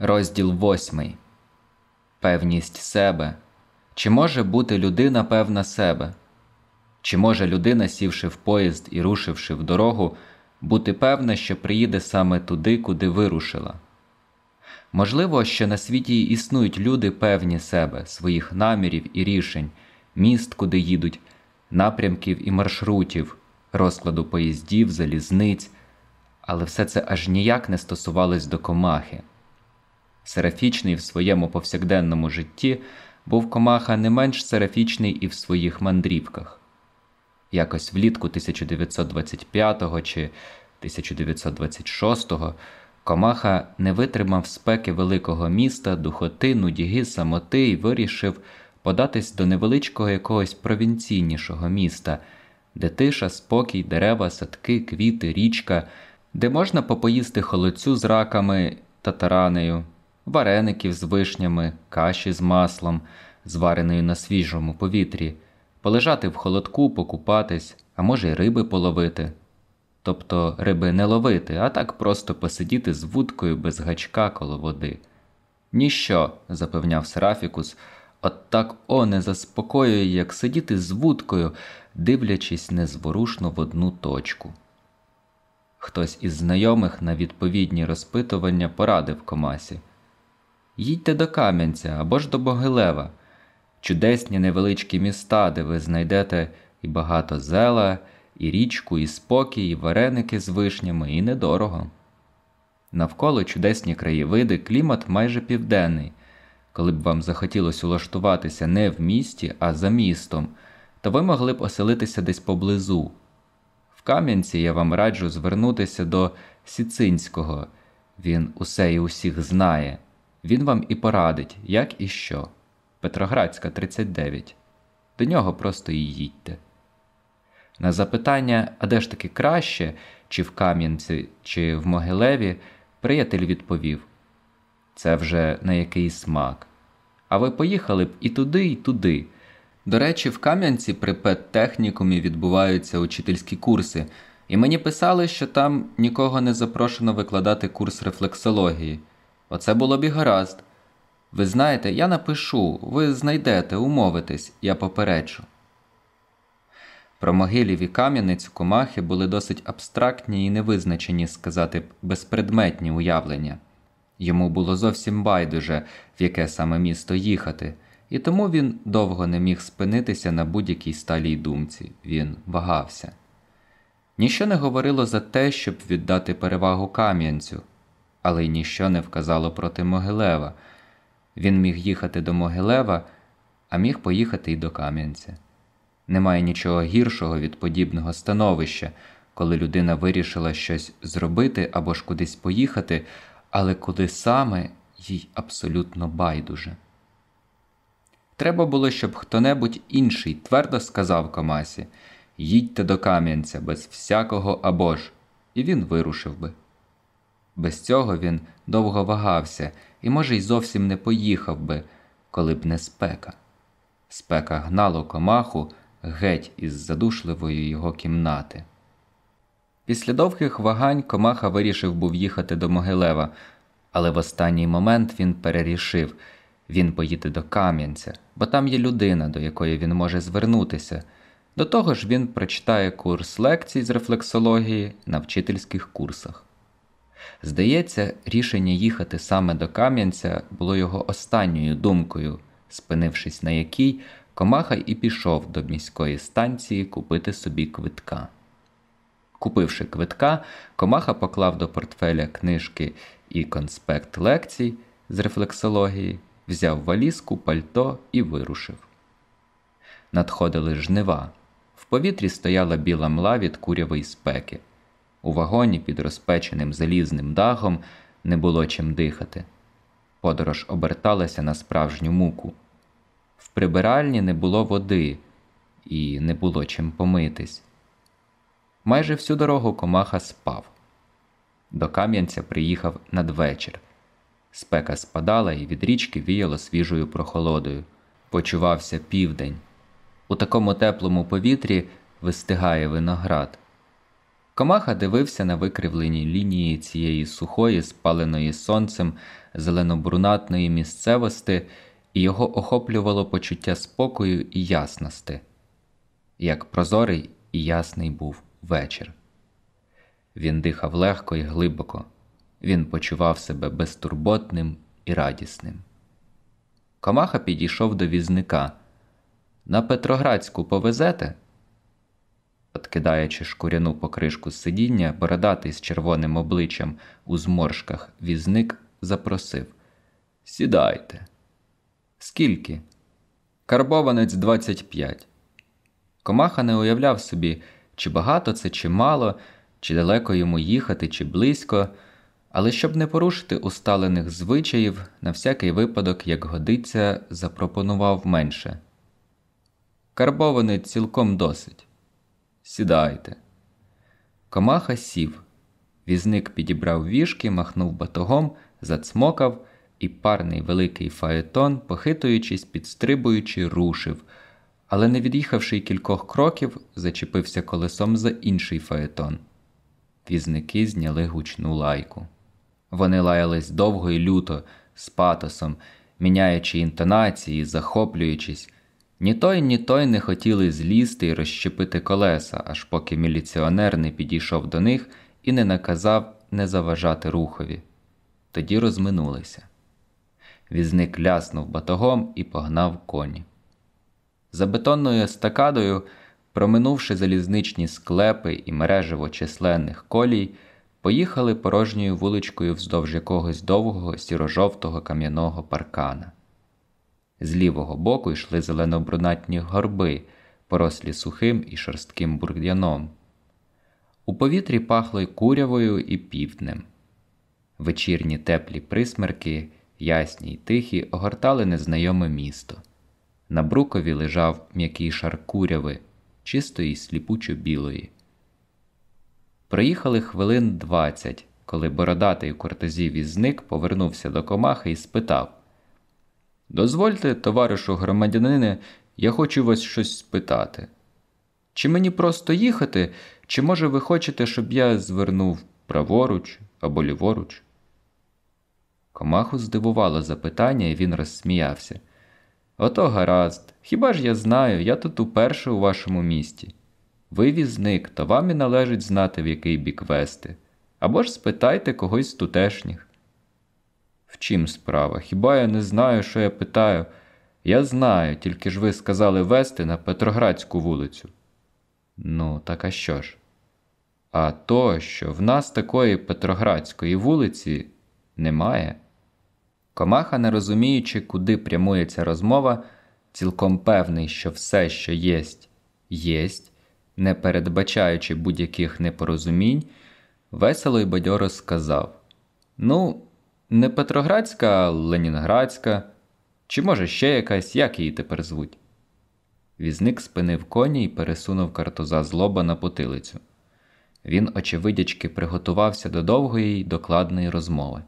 Розділ восьмий. Певність себе. Чи може бути людина певна себе? Чи може людина, сівши в поїзд і рушивши в дорогу, бути певна, що приїде саме туди, куди вирушила? Можливо, що на світі існують люди певні себе, своїх намірів і рішень, міст, куди їдуть, напрямків і маршрутів, розкладу поїздів, залізниць, але все це аж ніяк не стосувалось до комахи. Серафічний в своєму повсякденному житті був комаха не менш серафічний і в своїх мандрівках. Якось влітку 1925 чи 1926 комаха не витримав спеки великого міста, духоти, нудіги, самоти і вирішив податись до невеличкого якогось провінційнішого міста, де тиша, спокій, дерева, садки, квіти, річка, де можна попоїсти холодцю з раками та таранею вареників з вишнями, каші з маслом, звареною на свіжому повітрі, полежати в холодку, покупатись, а може й риби половити. Тобто риби не ловити, а так просто посидіти з вудкою без гачка коло води. Ніщо, запевняв Серафікус, от так о не заспокоює, як сидіти з вудкою, дивлячись незворушно в одну точку. Хтось із знайомих на відповідні розпитування порадив комасі їдьте до Кам'янця або ж до Богилева, чудесні невеличкі міста, де ви знайдете і багато зела, і річку, і спокій, і вареники з вишнями, і недорого. Навколо чудесні краєвиди, клімат майже південний. Коли б вам захотілося улаштуватися не в місті, а за містом, то ви могли б оселитися десь поблизу. В Кам'янці я вам раджу звернутися до Сіцинського, він усе і усіх знає. Він вам і порадить, як і що. Петроградська, 39. До нього просто і їдьте. На запитання, а де ж таки краще, чи в Кам'янці, чи в Могилеві, приятель відповів це вже на який смак. А ви поїхали б і туди, і туди. До речі, в Кам'янці при педтехнікумі відбуваються учительські курси, і мені писали, що там нікого не запрошено викладати курс рефлексології. Оце було б і гаразд. Ви знаєте, я напишу, ви знайдете, умовитесь, я попереджу. Про могилів і кам'яницю комахи були досить абстрактні і невизначені, сказати безпредметні уявлення. Йому було зовсім байдуже, в яке саме місто їхати, і тому він довго не міг спинитися на будь-якій сталій думці, він вагався. Ніщо не говорило за те, щоб віддати перевагу Кам'янцю але й ніщо не вказало проти Могилева. Він міг їхати до Могилева, а міг поїхати й до Кам'янця. Немає нічого гіршого від подібного становища, коли людина вирішила щось зробити або ж кудись поїхати, але куди саме їй абсолютно байдуже. Треба було, щоб хто-небудь інший твердо сказав Комасі їдьте до Кам'янця без всякого або ж, і він вирушив би. Без цього він довго вагався і, може, й зовсім не поїхав би, коли б не спека. Спека гнало комаху геть із задушливої його кімнати. Після довгих вагань комаха вирішив був їхати до Могилева, але в останній момент він перерішив він поїде до Кам'янця, бо там є людина, до якої він може звернутися. До того ж, він прочитає курс лекцій з рефлексології на вчительських курсах. Здається, рішення їхати саме до Кам'янця було його останньою думкою, спинившись на якій, Комаха і пішов до міської станції купити собі квитка. Купивши квитка, Комаха поклав до портфеля книжки і конспект лекцій з рефлексології, взяв валізку, пальто і вирушив. Надходили жнива. В повітрі стояла біла мла від курявої спеки. У вагоні під розпеченим залізним дахом не було чим дихати. Подорож оберталася на справжню муку. В прибиральні не було води і не було чим помитись. Майже всю дорогу комаха спав. До Кам'янця приїхав надвечір. Спека спадала і від річки віяло свіжою прохолодою. Почувався південь. У такому теплому повітрі вистигає виноград. Комаха дивився на викривлені лінії цієї сухої, спаленої сонцем зеленобрунатної місцевості, і його охоплювало почуття спокою і ясності, як прозорий і ясний був вечір. Він дихав легко і глибоко, він почував себе безтурботним і радісним. Комаха підійшов до візника. На Петроградську повезете? Откидаючи шкуряну покришку з сидіння, бородатий з червоним обличчям у зморшках, візник запросив Сідайте. Скільки? Карбованець 25. Комаха не уявляв собі, чи багато це, чи мало, чи далеко йому їхати, чи близько, але щоб не порушити усталених звичаїв, на всякий випадок, як годиться, запропонував менше. Карбованець цілком досить. Сідайте. Комаха сів. Візник підібрав вішки, махнув батогом, зацмокав, і парний великий фаетон, похитуючись, підстрибуючи, рушив, але, не від'їхавши й кількох кроків, зачепився колесом за інший фаетон. Візники зняли гучну лайку. Вони лаялись довго і люто, з патосом, міняючи інтонації, захоплюючись. Ні той, ні той не хотіли злізти і розщепити колеса, аж поки міліціонер не підійшов до них і не наказав не заважати рухові. Тоді розминулися. Візник ляснув батогом і погнав коні. За бетонною естакадою, проминувши залізничні склепи і мережево численних колій, поїхали порожньою вуличкою вздовж якогось довгого сіро-жовтого кам'яного паркана. З лівого боку йшли зеленобрунатні горби, порослі сухим і шорстким бур'яном. У повітрі пахло й курявою і півднем. Вечірні теплі присмерки, ясні й тихі, огортали незнайоме місто. На брукові лежав м'який шар куряви, чистої сліпучо білої. Проїхали хвилин двадцять, коли бородатий кортезі візник повернувся до комахи і спитав Дозвольте, товаришу громадянине, я хочу вас щось спитати. Чи мені просто їхати, чи може ви хочете, щоб я звернув праворуч або ліворуч? Комаху здивувало запитання, і він розсміявся. Ото гаразд, хіба ж я знаю, я тут уперше у вашому місті. Ви візник, то вам і належить знати, в який бік вести. Або ж спитайте когось з тутешніх. В чим справа? Хіба я не знаю, що я питаю? Я знаю, тільки ж ви сказали вести на Петроградську вулицю. Ну, так а що ж? А то, що в нас такої Петроградської вулиці немає. Комаха, не розуміючи, куди прямує ця розмова, цілком певний, що все, що єсть, єсть, не передбачаючи будь-яких непорозумінь, весело й бадьоро сказав: Ну, не Петроградська, а Ленінградська, чи може ще якась, як її тепер звуть? Візник спинив коні і пересунув картуза з лоба на потилицю. Він, очевидячки, приготувався до довгої й докладної розмови.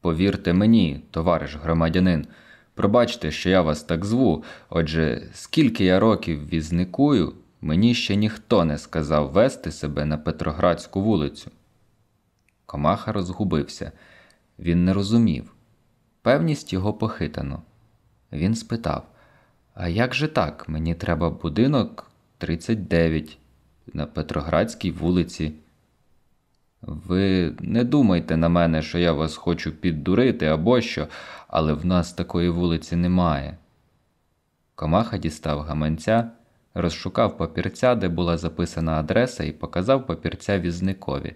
Повірте мені, товариш громадянин, пробачте, що я вас так зву, отже, скільки я років візникую, мені ще ніхто не сказав вести себе на Петроградську вулицю. Комаха розгубився. Він не розумів. Певність його похитано. Він спитав: А як же так? Мені треба будинок 39 на Петроградській вулиці. Ви не думайте на мене, що я вас хочу піддурити або що, але в нас такої вулиці немає. Комаха дістав гаманця, розшукав папірця, де була записана адреса, і показав папірця візникові.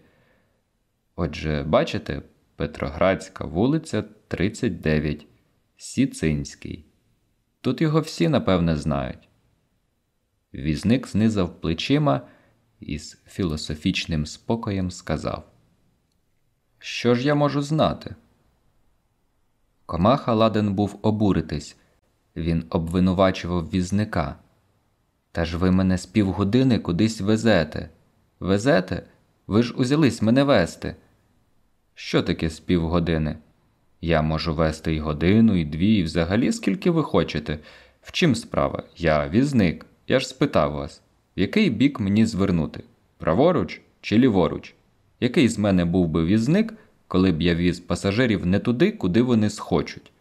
Отже, бачите, Петроградська вулиця, 39, Сіцинський. Тут його всі, напевне, знають. Візник знизав плечима і з філософічним спокоєм сказав: Що ж я можу знати? Комаха ладен був обуритись. Він обвинувачував візника. Та ж ви мене з півгодини кудись везете. Везете? Ви ж узялись мене вести. Що таке з півгодини? Я можу вести і годину, і дві, і взагалі скільки ви хочете. В чим справа? Я візник. Я ж спитав вас, в який бік мені звернути? Праворуч чи ліворуч? Який з мене був би візник, коли б я віз пасажирів не туди, куди вони схочуть?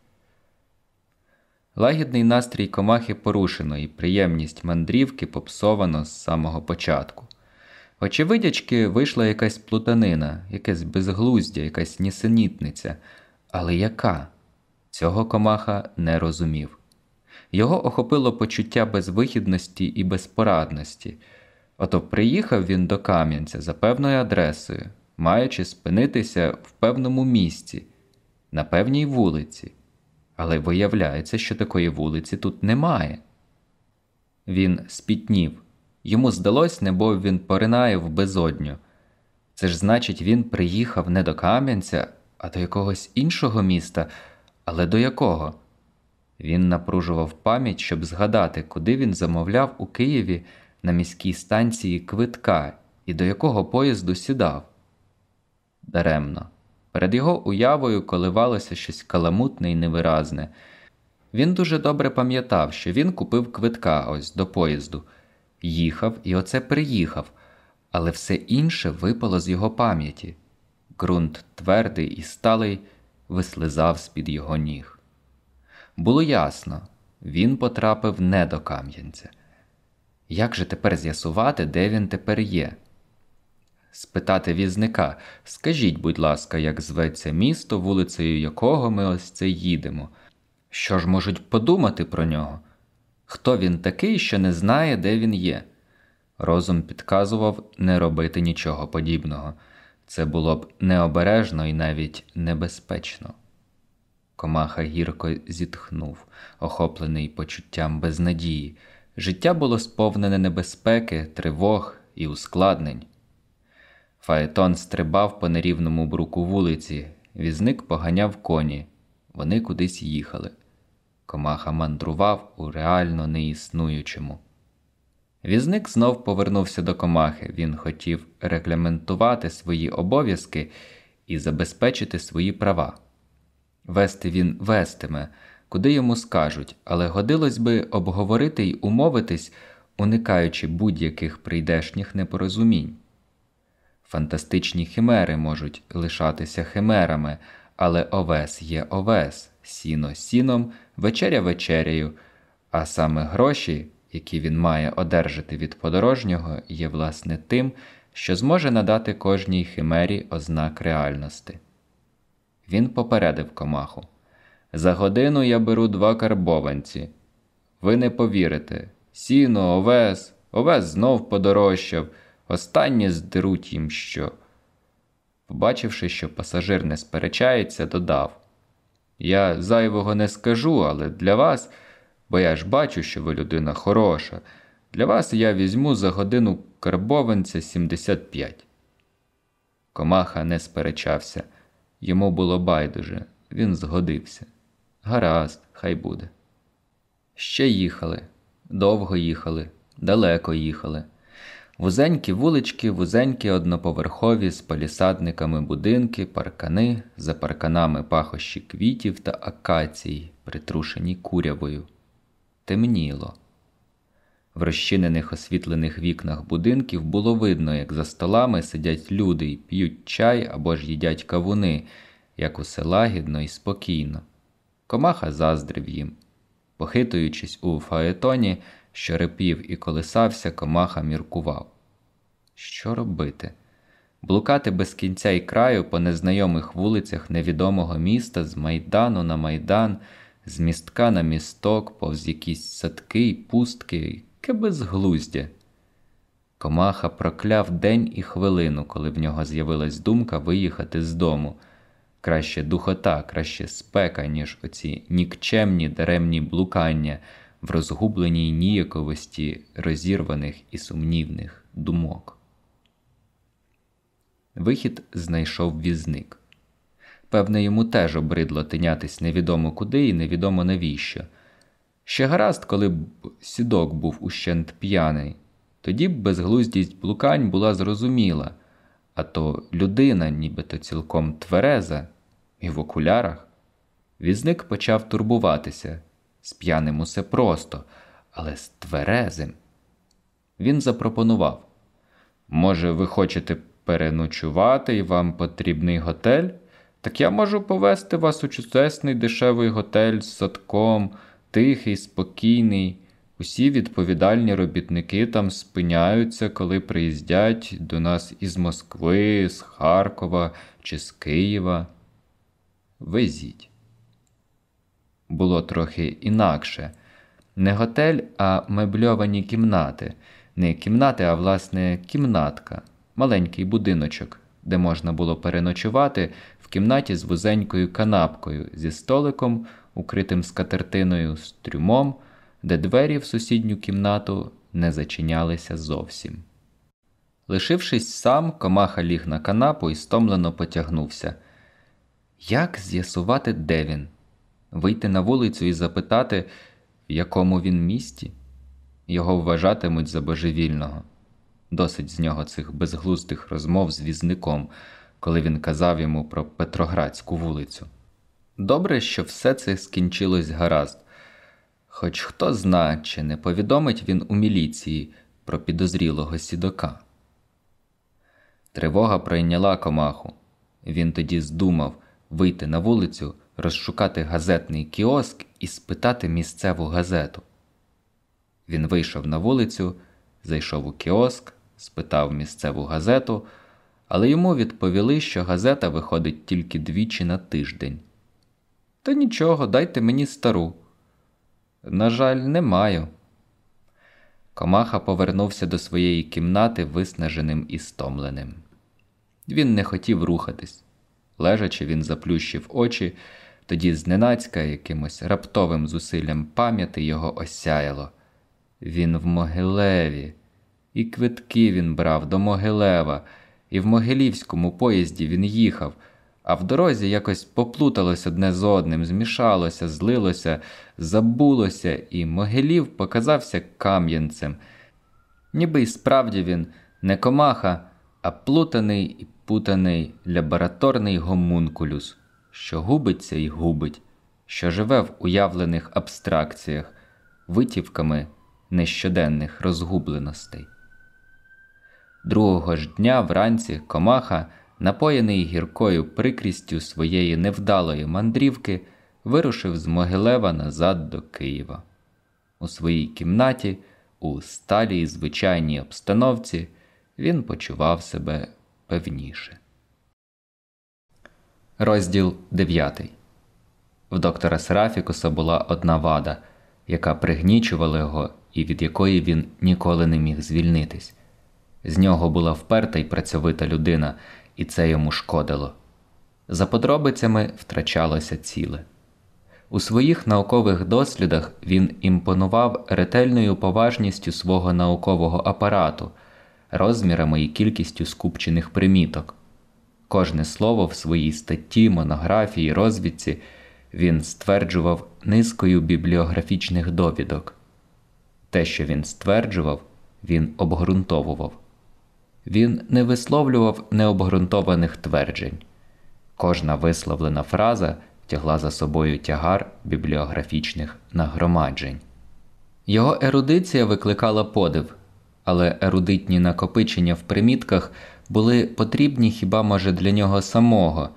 Лагідний настрій комахи порушено і приємність мандрівки попсовано з самого початку. Очевидячки, вийшла якась плутанина, якесь безглуздя, якась нісенітниця. Але яка? Цього комаха не розумів. Його охопило почуття безвихідності і безпорадності. Ото приїхав він до Кам'янця за певною адресою, маючи спинитися в певному місці, на певній вулиці. Але виявляється, що такої вулиці тут немає. Він спітнів. Йому здалось, небо він поринає в безодню. Це ж значить, він приїхав не до Кам'янця, а до якогось іншого міста, але до якого? Він напружував пам'ять, щоб згадати, куди він замовляв у Києві на міській станції квитка і до якого поїзду сідав. Даремно. Перед його уявою коливалося щось каламутне і невиразне. Він дуже добре пам'ятав, що він купив квитка ось до поїзду, їхав і оце приїхав, але все інше випало з його пам'яті. Ґрунт твердий і сталий вислизав з-під його ніг. Було ясно, він потрапив не до Кам'янця. Як же тепер з'ясувати, де він тепер є? Спитати візника, скажіть, будь ласка, як зветься місто, вулицею якого ми ось це їдемо? Що ж можуть подумати про нього? Хто він такий, що не знає, де він є? Розум підказував не робити нічого подібного. Це було б необережно і навіть небезпечно. Комаха гірко зітхнув, охоплений почуттям безнадії. Життя було сповнене небезпеки, тривог і ускладнень. Фаетон стрибав по нерівному бруку вулиці, візник поганяв коні, вони кудись їхали. Комаха мандрував у реально неіснуючому. Візник знов повернувся до комахи. Він хотів регламентувати свої обов'язки і забезпечити свої права. Вести він вестиме, куди йому скажуть, але годилось би обговорити й умовитись, уникаючи будь-яких прийдешніх непорозумінь. Фантастичні химери можуть лишатися химерами, але овес є овес, сіно сіном, вечеря вечерею, а саме гроші, які він має одержати від подорожнього, є власне тим, що зможе надати кожній химері ознак реальності. Він попередив комаху. За годину я беру два карбованці. Ви не повірите. Сіно, овес, овес знов подорожчав, останнє здеруть їм що. Побачивши, що пасажир не сперечається, додав Я зайвого не скажу, але для вас, бо я ж бачу, що ви людина хороша. Для вас я візьму за годину карбованця 75. Комаха не сперечався. Йому було байдуже, він згодився. Гаразд, хай буде. Ще їхали, довго їхали, далеко їхали. Вузенькі вулички, вузенькі одноповерхові з палісадниками будинки, паркани, за парканами пахощі квітів та акацій, притрушені курявою. Темніло. В розчинених освітлених вікнах будинків було видно, як за столами сидять люди і п'ють чай або ж їдять кавуни, як усе лагідно і спокійно. Комаха заздрив їм. Похитуючись у фаетоні, що репів і колисався, комаха міркував. Що робити? Блукати без кінця і краю по незнайомих вулицях невідомого міста з майдану на майдан, з містка на місток, повз якісь садки й пустки, яке безглуздя. Комаха прокляв день і хвилину, коли в нього з'явилась думка виїхати з дому. Краще духота, краще спека, ніж оці нікчемні даремні блукання в розгубленій ніяковості розірваних і сумнівних думок. Вихід знайшов візник. Певне, йому теж обридло тинятись невідомо куди і невідомо навіщо. Ще гаразд, коли б сідок був ущент п'яний, тоді б безглуздість блукань була зрозуміла, а то людина, нібито цілком твереза, і в окулярах. Візник почав турбуватися з п'яним усе просто, але з тверезим. Він запропонував Може, ви хочете переночувати і вам потрібний готель? Так я можу повести вас у чудесний дешевий готель з садком, тихий, спокійний. Усі відповідальні робітники там спиняються, коли приїздять до нас із Москви, з Харкова чи з Києва. Везіть. Було трохи інакше. Не готель, а мебльовані кімнати. Не кімнати, а власне кімнатка, маленький будиночок, де можна було переночувати в кімнаті з вузенькою канапкою, зі столиком, укритим скатертиною, з трюмом, де двері в сусідню кімнату не зачинялися зовсім. Лишившись сам, комаха ліг на канапу і стомлено потягнувся. Як з'ясувати, де він? Вийти на вулицю і запитати, в якому він місті? Його вважатимуть за божевільного. Досить з нього цих безглуздих розмов з візником, коли він казав йому про Петроградську вулицю. Добре, що все це скінчилось гаразд, хоч хто зна, чи не повідомить він у міліції про підозрілого сідока. Тривога пройняла комаху. Він тоді здумав вийти на вулицю, розшукати газетний кіоск і спитати місцеву газету. Він вийшов на вулицю, зайшов у кіоск, спитав місцеву газету, але йому відповіли, що газета виходить тільки двічі на тиждень. Та нічого, дайте мені стару. На жаль, не маю. Комаха повернувся до своєї кімнати виснаженим і стомленим. Він не хотів рухатись. Лежачи, він заплющив очі, тоді зненацька якимось раптовим зусиллям пам'яті його осяяло. Він в Могилеві, і квитки він брав до Могилева, і в Могилівському поїзді він їхав, а в дорозі якось поплуталось одне з одним, змішалося, злилося, забулося, і Могилів показався кам'янцем. Ніби й справді він не комаха, а плутаний і путаний лабораторний гомункулюс, що губиться і губить, що живе в уявлених абстракціях, витівками нещоденних розгубленостей. Другого ж дня вранці комаха, напоєний гіркою прикрістю своєї невдалої мандрівки, вирушив з Могилева назад до Києва. У своїй кімнаті, у сталій звичайній обстановці, він почував себе певніше. Розділ 9 В доктора Серафікуса була одна вада, яка пригнічувала його і від якої він ніколи не міг звільнитись. З нього була вперта й працьовита людина, і це йому шкодило. За подробицями втрачалося ціле. У своїх наукових дослідах він імпонував ретельною поважністю свого наукового апарату, розмірами і кількістю скупчених приміток. Кожне слово в своїй статті, монографії, розвідці він стверджував низкою бібліографічних довідок. Те, що він стверджував, він обґрунтовував. Він не висловлював необґрунтованих тверджень. Кожна висловлена фраза тягла за собою тягар бібліографічних нагромаджень. Його ерудиція викликала подив, але ерудитні накопичення в примітках були потрібні хіба може для нього самого,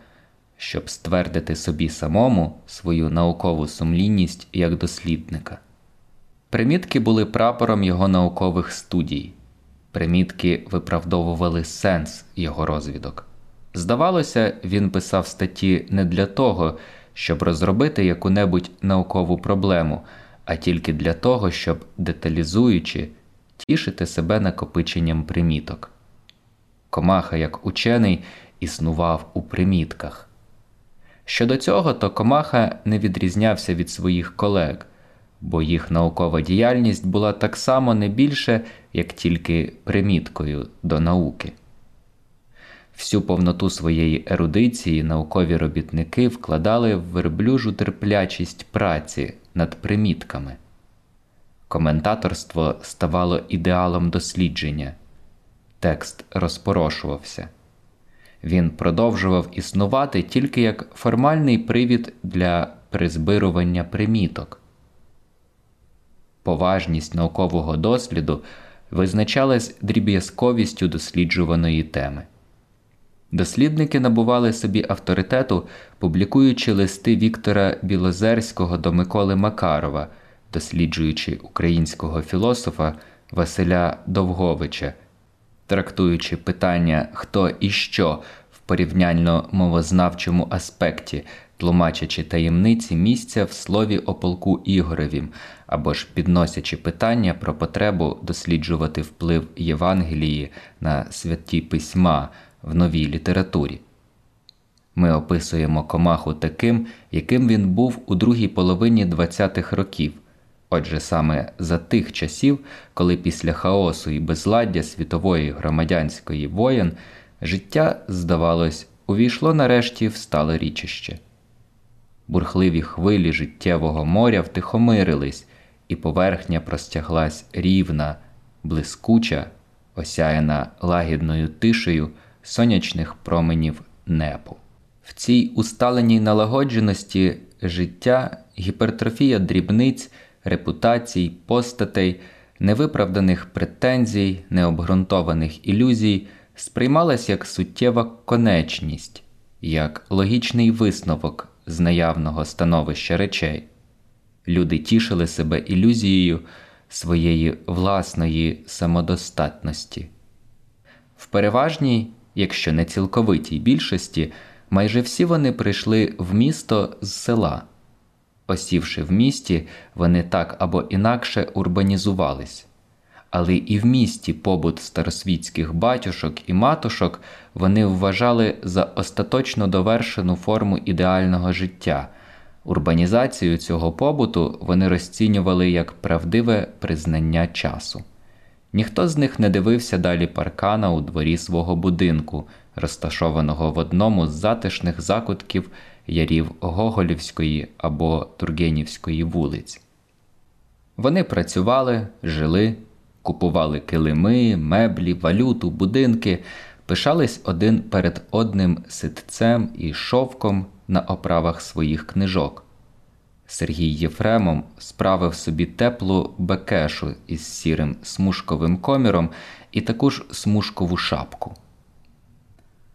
щоб ствердити собі самому свою наукову сумлінність як дослідника. Примітки були прапором його наукових студій, примітки виправдовували сенс його розвідок. Здавалося, він писав статті не для того, щоб розробити яку-небудь наукову проблему, а тільки для того, щоб, деталізуючи, тішити себе накопиченням приміток. Комаха, як учений, існував у примітках. Щодо цього, то Комаха не відрізнявся від своїх колег бо їх наукова діяльність була так само не більше, як тільки приміткою до науки. Всю повноту своєї ерудиції наукові робітники вкладали в верблюжу терплячість праці над примітками. Коментаторство ставало ідеалом дослідження, текст розпорошувався. Він продовжував існувати тільки як формальний привід для призбирування приміток поважність наукового досліду визначалась дріб'язковістю досліджуваної теми. Дослідники набували собі авторитету, публікуючи листи Віктора Білозерського до Миколи Макарова, досліджуючи українського філософа Василя Довговича, трактуючи питання хто і що в порівнянно мовознавчому аспекті, тлумачачи таємниці місця в слові о полку Ігоревім, або ж підносячи питання про потребу досліджувати вплив Євангелії на святі письма в новій літературі. Ми описуємо Комаху таким, яким він був у другій половині 20-х років. Отже, саме за тих часів, коли після хаосу і безладдя світової громадянської воєн життя, здавалось, увійшло нарешті в стале річище. Бурхливі хвилі життєвого моря втихомирились, і поверхня простяглась рівна, блискуча, осяяна лагідною тишею сонячних променів небу. В цій усталеній налагодженості життя гіпертрофія дрібниць, репутацій, постатей, невиправданих претензій, необґрунтованих ілюзій сприймалась як суттєва конечність, як логічний висновок з наявного становища речей. Люди тішили себе ілюзією своєї власної самодостатності. В переважній якщо не цілковитій більшості, майже всі вони прийшли в місто з села. Осівши в місті, вони так або інакше урбанізувались. Але і в місті побут старосвітських батюшок і матушок вони вважали за остаточно довершену форму ідеального життя. Урбанізацію цього побуту вони розцінювали як правдиве признання часу. Ніхто з них не дивився далі паркана у дворі свого будинку, розташованого в одному з затишних закутків ярів Гоголівської або Тургенівської вулиць. Вони працювали, жили, купували килими, меблі, валюту, будинки, пишались один перед одним ситцем і шовком на оправах своїх книжок. Сергій Єфремом справив собі теплу бекешу із сірим смужковим коміром і таку ж смужкову шапку.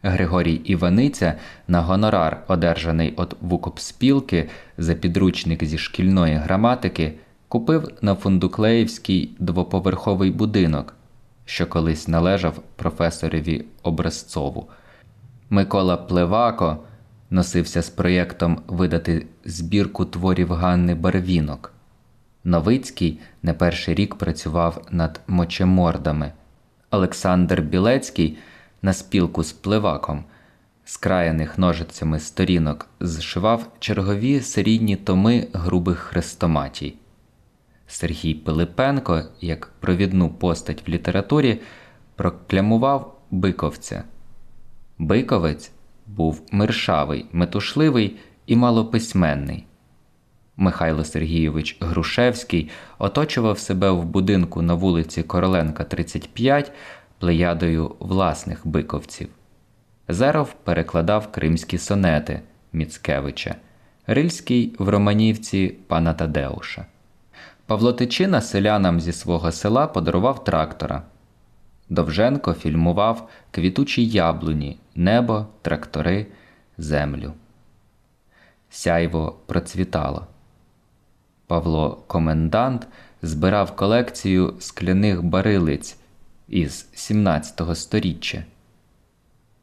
Григорій Іваниця на гонорар, одержаний від Вукопспілки за підручник зі шкільної граматики, купив на Фундуклеївський двоповерховий будинок, що колись належав професореві Образцову. Микола Плевако носився з проєктом видати збірку творів Ганни Барвінок. Новицький не перший рік працював над мочемордами. Олександр Білецький на спілку з пливаком, скраєних ножицями сторінок, зшивав чергові серійні томи грубих хрестоматій. Сергій Пилипенко, як провідну постать в літературі, проклямував биковця. Биковець був миршавий, метушливий і малописьменний. Михайло Сергійович Грушевський оточував себе в будинку на вулиці Короленка, 35 плеядою власних биковців. Зеров перекладав кримські сонети Міцкевича, Рильський в Романівці пана Тадеуша. Павло Тичина селянам зі свого села подарував трактора. Довженко фільмував квітучі яблуні, небо, трактори, землю. Сяйво процвітало. Павло Комендант збирав колекцію скляних барилиць із 17 століття.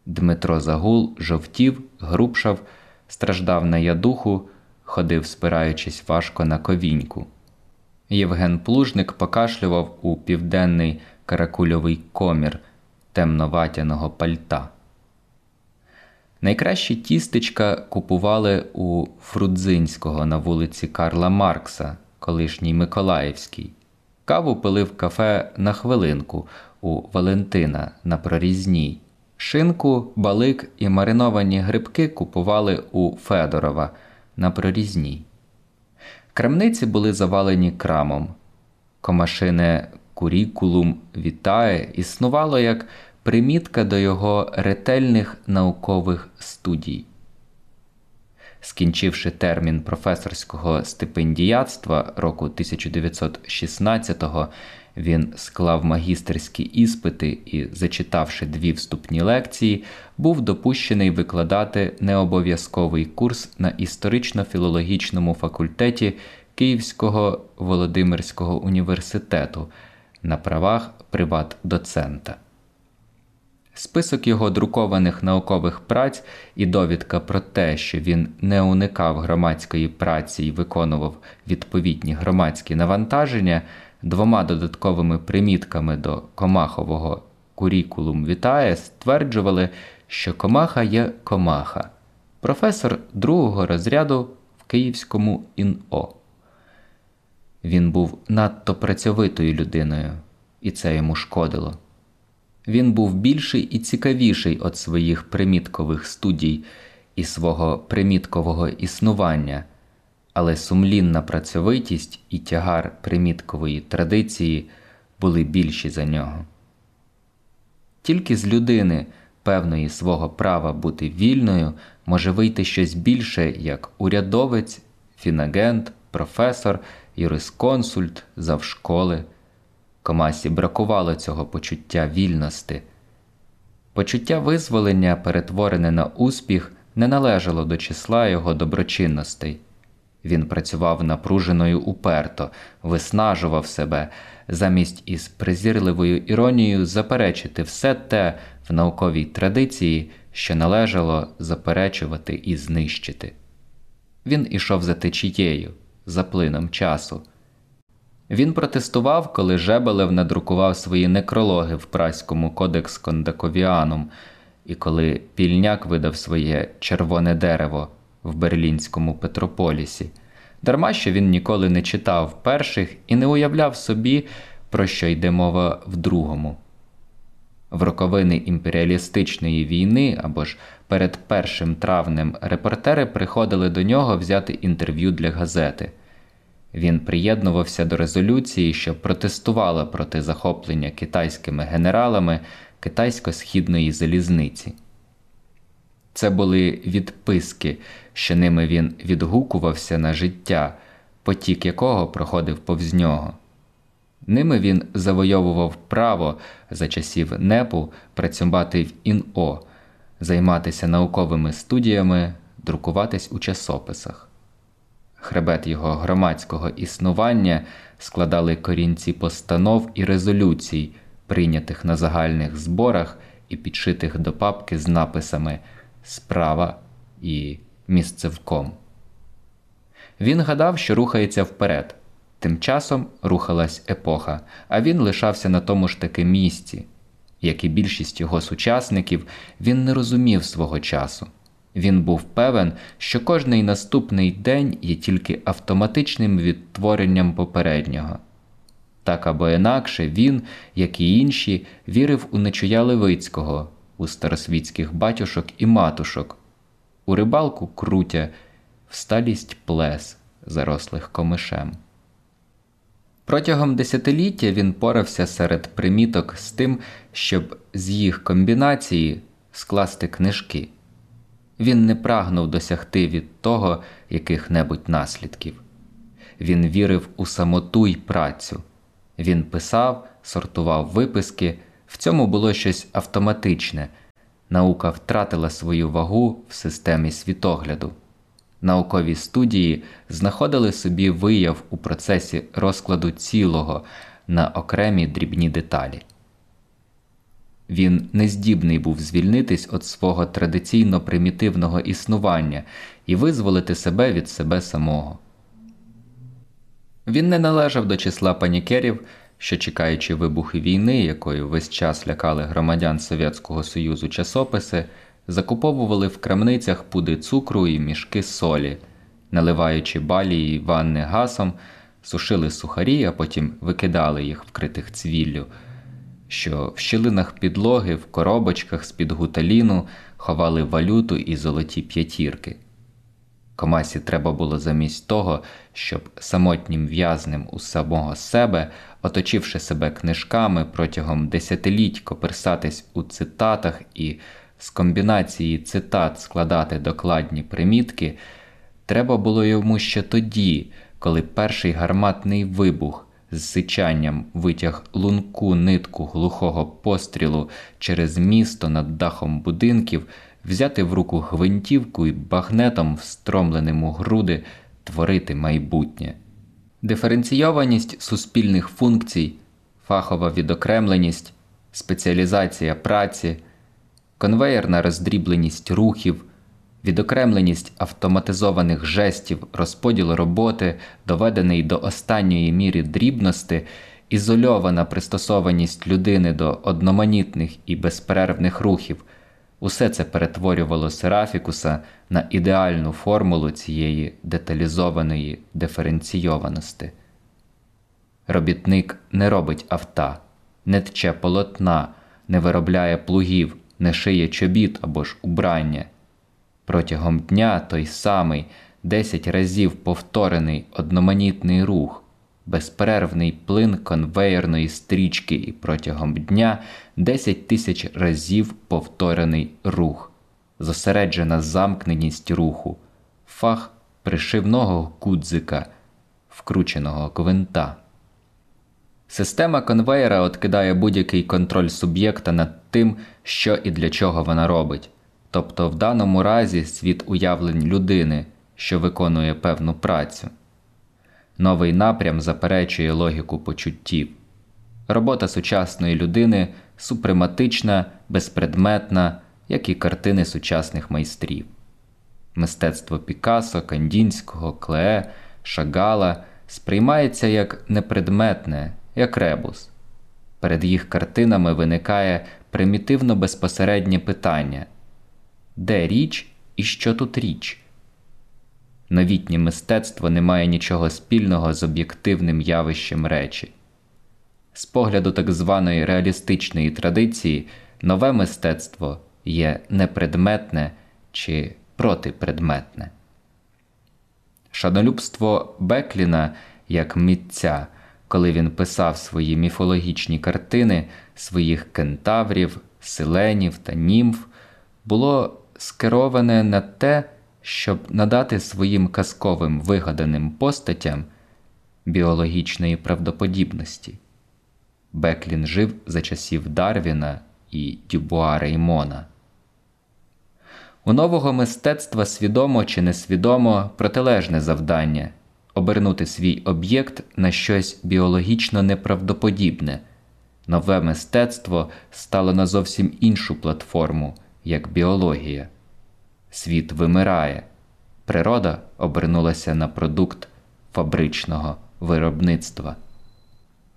Дмитро Загул жовтів, грубшав, страждав на ядуху, ходив, спираючись важко на ковіньку. Євген Плужник покашлював у південний каракульовий комір темноватяного пальта. Найкращі тістечка купували у Фрудзинського на вулиці Карла Маркса, колишній Миколаївський. Каву пили в кафе на хвилинку у Валентина на прорізній. Шинку, балик і мариновані грибки купували у Федорова на прорізній. Крамниці були завалені крамом. Комашине курікулум вітає існувало як примітка до його ретельних наукових студій. Скінчивши термін професорського стипендіятства року 1916-го, Він склав магістерські іспити і, зачитавши дві вступні лекції, був допущений викладати необов'язковий курс на історично-філологічному факультеті Київського Володимирського університету на правах приват-доцента. Список його друкованих наукових праць і довідка про те, що він не уникав громадської праці і виконував відповідні громадські навантаження двома додатковими примітками до Комахового курікулум вітає, стверджували, що Комаха є Комаха, професор другого розряду в Київському ІНО. Він був надто працьовитою людиною, і це йому шкодило. Він був більший і цікавіший від своїх приміткових студій і свого приміткового існування, але сумлінна працьовитість і тягар приміткової традиції були більші за нього. Тільки з людини, певної свого права бути вільною, може вийти щось більше, як урядовець, фінагент, професор, юрисконсульт, завшколи. Комасі бракувало цього почуття вільності. Почуття визволення, перетворене на успіх, не належало до числа його доброчинностей. Він працював напружено й уперто, виснажував себе, замість із презірливою іронією заперечити все те в науковій традиції, що належало заперечувати і знищити. Він ішов за течією, за плином часу. Він протестував, коли Жебелев надрукував свої некрологи в праському кодекс Кондаковіанум, і коли Пільняк видав своє червоне дерево в берлінському Петрополісі, дарма що він ніколи не читав перших і не уявляв собі, про що йде мова в другому. В роковини імперіалістичної війни або ж перед першим травнем репортери приходили до нього взяти інтерв'ю для газети. Він приєднувався до резолюції, що протестувала проти захоплення китайськими генералами китайсько-східної залізниці. Це були відписки, що ними він відгукувався на життя, потік якого проходив повз нього. Ними він завойовував право за часів непу працювати в ІНО, займатися науковими студіями, друкуватись у часописах. Хребет його громадського існування складали корінці постанов і резолюцій, прийнятих на загальних зборах і підшитих до папки з написами Справа і місцевком. Він гадав, що рухається вперед. Тим часом рухалась епоха, а він лишався на тому ж таки місці. Як і більшість його сучасників, він не розумів свого часу. Він був певен, що кожний наступний день є тільки автоматичним відтворенням попереднього. Так або інакше він, як і інші, вірив у нечуя Левицького, у старосвітських батюшок і матушок, у рибалку крутя, в сталість плес, зарослих комишем. Протягом десятиліття він порався серед приміток з тим, щоб з їх комбінації скласти книжки. Він не прагнув досягти від того яких-небудь наслідків. Він вірив у самоту й працю. Він писав, сортував виписки, в цьому було щось автоматичне. Наука втратила свою вагу в системі світогляду. Наукові студії знаходили собі вияв у процесі розкладу цілого на окремі дрібні деталі. Він не здібний був звільнитись від свого традиційно примітивного існування і визволити себе від себе самого. Він не належав до числа панікерів, що, чекаючи вибухи війни, якою весь час лякали громадян Совєтського Союзу часописи, закуповували в крамницях пуди цукру і мішки солі, наливаючи балії ванни гасом, сушили сухарі, а потім викидали їх вкритих цвіллю що в щілинах підлоги в коробочках з під гуталіну ховали валюту і золоті п'ятірки. Комасі треба було замість того, щоб самотнім в'язнем у самого себе, оточивши себе книжками протягом десятиліть коперсатись у цитатах і з комбінації цитат складати докладні примітки, треба було йому ще тоді, коли перший гарматний вибух з сичанням витяг лунку нитку глухого пострілу через місто над дахом будинків, взяти в руку гвинтівку і багнетом, встромленим у груди, творити майбутнє. Диференційованість суспільних функцій, фахова відокремленість, спеціалізація праці, конвеєрна роздрібленість рухів, відокремленість автоматизованих жестів, розподіл роботи, доведений до останньої міри дрібності, ізольована пристосованість людини до одноманітних і безперервних рухів. Усе це перетворювало Серафікуса на ідеальну формулу цієї деталізованої диференційованості. Робітник не робить авта, не тче полотна, не виробляє плугів, не шиє чобіт або ж убрання. Протягом дня той самий десять разів повторений одноманітний рух, безперервний плин конвеєрної стрічки і протягом дня десять тисяч разів повторений рух, зосереджена замкненість руху, фах пришивного гудзика, вкрученого квинта. Система конвеєра откидає будь-який контроль суб'єкта над тим, що і для чого вона робить, тобто в даному разі світ уявлень людини, що виконує певну працю. Новий напрям заперечує логіку почуттів. Робота сучасної людини супрематична, безпредметна, як і картини сучасних майстрів. Мистецтво Пікассо, Кандінського, Клее, Шагала сприймається як непредметне, як ребус. Перед їх картинами виникає примітивно безпосереднє питання де річ і що тут річ? Новітнє мистецтво не має нічого спільного з об'єктивним явищем речі. З погляду так званої реалістичної традиції, нове мистецтво є непредметне чи протипредметне. Шанолюбство Бекліна як митця, коли він писав свої міфологічні картини своїх кентаврів, селенів та німф, було скероване на те, щоб надати своїм казковим вигаданим постатям біологічної правдоподібності. Беклін жив за часів Дарвіна і Дюбуа Реймона. У нового мистецтва свідомо чи несвідомо протилежне завдання обернути свій об'єкт на щось біологічно неправдоподібне. Нове мистецтво стало на зовсім іншу платформу, як біологія. Світ вимирає, природа обернулася на продукт фабричного виробництва.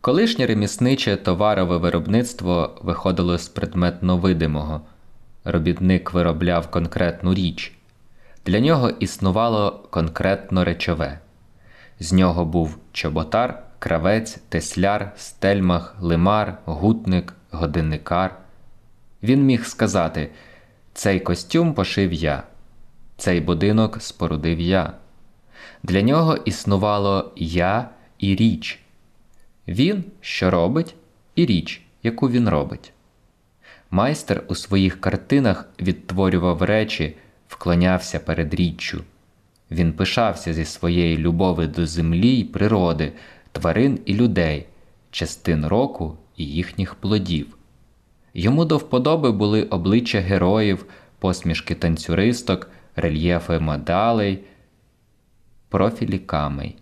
Колишнє ремісниче товарове виробництво виходило з предметно видимого. Робітник виробляв конкретну річ, для нього існувало конкретно речове. З нього був чоботар, кравець, тесляр, стельмах, лимар, гутник, годинникар. Він міг сказати: цей костюм пошив я, цей будинок спорудив я. Для нього існувало я і річ. Він, що робить, і річ, яку він робить. Майстер у своїх картинах відтворював речі, вклонявся перед річчю. Він пишався зі своєї любови до землі й природи, тварин і людей, частин року і їхніх плодів. Йому до вподоби були обличчя героїв, посмішки танцюристок, рельєфи медалей, профілі камей.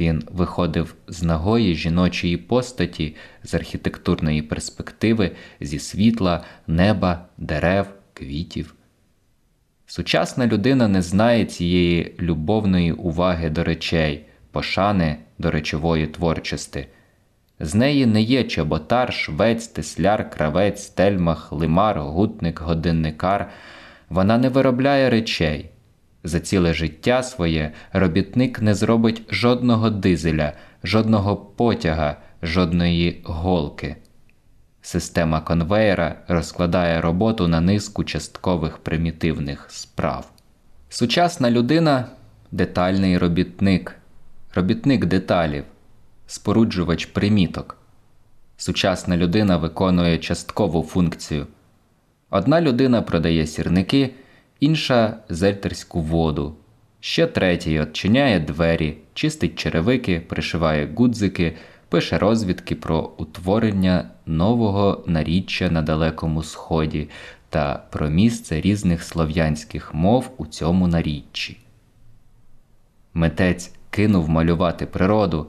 Він виходив з нагої жіночої постаті з архітектурної перспективи, зі світла, неба, дерев, квітів. Сучасна людина не знає цієї любовної уваги до речей, пошани до речової творчості. З неї не є чоботар, швець, тесляр, кравець, тельмах, лимар, гутник, годинникар. Вона не виробляє речей. За ціле життя своє робітник не зробить жодного дизеля, жодного потяга, жодної голки. Система конвеєра розкладає роботу на низку часткових примітивних справ. Сучасна людина детальний робітник, робітник деталів, споруджувач приміток. Сучасна людина виконує часткову функцію. Одна людина продає сірники, інша зельтерську воду, Ще третій odчиняє двері, чистить черевики, пришиває гудзики, пише розвідки про утворення нового наріччя на Далекому Сході та про місце різних слов'янських мов у цьому наріччі. Митець кинув малювати природу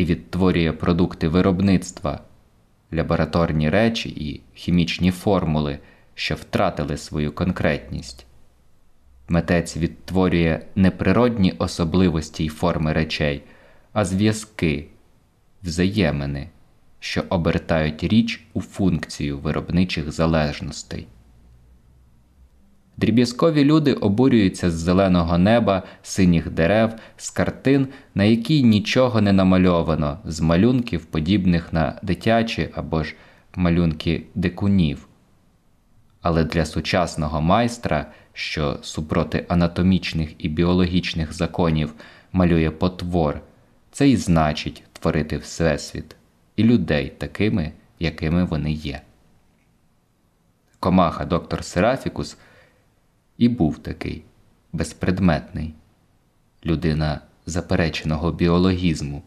і відтворює продукти виробництва, лабораторні речі і хімічні формули, що втратили свою конкретність. Митець відтворює не природні особливості й форми речей, а зв'язки, взаємини, що обертають річ у функцію виробничих залежностей. Дріб'язкові люди обурюються з зеленого неба, синіх дерев, з картин, на якій нічого не намальовано, з малюнків, подібних на дитячі або ж малюнки дикунів. Але для сучасного майстра, що супроти анатомічних і біологічних законів малює потвор, це й значить творити Всесвіт і людей такими, якими вони є. Комаха доктор Серафікус і був такий безпредметний, людина запереченого біологізму,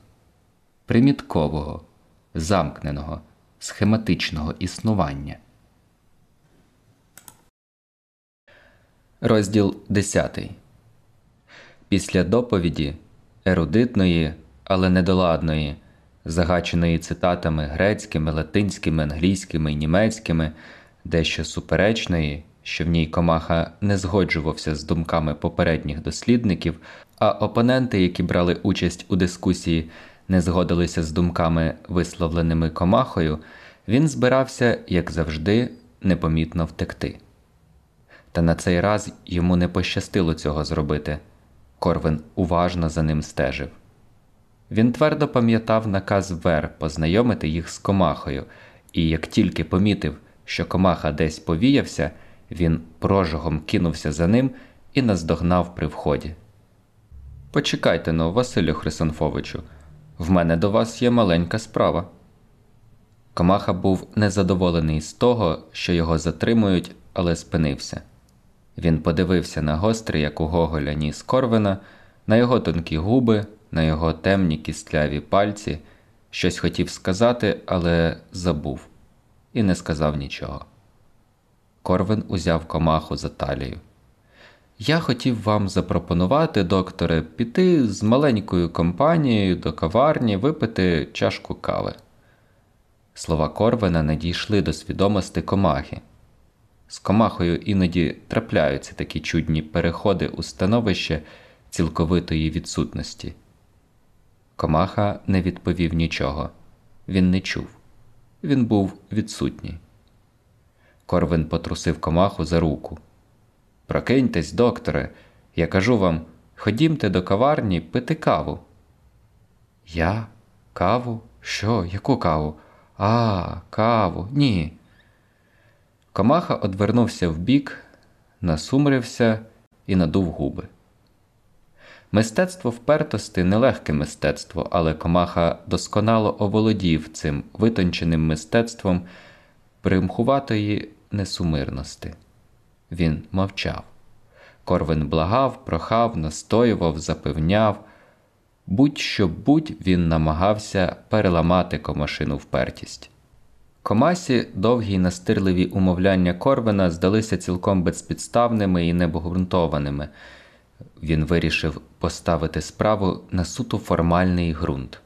приміткового, замкненого, схематичного існування. Розділ 10. Після доповіді ерудитної, але недоладної, загаченої цитатами грецькими, латинськими, англійськими німецькими, дещо суперечної, що в ній комаха не згоджувався з думками попередніх дослідників, а опоненти, які брали участь у дискусії, не згодилися з думками, висловленими комахою, він збирався, як завжди, непомітно втекти. Та на цей раз йому не пощастило цього зробити. Корвин уважно за ним стежив. Він твердо пам'ятав наказ Вер познайомити їх з комахою, і як тільки помітив, що комаха десь повіявся, він прожогом кинувся за ним і наздогнав при вході. Почекайте но, Василю Хрисанфовичу, в мене до вас є маленька справа. Комаха був незадоволений з того, що його затримують, але спинився. Він подивився на гострий, як у Гоголя, ніс Корвина, на його тонкі губи, на його темні кістляві пальці, щось хотів сказати, але забув і не сказав нічого. Корвин узяв комаху за талію. Я хотів вам запропонувати, докторе, піти з маленькою компанією до каварні випити чашку кави. Слова Корвина не дійшли до свідомості комахи. З комахою іноді трапляються такі чудні переходи у становище цілковитої відсутності. Комаха не відповів нічого, він не чув, він був відсутній. Корвин потрусив комаху за руку. Прокиньтесь, докторе, я кажу вам, ходімте до каварні пити каву. Я? Каву? Що? Яку каву? А, каву, ні. Комаха одвернувся вбік, насумрився і надув губи. Мистецтво впертости нелегке мистецтво, але комаха досконало оволодів цим витонченим мистецтвом примхуватої несумирності. Він мовчав. Корвин благав, прохав, настоював, запевняв. Будь-що будь він намагався переламати комашину впертість. Комасі довгі й настирливі умовляння Корвина здалися цілком безпідставними і необґрунтованими. Він вирішив поставити справу на суто формальний ґрунт.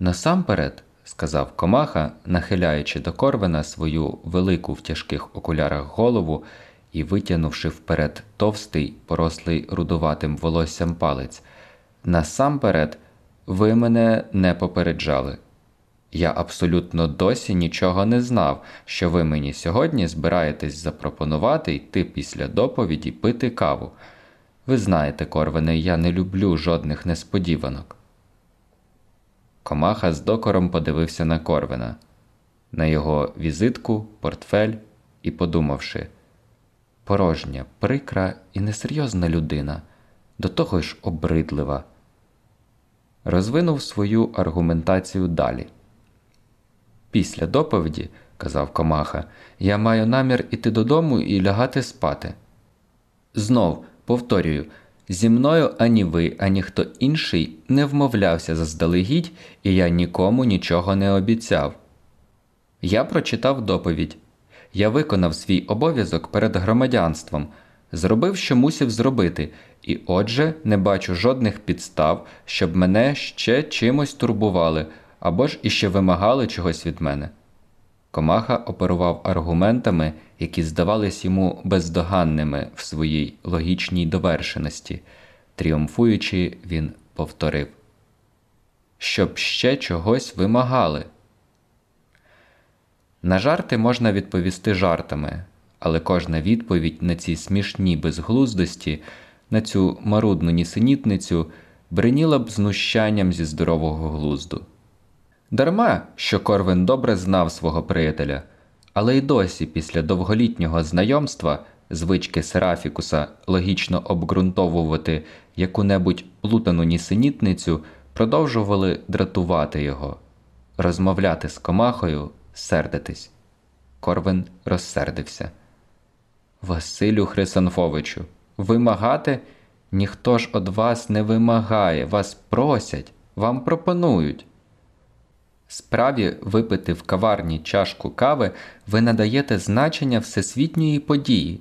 Насамперед, сказав Комаха, нахиляючи до Корвина свою велику в тяжких окулярах голову і витягнувши вперед товстий, порослий рудуватим волоссям палець. Насамперед, ви мене не попереджали. Я абсолютно досі нічого не знав, що ви мені сьогодні збираєтесь запропонувати йти після доповіді пити каву. Ви знаєте, Корвине, я не люблю жодних несподіванок. Комаха з докором подивився на Корвина, на його візитку, портфель і, подумавши, порожня, прикра і несерйозна людина, до того ж обридлива, розвинув свою аргументацію далі. Після доповіді, казав Комаха, я маю намір іти додому і лягати спати. Знов повторюю, Зі мною ані ви, ані хто інший не вмовлявся заздалегідь, і я нікому нічого не обіцяв. Я прочитав доповідь. Я виконав свій обов'язок перед громадянством, зробив, що мусив зробити, і отже не бачу жодних підстав, щоб мене ще чимось турбували або ж іще вимагали чогось від мене. Комаха оперував аргументами, які здавались йому бездоганними в своїй логічній довершеності. Тріумфуючи, він повторив щоб ще чогось вимагали. На жарти можна відповісти жартами, але кожна відповідь на ці смішні безглуздості, на цю марудну нісенітницю бриніла б знущанням зі здорового глузду. Дарма, що Корвин добре знав свого приятеля, але й досі, після довголітнього знайомства, звички Серафікуса логічно обґрунтовувати яку-небудь плутану нісенітницю, продовжували дратувати його, розмовляти з комахою, сердитись. Корвин розсердився. Василю Хрисанфовичу, вимагати ніхто ж од вас не вимагає, вас просять, вам пропонують. Справі випити в каварні чашку кави ви надаєте значення всесвітньої події,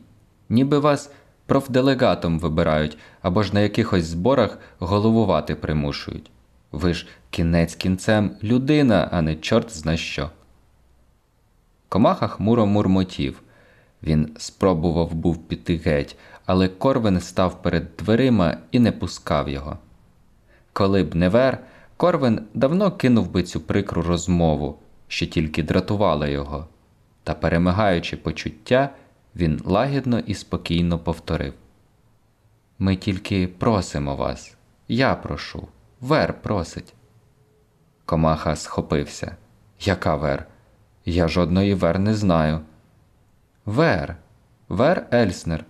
ніби вас профделегатом вибирають або ж на якихось зборах головувати примушують. Ви ж кінець кінцем людина, а не чорт зна що. Комаха хмуро мурмотів. Він спробував був піти геть, але Корвин став перед дверима і не пускав його. Коли б не вер, Корвин давно кинув би цю прикру розмову, що тільки дратувала його, та, перемагаючи почуття, він лагідно і спокійно повторив: Ми тільки просимо вас, я прошу, вер просить. Комаха схопився. Яка вер? Я жодної вер не знаю. Вер, Вер Ельснер,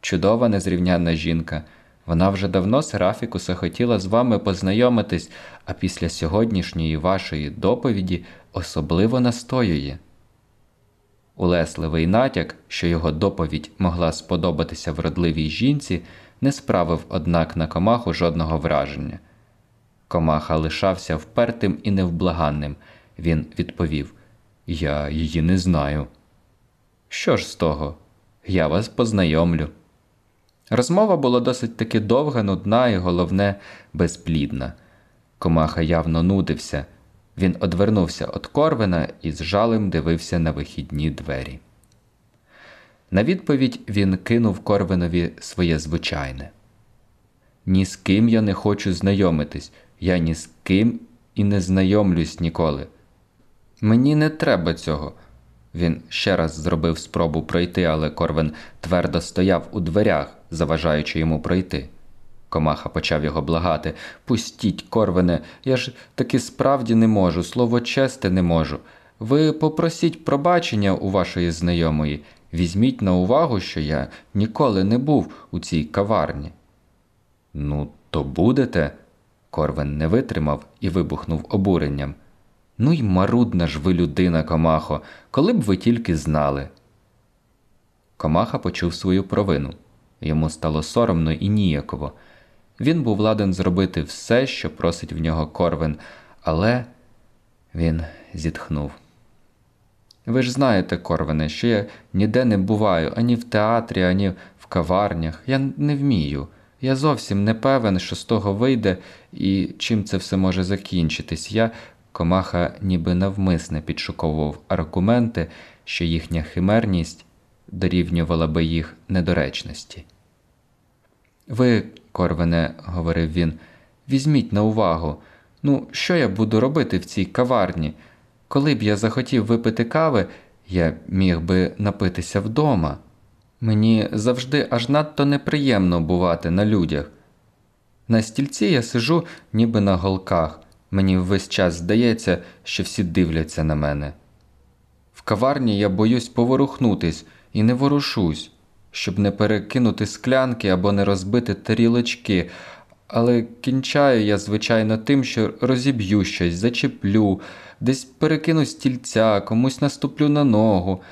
чудова незрівнянна жінка. Вона вже давно Серафікуса хотіла з вами познайомитись, а після сьогоднішньої вашої доповіді особливо настоює. Улесливий натяк, що його доповідь могла сподобатися вродливій жінці, не справив, однак, на комаху жодного враження. Комаха лишався впертим і невблаганним. Він відповів Я її не знаю. Що ж з того? Я вас познайомлю. Розмова була досить таки довга, нудна і, головне, безплідна. Комаха явно нудився. Він одвернувся від Корвина і з жалем дивився на вихідні двері. На відповідь він кинув Корвинові своє звичайне. Ні з ким я не хочу знайомитись, я ні з ким і не знайомлюсь ніколи. Мені не треба цього. Він ще раз зробив спробу пройти, але Корвин твердо стояв у дверях, заважаючи йому пройти. Комаха почав його благати Пустіть, Корвине, я ж таки справді не можу, слово честе не можу. Ви попросіть пробачення у вашої знайомої, візьміть на увагу, що я ніколи не був у цій каварні. Ну, то будете? Корвин не витримав і вибухнув обуренням. Ну й марудна ж ви людина, Комахо, коли б ви тільки знали. Комаха почув свою провину. Йому стало соромно і ніяково. Він був ладен зробити все, що просить в нього Корвин, але він зітхнув. Ви ж знаєте, Корвине, що я ніде не буваю ані в театрі, ані в каварнях. Я не вмію. Я зовсім не певен, що з того вийде і чим це все може закінчитись. Я Комаха ніби навмисне підшуковував аргументи, що їхня химерність дорівнювала би їх недоречності. Ви, Корвене, говорив він, візьміть на увагу, ну, що я буду робити в цій каварні? Коли б я захотів випити кави, я міг би напитися вдома. Мені завжди аж надто неприємно бувати на людях. На стільці я сижу, ніби на голках. Мені весь час здається, що всі дивляться на мене. В каварні я боюсь поворухнутись і не ворушусь, щоб не перекинути склянки або не розбити тарілочки, але кінчаю я, звичайно, тим, що розіб'ю щось, зачеплю, десь перекину стільця, комусь наступлю на ногу.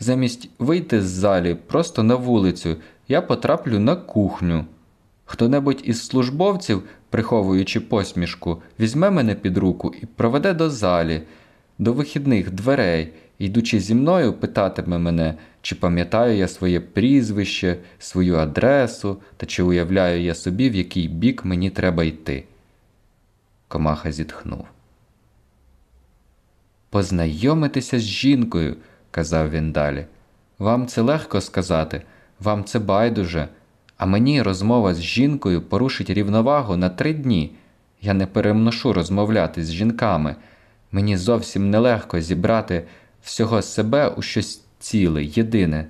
Замість вийти з залі просто на вулицю, я потраплю на кухню. Хто-небудь із службовців, приховуючи посмішку, візьме мене під руку і проведе до залі, до вихідних дверей, йдучи зі мною, питатиме мене, чи пам'ятаю я своє прізвище, свою адресу та чи уявляю я собі, в який бік мені треба йти. Комаха зітхнув. Познайомитися з жінкою, казав він далі. Вам це легко сказати, вам це байдуже, а мені розмова з жінкою порушить рівновагу на три дні. Я не перемношу розмовляти з жінками. Мені зовсім нелегко зібрати всього себе у щось ціле, єдине.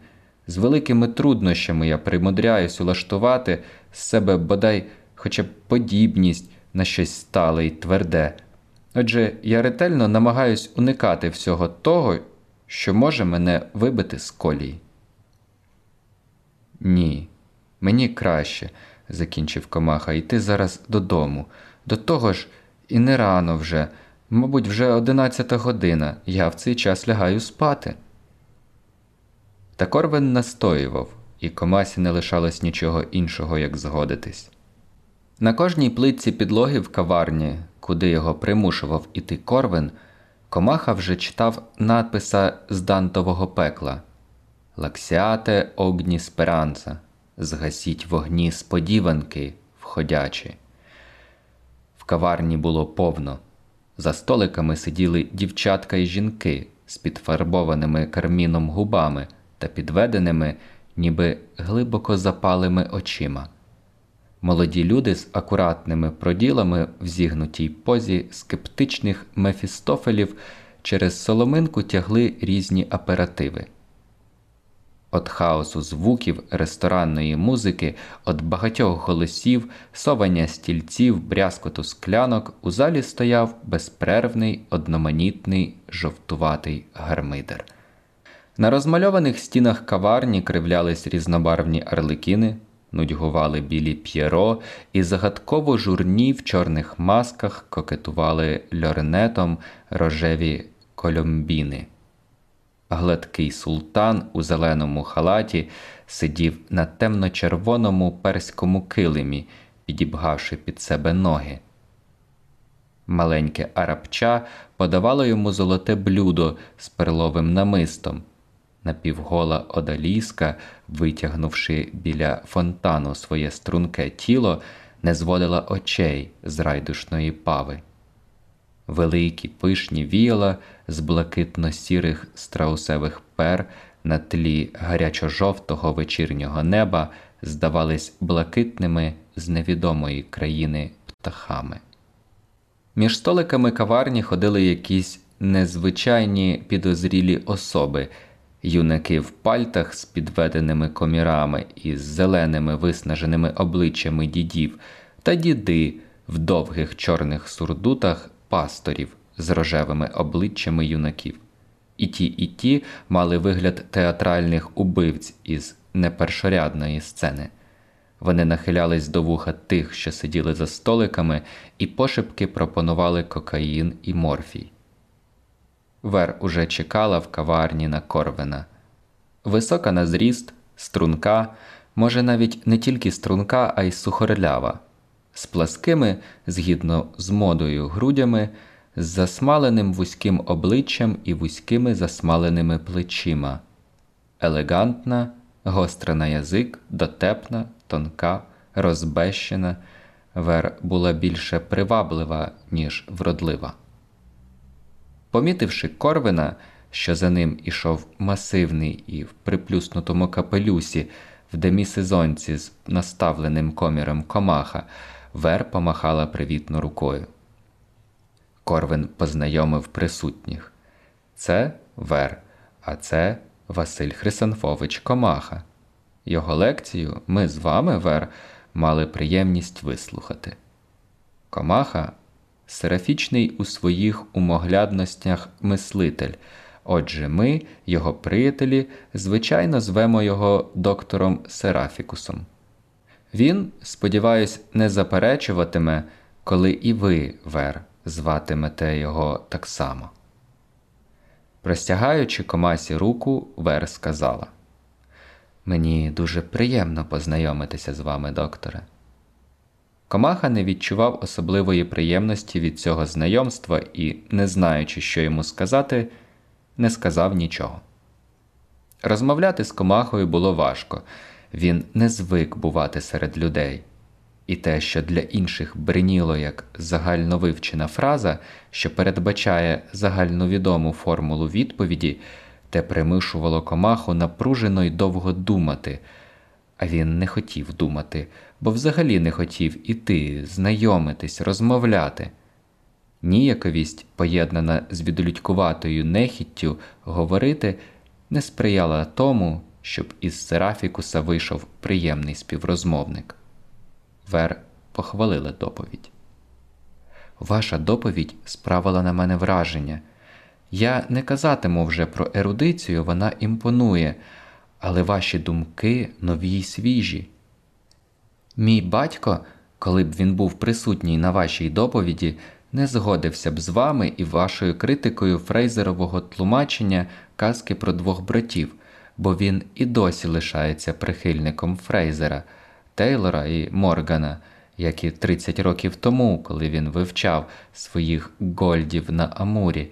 З великими труднощами я примудряюсь улаштувати з себе бодай хоча б подібність на щось стале й тверде. Отже, я ретельно намагаюсь уникати всього того, що може мене вибити з колії. Ні, мені краще, закінчив комаха, йти зараз додому. До того ж, і не рано вже, мабуть, вже одинадцята година, я в цей час лягаю спати. Та Корвен настоював, і комасі не лишалось нічого іншого, як згодитись. На кожній плитці підлоги в каварні, куди його примушував іти Корвен, комаха вже читав надписа з Дантового пекла Лаксіате огні сперанца, згасіть вогні сподіванки, входячі. В каварні було повно. За столиками сиділи дівчатка і жінки з підфарбованими карміном губами та підведеними, ніби глибоко запалими очима. Молоді люди з акуратними проділами в зігнутій позі скептичних мефістофелів через соломинку тягли різні аперативи. От хаосу звуків ресторанної музики, от багатьох голосів, совання стільців, брязкоту склянок у залі стояв безперервний одноманітний жовтуватий гармидер. На розмальованих стінах каварні кривлялись різнобарвні арлекіни, нудьгували білі п'єро і загадково журні в чорних масках кокетували льорнетом рожеві кольомбіни. Гладкий султан у зеленому халаті сидів на темно-червоному перському килимі, підібгавши під себе ноги. Маленьке арабча подавало йому золоте блюдо з перловим намистом. Напівгола одаліска, витягнувши біля фонтану своє струнке тіло, не зводила очей з райдушної пави. Великі пишні віяла з блакитно-сірих страусевих пер на тлі гарячо-жовтого вечірнього неба здавались блакитними з невідомої країни птахами. Між столиками каварні ходили якісь незвичайні підозрілі особи, юнаки в пальтах з підведеними комірами і з зеленими виснаженими обличчями дідів, та діди в довгих чорних сурдутах пасторів з рожевими обличчями юнаків. І ті, і ті мали вигляд театральних убивць із непершорядної сцени. Вони нахилялись до вуха тих, що сиділи за столиками, і пошепки пропонували кокаїн і морфій. Вер уже чекала в каварні на Корвена. Висока на зріст, струнка, може навіть не тільки струнка, а й сухорлява, з пласкими, згідно з модою грудями, з засмаленим вузьким обличчям і вузькими засмаленими плечима, елегантна, гостра на язик, дотепна, тонка, розбещена. Вер була більше приваблива, ніж вродлива. Помітивши Корвина, що за ним ішов масивний і в приплюснутому капелюсі в демісезонці з наставленим коміром комаха, Вер помахала привітно рукою. Корвин познайомив присутніх. Це Вер, а це Василь Хрисанфович Комаха. Його лекцію ми з вами, Вер, мали приємність вислухати. Комаха серафічний у своїх умоглядностях мислитель. Отже, ми, його приятелі, звичайно звемо його доктором Серафікусом. Він, сподіваюсь, не заперечуватиме, коли і ви, Вер, зватимете його так само. Простягаючи комасі руку, Вер сказала Мені дуже приємно познайомитися з вами, докторе. Комаха не відчував особливої приємності від цього знайомства і, не знаючи, що йому сказати, не сказав нічого. Розмовляти з комахою було важко, він не звик бувати серед людей, і те, що для інших бриніло як загальновивчена фраза, що передбачає загальновідому формулу відповіді, те примушувало комаху напружено й довго думати, а він не хотів думати, бо взагалі не хотів іти, знайомитись, розмовляти. Ніяковість, поєднана з відлюдькуватою нехіттю говорити, не сприяла тому, щоб із Серафікуса вийшов приємний співрозмовник. Вер похвалила доповідь. Ваша доповідь справила на мене враження. Я не казатиму вже про ерудицію, вона імпонує, але ваші думки нові й свіжі. Мій батько, коли б він був присутній на вашій доповіді, не згодився б з вами і вашою критикою фрейзерового тлумачення казки про двох братів, бо він і досі лишається прихильником Фрейзера, Тейлора і Моргана, як і 30 років тому, коли він вивчав своїх гольдів на Амурі.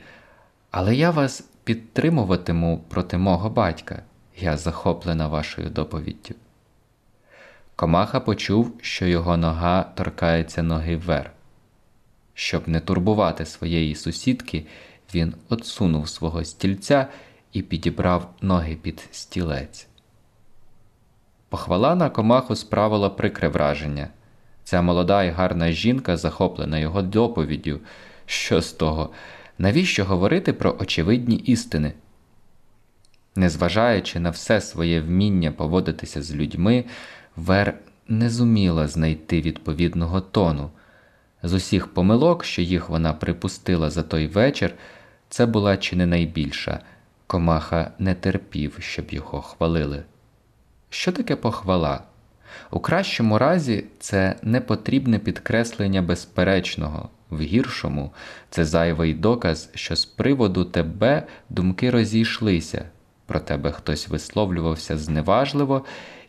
Але я вас підтримуватиму проти мого батька. Я захоплена вашою доповіддю. Комаха почув, що його нога торкається ноги вверх. Щоб не турбувати своєї сусідки, він отсунув свого стільця і підібрав ноги під стілець. Похвала на комаху справила прикре враження. Ця молода і гарна жінка захоплена його доповіддю. Що з того? Навіщо говорити про очевидні істини? Незважаючи на все своє вміння поводитися з людьми, Вер не зуміла знайти відповідного тону. З усіх помилок, що їх вона припустила за той вечір, це була чи не найбільша. Комаха не терпів, щоб його хвалили. Що таке похвала? У кращому разі це непотрібне підкреслення безперечного, в гіршому це зайвий доказ, що з приводу тебе думки розійшлися, про тебе хтось висловлювався зневажливо,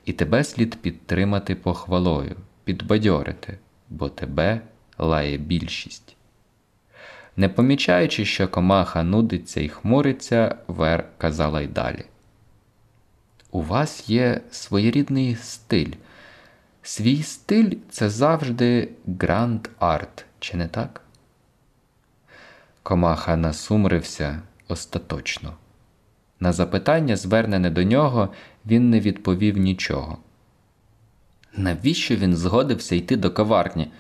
і тебе слід підтримати похвалою, підбадьорити, бо тебе лає більшість. Не помічаючи, що комаха нудиться і хмуриться, Вер казала й далі. У вас є своєрідний стиль. Свій стиль це завжди гранд арт, чи не так? Комаха насумрився остаточно. На запитання, звернене до нього, він не відповів нічого. Навіщо він згодився йти до каварні?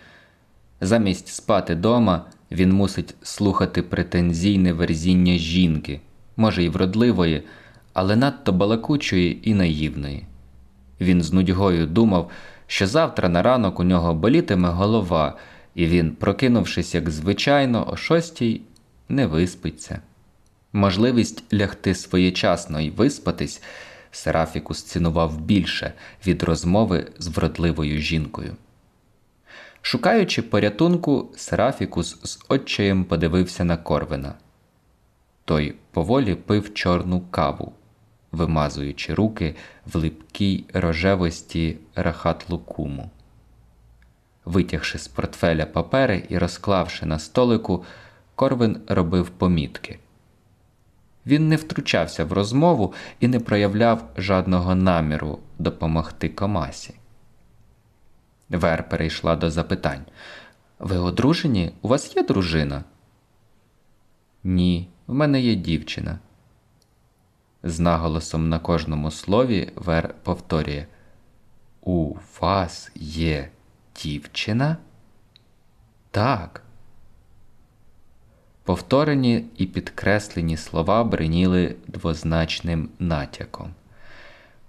Замість спати дома, він мусить слухати претензійне верзіння жінки, може й вродливої, але надто балакучої і наївної. Він з нудьгою думав, що завтра на ранок у нього болітиме голова, і він, прокинувшись, як звичайно, о шостій, не виспиться. Можливість лягти своєчасно і виспатись Серафікус цінував більше від розмови з вродливою жінкою. Шукаючи порятунку, Серафікус з отчаєм подивився на Корвина. Той поволі пив чорну каву, вимазуючи руки в липкій рожевості рахат-лукуму. Витягши з портфеля папери і розклавши на столику, Корвин робив помітки. Він не втручався в розмову і не проявляв жодного наміру допомогти Комасі. Вер перейшла до запитань. Ви одружені? У вас є дружина? Ні, в мене є дівчина. З наголосом на кожному слові Вер повторює У вас є дівчина? Так. Повторені і підкреслені слова бриніли двозначним натяком.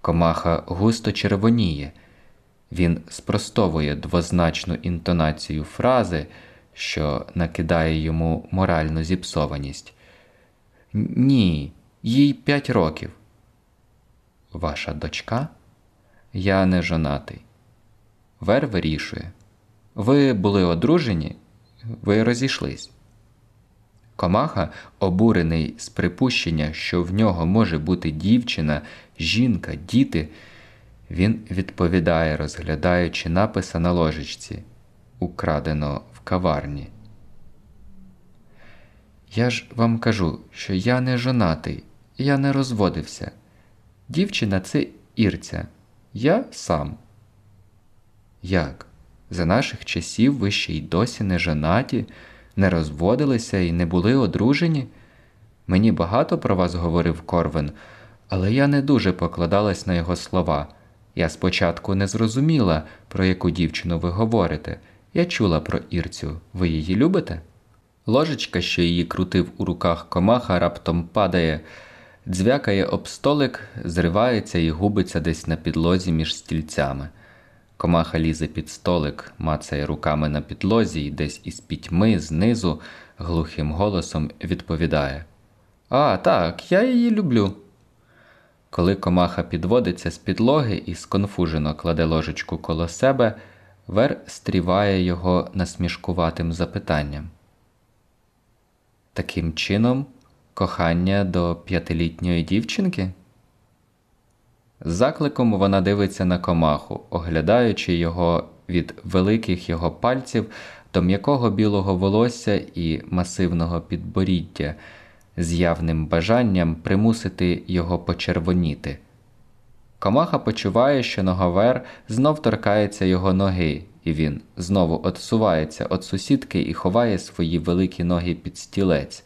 Комаха густо червоніє. Він спростовує двозначну інтонацію фрази, що накидає йому моральну зіпсованість. Ні, їй п'ять років. Ваша дочка? Я не жонатий. Вер вирішує. Ви були одружені, ви розійшлись. Комаха, обурений з припущення, що в нього може бути дівчина, жінка, діти, він відповідає, розглядаючи написа на ложечці. украдено в каварні. Я ж вам кажу, що я не жонатий, я не розводився. Дівчина це Ірця, я сам. Як? За наших часів ви ще й досі не жонаті, не розводилися і не були одружені? Мені багато про вас говорив Корвин, але я не дуже покладалась на його слова. Я спочатку не зрозуміла, про яку дівчину ви говорите. Я чула про Ірцю. Ви її любите? Ложечка, що її крутив у руках комаха, раптом падає, дзвякає об столик, зривається і губиться десь на підлозі між стільцями. Комаха лізе під столик, мацає руками на підлозі і десь із пітьми знизу глухим голосом відповідає А, так, я її люблю. Коли комаха підводиться з підлоги і сконфужено кладе ложечку коло себе, Вер стріває його насмішкуватим запитанням. Таким чином, кохання до п'ятилітньої дівчинки? З закликом вона дивиться на комаху, оглядаючи його від великих його пальців до м'якого білого волосся і масивного підборіддя, з явним бажанням примусити його почервоніти. Комаха почуває, що ноговер знов торкається його ноги, і він знову отсувається від сусідки і ховає свої великі ноги під стілець.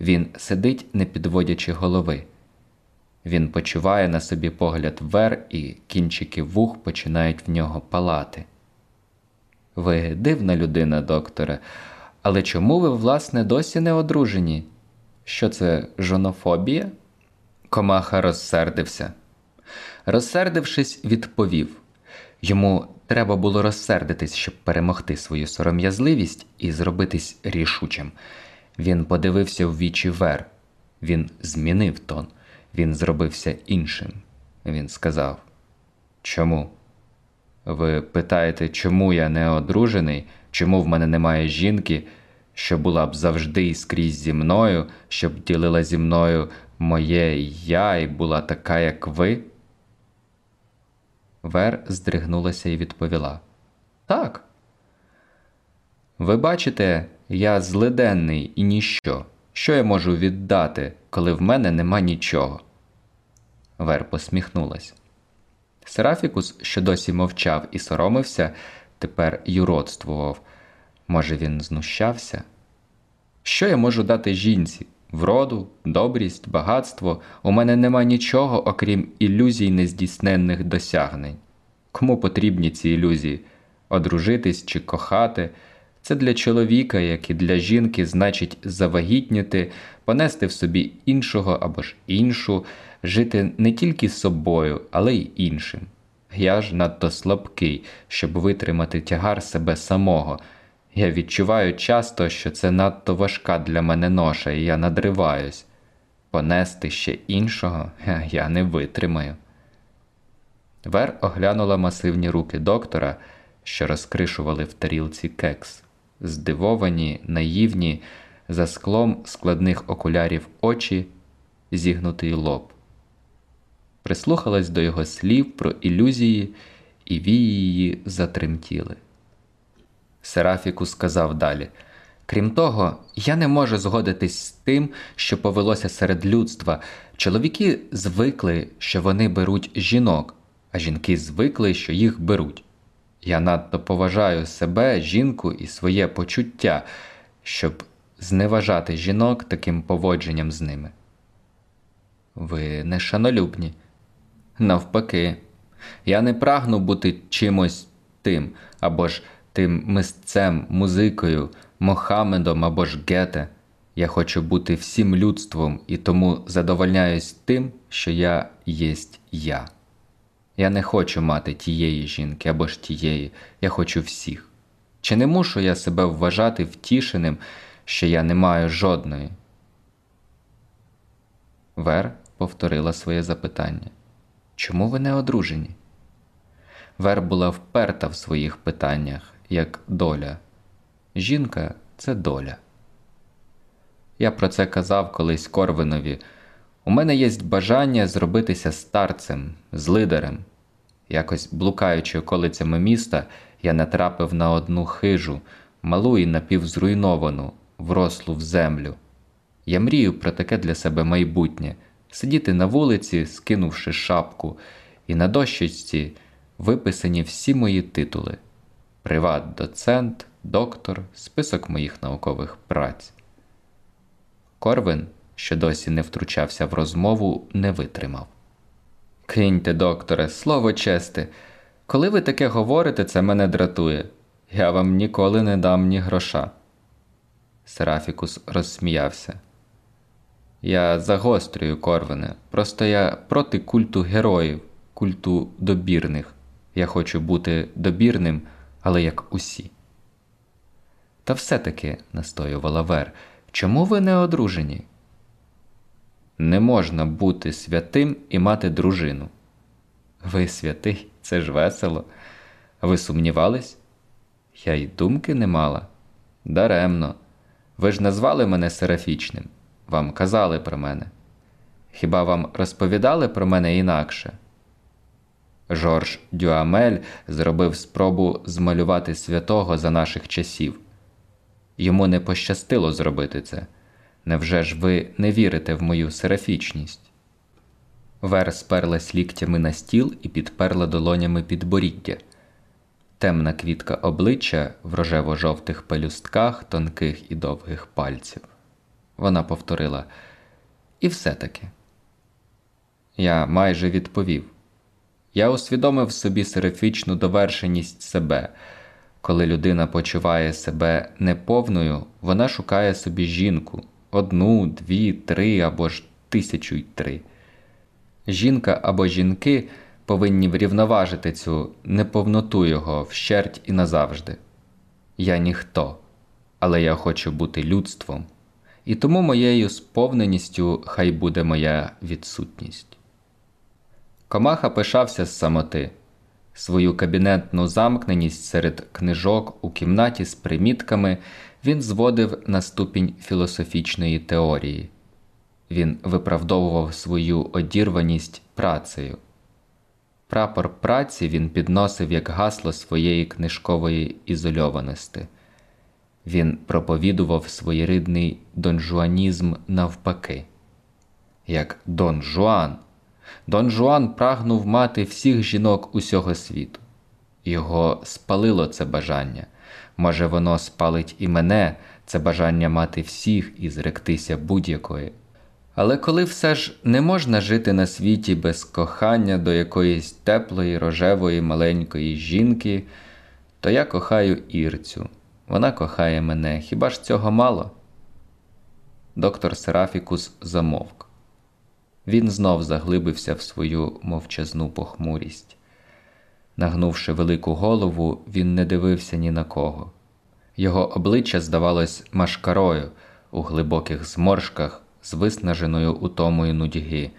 Він сидить, не підводячи голови. Він почуває на собі погляд вер, і кінчики вух починають в нього палати. Ви дивна людина, докторе, але чому ви, власне, досі не одружені? Що це жонофобія? Комаха розсердився. Розсердившись, відповів йому треба було розсердитись, щоб перемогти свою сором'язливість і зробитись рішучим. Він подивився в вічі вер, він змінив тон, він зробився іншим. Він сказав: Чому? Ви питаєте, чому я не одружений, чому в мене немає жінки, що була б завжди і скрізь зі мною, щоб ділила зі мною моє я і була така, як ви? Вер здригнулася і відповіла: Так. Ви бачите, я злиденний і ніщо. Що я можу віддати, коли в мене нема нічого? Вер посміхнулась. Серафікус, що досі мовчав і соромився, тепер юродствував. Може, він знущався? Що я можу дати жінці? Вроду, добрість, багатство у мене нема нічого, окрім ілюзій нездійсненних досягнень. Кому потрібні ці ілюзії? Одружитись чи кохати? Це для чоловіка, як і для жінки, значить завагітніти, понести в собі іншого або ж іншу, жити не тільки собою, але й іншим. Я ж надто слабкий, щоб витримати тягар себе самого. Я відчуваю часто, що це надто важка для мене ноша, і я надриваюсь. Понести ще іншого я не витримаю. Вер оглянула масивні руки доктора, що розкришували в тарілці кекс, здивовані, наївні, за склом складних окулярів очі, зігнутий лоб. Прислухалась до його слів про ілюзії, і вії її затремтіли. Серафіку сказав далі. Крім того, я не можу згодитись з тим, що повелося серед людства. Чоловіки звикли, що вони беруть жінок, а жінки звикли, що їх беруть. Я надто поважаю себе, жінку і своє почуття, щоб зневажати жінок таким поводженням з ними. Ви не шанолюбні. Навпаки, я не прагну бути чимось тим або ж тим мисцем, музикою, Мохамедом або ж Гете. Я хочу бути всім людством і тому задовольняюсь тим, що я єсть я. Я не хочу мати тієї жінки або ж тієї, я хочу всіх. Чи не мушу я себе вважати втішеним, що я не маю жодної? Вер повторила своє запитання. Чому ви не одружені? Вер була вперта в своїх питаннях, як доля. Жінка це доля. Я про це казав колись Корвинові. У мене є бажання зробитися старцем, з лидерем. Якось блукаючи околицями міста, я натрапив на одну хижу, малу і напівзруйновану, врослу в землю. Я мрію про таке для себе майбутнє сидіти на вулиці, скинувши шапку, і на дощечці виписані всі мої титули: приват, доцент, доктор, список моїх наукових праць. Корвин, що досі не втручався в розмову, не витримав. Киньте, докторе, слово честе, коли ви таке говорите, це мене дратує. Я вам ніколи не дам ні гроша. Серафікус розсміявся. Я загострюю, Корвине, просто я проти культу героїв, культу добірних. Я хочу бути добірним, але як усі. Та все-таки, настоювала Вер, чому ви не одружені? Не можна бути святим і мати дружину. Ви святий, це ж весело. Ви сумнівались? Я й думки не мала. Даремно. Ви ж назвали мене Серафічним. Вам казали про мене. Хіба вам розповідали про мене інакше? Жорж Дюамель зробив спробу змалювати святого за наших часів. Йому не пощастило зробити це. Невже ж ви не вірите в мою серафічність? Вер сперлась ліктями на стіл і підперла долонями підборіддя. Темна квітка обличчя в рожево-жовтих пелюстках тонких і довгих пальців. Вона повторила І все-таки. Я майже відповів. Я усвідомив собі серафічну довершеність себе. Коли людина почуває себе неповною, вона шукає собі жінку одну, дві, три або ж тисячу й три. Жінка або жінки повинні врівноважити цю неповноту його вщерть і назавжди. Я ніхто, але я хочу бути людством, і тому моєю сповненістю хай буде моя відсутність. Комаха пишався з самоти, свою кабінетну замкненість серед книжок у кімнаті з примітками він зводив на ступінь філософічної теорії. Він виправдовував свою одірваність працею. Прапор праці він підносив як гасло своєї книжкової ізольованості. Він проповідував своєрідний донжуанізм навпаки, як Дон Жуан. Дон Жуан прагнув мати всіх жінок усього світу. Його спалило це бажання. Може, воно спалить і мене, це бажання мати всіх і зректися будь-якої. Але коли все ж не можна жити на світі без кохання до якоїсь теплої, рожевої, маленької жінки, то я кохаю Ірцю. Вона кохає мене. Хіба ж цього мало? Доктор Серафікус замовк. Він знов заглибився в свою мовчазну похмурість. Нагнувши велику голову, він не дивився ні на кого. Його обличчя здавалось машкарою у глибоких зморшках з виснаженою утомою нудьги,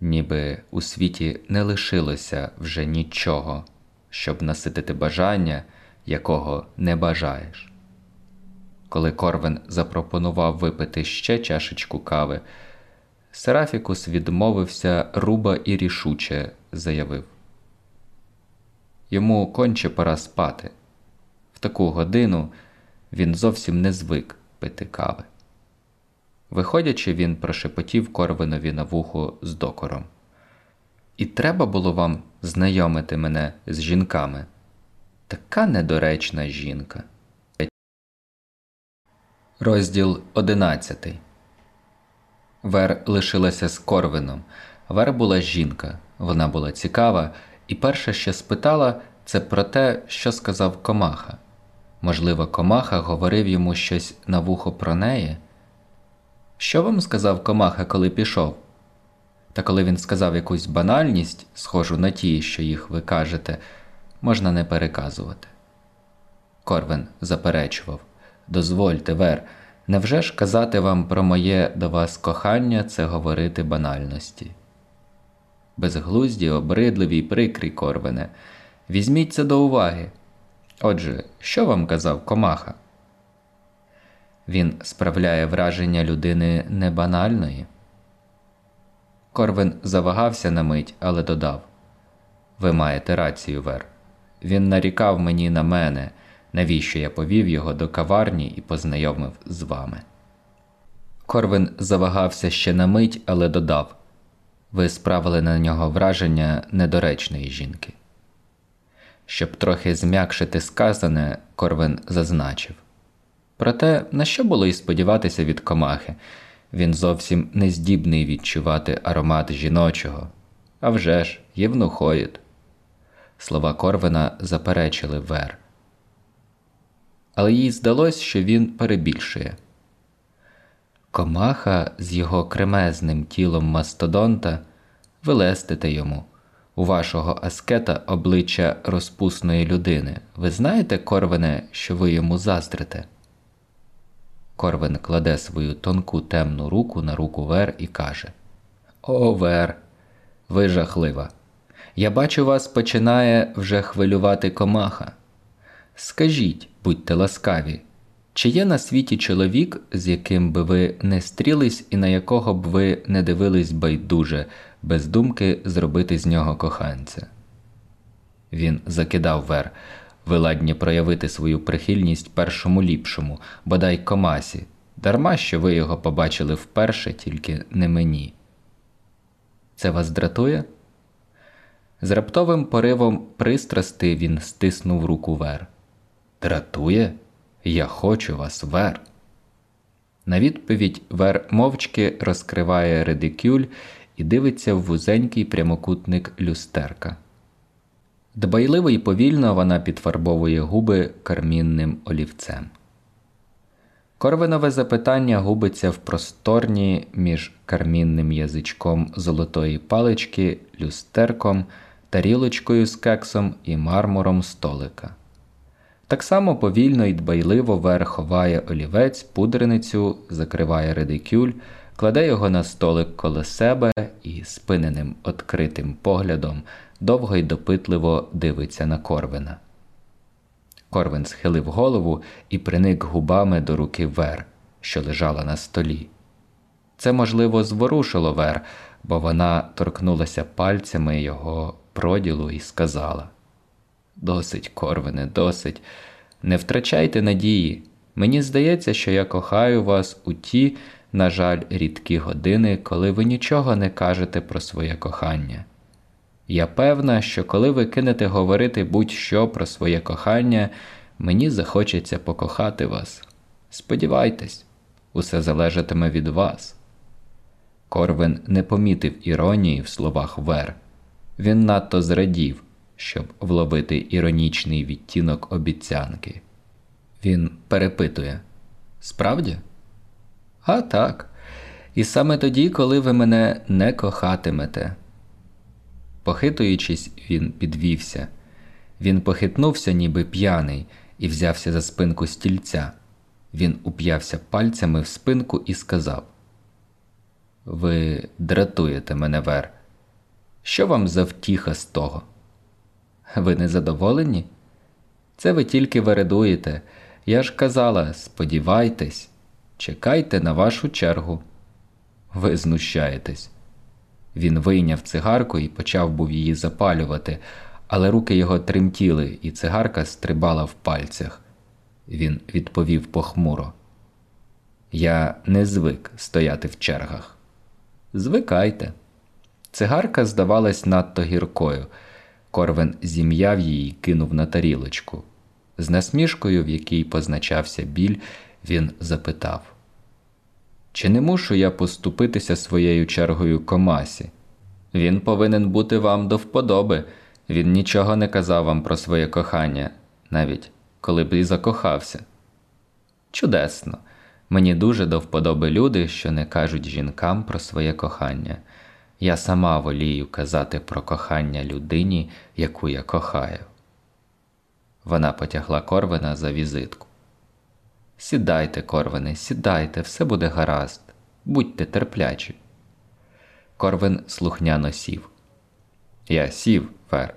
ніби у світі не лишилося вже нічого, щоб наситити бажання, якого не бажаєш. Коли Корвен запропонував випити ще чашечку кави, Серафікус відмовився руба і рішуче заявив. Йому конче пора спати. В таку годину він зовсім не звик пити кави. Виходячи, він прошепотів Корвинові на вухо з докором. І треба було вам знайомити мене з жінками. Така недоречна жінка. Розділ одинадцятий. Вер лишилася з Корвином. Вер була жінка, вона була цікава, і перше, що спитала, це про те, що сказав Комаха. Можливо, Комаха говорив йому щось на вухо про неї. Що вам сказав Комаха, коли пішов? Та коли він сказав якусь банальність, схожу на ті, що їх ви кажете, можна не переказувати. Корвен заперечував Дозвольте, Вер, невже ж казати вам про моє до вас кохання це говорити банальності? Безглузді, обридливі й прикрі Корвене, візьміть це до уваги. Отже, що вам казав Комаха? Він справляє враження людини небанальної. Корвин завагався на мить, але додав Ви маєте рацію, Вер. він нарікав мені на мене, навіщо я повів його до каварні і познайомив з вами. Корвин завагався ще на мить, але додав ви справили на нього враження недоречної жінки. Щоб трохи зм'якшити сказане, Корвин зазначив. Проте, на що було й сподіватися від комахи, він зовсім не здібний відчувати аромат жіночого, а вже ж, євнухоїд. Слова Корвина заперечили Вер. Але їй здалось, що він перебільшує. Комаха з його кремезним тілом мастодонта вилестите йому. У вашого аскета обличчя розпусної людини. Ви знаєте, Корвине, що ви йому заздрите? Корвин кладе свою тонку темну руку на руку Вер і каже: О, Вер, ви жахлива. Я бачу, вас починає вже хвилювати комаха. Скажіть, будьте ласкаві, чи є на світі чоловік, з яким би ви не стрілись і на якого б ви не дивились байдуже, без думки зробити з нього коханця? Він закидав Вер ви ладні проявити свою прихильність першому ліпшому, бодай комасі, дарма що ви його побачили вперше, тільки не мені. Це вас дратує? З раптовим поривом пристрасти він стиснув руку Вер. Дратує? Я хочу вас, Вер. На відповідь Вер мовчки розкриває редикюль і дивиться в вузенький прямокутник люстерка. Дбайливо і повільно вона підфарбовує губи кармінним олівцем. Корвинове запитання губиться в просторні між кармінним язичком золотої палички, люстерком, тарілочкою з кексом і мармуром столика. Так само повільно і дбайливо Вер ховає олівець, пудреницю, закриває редикюль, кладе його на столик коло себе і спиненим відкритим поглядом довго й допитливо дивиться на Корвина. Корвин схилив голову і приник губами до руки Вер, що лежала на столі. Це, можливо, зворушило Вер, бо вона торкнулася пальцями його проділу і сказала: Досить, Корвине, досить, не втрачайте надії. Мені здається, що я кохаю вас у ті, на жаль, рідкі години, коли ви нічого не кажете про своє кохання. Я певна, що коли ви кинете говорити будь-що про своє кохання, мені захочеться покохати вас. Сподівайтесь, усе залежатиме від вас. Корвин не помітив іронії в словах Вер. Він надто зрадів, щоб вловити іронічний відтінок обіцянки. Він перепитує Справді? А так. І саме тоді, коли ви мене не кохатимете. Похитуючись, він підвівся. Він похитнувся, ніби п'яний, і взявся за спинку стільця. Він уп'явся пальцями в спинку і сказав: Ви дратуєте мене, Вер. Що вам за втіха з того? Ви не задоволені? Це ви тільки вередуєте. Я ж казала, сподівайтесь, чекайте на вашу чергу. Ви знущаєтесь. Він вийняв цигарку і почав був її запалювати, але руки його тремтіли, і цигарка стрибала в пальцях. Він відповів похмуро. Я не звик стояти в чергах. Звикайте. Цигарка здавалась надто гіркою. Корвен зім'яв її і кинув на тарілочку. З насмішкою, в якій позначався біль, він запитав чи не мушу я поступитися своєю чергою комасі? Він повинен бути вам до вподоби, він нічого не казав вам про своє кохання, навіть коли б і закохався. Чудесно, мені дуже до вподоби люди, що не кажуть жінкам про своє кохання. Я сама волію казати про кохання людині, яку я кохаю. Вона потягла Корвина за візитку. Сідайте, Корвине, сідайте, все буде гаразд, будьте терплячі. Корвин слухняно сів. Я сів, Вер.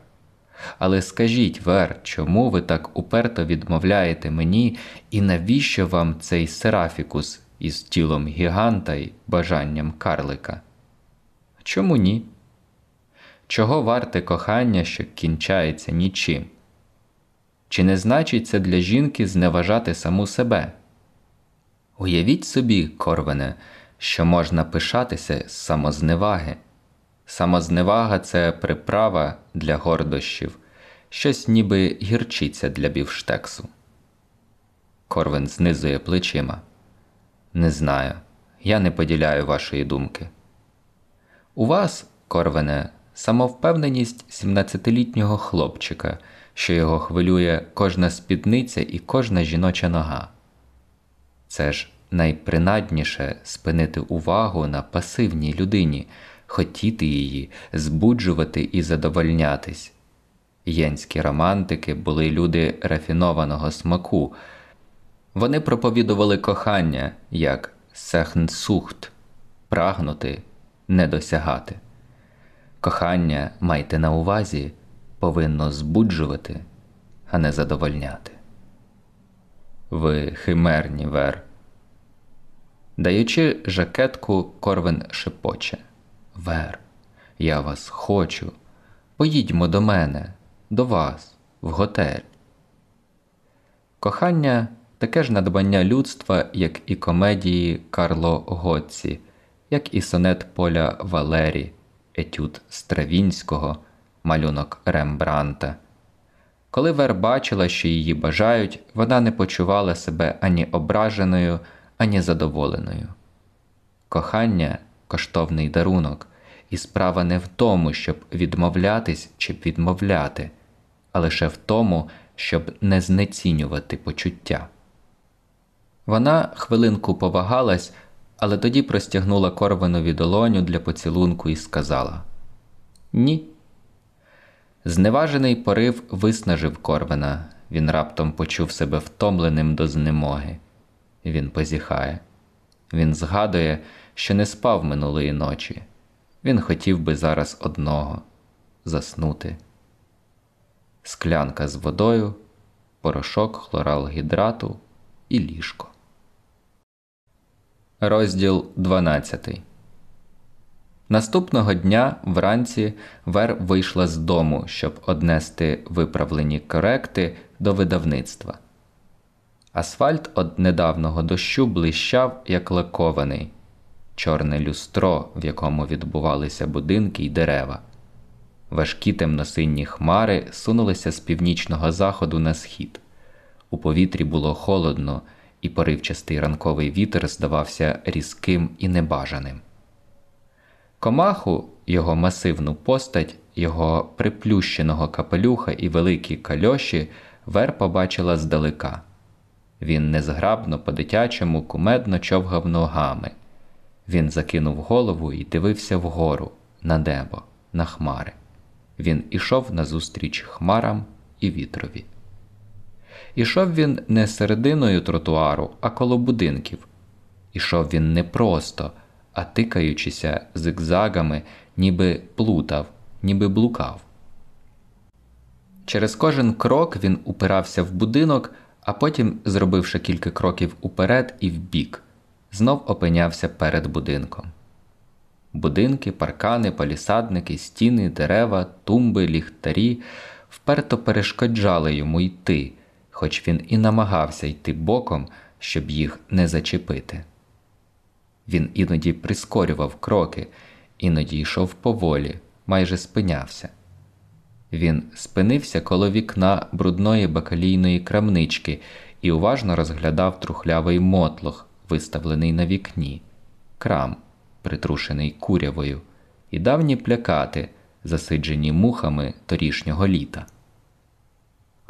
Але скажіть, Вер, чому ви так уперто відмовляєте мені і навіщо вам цей серафікус із тілом гіганта й бажанням карлика? Чому ні? Чого варте кохання, що кінчається нічим? Чи не значить це для жінки зневажати саму себе? Уявіть собі, Корвене, що можна пишатися з самозневаги. Самозневага це приправа для гордощів, щось ніби гірчиця для бівштексу. Корвен знизує плечима. Не знаю, я не поділяю вашої думки. У вас, Корвене, самовпевненість 17-літнього хлопчика, що його хвилює кожна спідниця і кожна жіноча нога. Це ж найпринадніше спинити увагу на пасивній людині, хотіти її, збуджувати і задовольнятись. Єнські романтики були люди рафінованого смаку. Вони проповідували кохання як сехнсухт прагнути, не досягати. Кохання, майте на увазі, повинно збуджувати, а не задовольняти. Ви химерні вер. Даючи жакетку, Корвин шепоче Вер, я вас хочу. Поїдьмо до мене, до вас, в готель. Кохання таке ж надбання людства, як і комедії Карло Гоцці, як і сонет Поля Валері, етюд Стравінського, малюнок Рембранта. Коли Вер бачила, що її бажають, вона не почувала себе ані ображеною, ані задоволеною. Кохання коштовний дарунок, і справа не в тому, щоб відмовлятись чи відмовляти, а лише в тому, щоб не знецінювати почуття. Вона хвилинку повагалась, але тоді простягнула Корвинові долоню для поцілунку і сказала Ні. Зневажений порив виснажив Корвина. Він раптом почув себе втомленим до знемоги. Він позіхає. Він згадує, що не спав минулої ночі. Він хотів би зараз одного заснути. Склянка з водою, порошок хлоралгідрату і ліжко. Розділ 12 Наступного дня вранці Вер вийшла з дому, щоб однести виправлені коректи до видавництва. Асфальт од недавнього дощу блищав, як лакований, чорне люстро, в якому відбувалися будинки й дерева. Важкі темносинні хмари сунулися з північного заходу на схід. У повітрі було холодно, і поривчастий ранковий вітер здавався різким і небажаним. Комаху, його масивну постать, його приплющеного капелюха і великі кальоші Вер побачила здалека. Він незграбно по дитячому кумедно човгав ногами. Він закинув голову і дивився вгору, на небо, на хмари. Він ішов назустріч хмарам і вітрові. Ішов він не серединою тротуару, а коло будинків. Ішов він не просто, а тикаючися зигзагами, ніби плутав, ніби блукав. Через кожен крок він упирався в будинок, а потім, зробивши кілька кроків уперед і вбік, знов опинявся перед будинком. Будинки, паркани, палісадники, стіни, дерева, тумби, ліхтарі вперто перешкоджали йому йти, хоч він і намагався йти боком, щоб їх не зачепити. Він іноді прискорював кроки, іноді йшов поволі, майже спинявся. Він спинився коло вікна брудної бакалійної крамнички і уважно розглядав трухлявий мотлох, виставлений на вікні, крам, притрушений курявою, і давні плякати, засиджені мухами торішнього літа.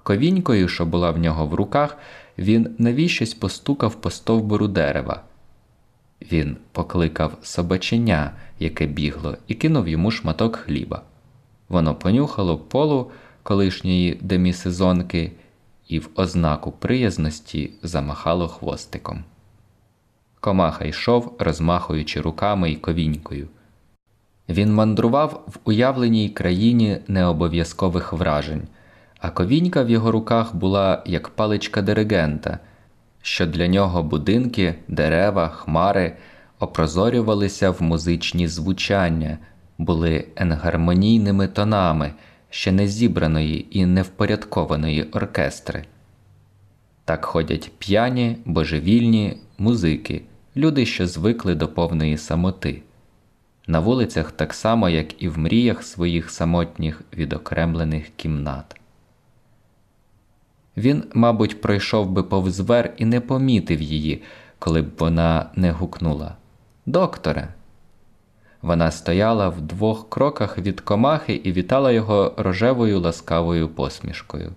Ковінькою, що була в нього в руках, він навіщось постукав по стовбуру дерева. Він покликав собаченя, яке бігло, і кинув йому шматок хліба. Воно понюхало полу колишньої демісезонки і в ознаку приязності замахало хвостиком. Комаха йшов, розмахуючи руками й ковінькою. Він мандрував в уявленій країні необов'язкових вражень, а ковінька в його руках була як паличка диригента, що для нього будинки, дерева, хмари опрозорювалися в музичні звучання, були енгармонійними тонами, ще не зібраної і невпорядкованої оркестри. Так ходять п'яні, божевільні, музики, люди, що звикли до повної самоти. На вулицях так само, як і в мріях своїх самотніх відокремлених кімнат. Він, мабуть, пройшов би повз вер і не помітив її, коли б вона не гукнула Докторе. Вона стояла в двох кроках від комахи і вітала його рожевою ласкавою посмішкою.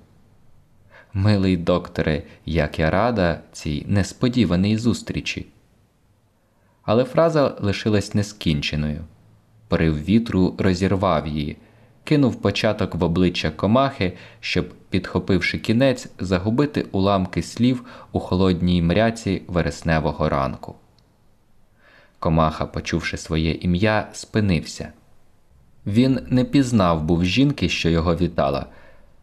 Милий докторе, як я рада цій несподіваній зустрічі. Але фраза лишилась нескінченою. Порив вітру розірвав її, кинув початок в обличчя комахи, щоб, підхопивши кінець, загубити уламки слів у холодній мряці вересневого ранку. Комаха, почувши своє ім'я, спинився. Він не пізнав був жінки, що його вітала.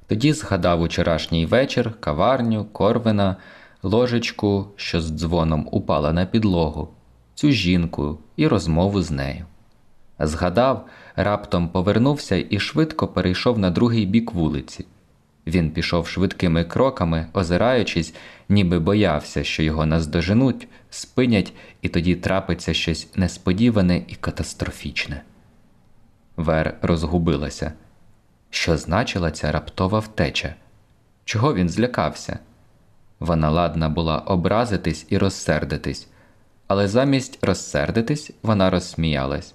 Тоді згадав учорашній вечір, каварню, корвина, ложечку, що з дзвоном упала на підлогу, цю жінку і розмову з нею. Згадав, раптом повернувся і швидко перейшов на другий бік вулиці. Він пішов швидкими кроками, озираючись, ніби боявся, що його наздоженуть, спинять, і тоді трапиться щось несподіване і катастрофічне. Вер розгубилася. Що значила ця раптова втеча? Чого він злякався? Вона ладна була образитись і розсердитись, але замість розсердитись вона розсміялась.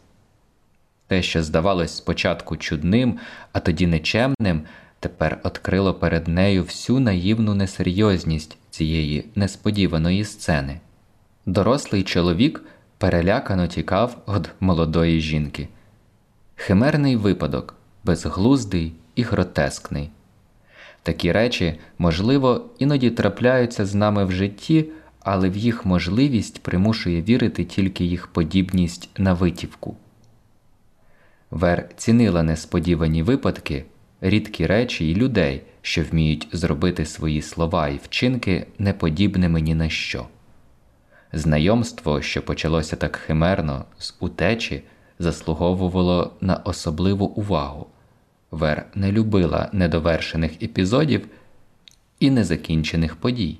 Те, що здавалось спочатку чудним, а тоді нечемним, тепер відкрило перед нею всю наївну несерйозність цієї несподіваної сцени. Дорослий чоловік перелякано тікав від молодої жінки. Химерний випадок, безглуздий і гротескний. Такі речі, можливо, іноді трапляються з нами в житті, але в їх можливість примушує вірити тільки їх подібність на витівку. Вер цінила несподівані випадки, рідкі речі і людей, що вміють зробити свої слова і вчинки неподібними ні на що. Знайомство, що почалося так химерно з утечі, заслуговувало на особливу увагу. Вер не любила недовершених епізодів і незакінчених подій.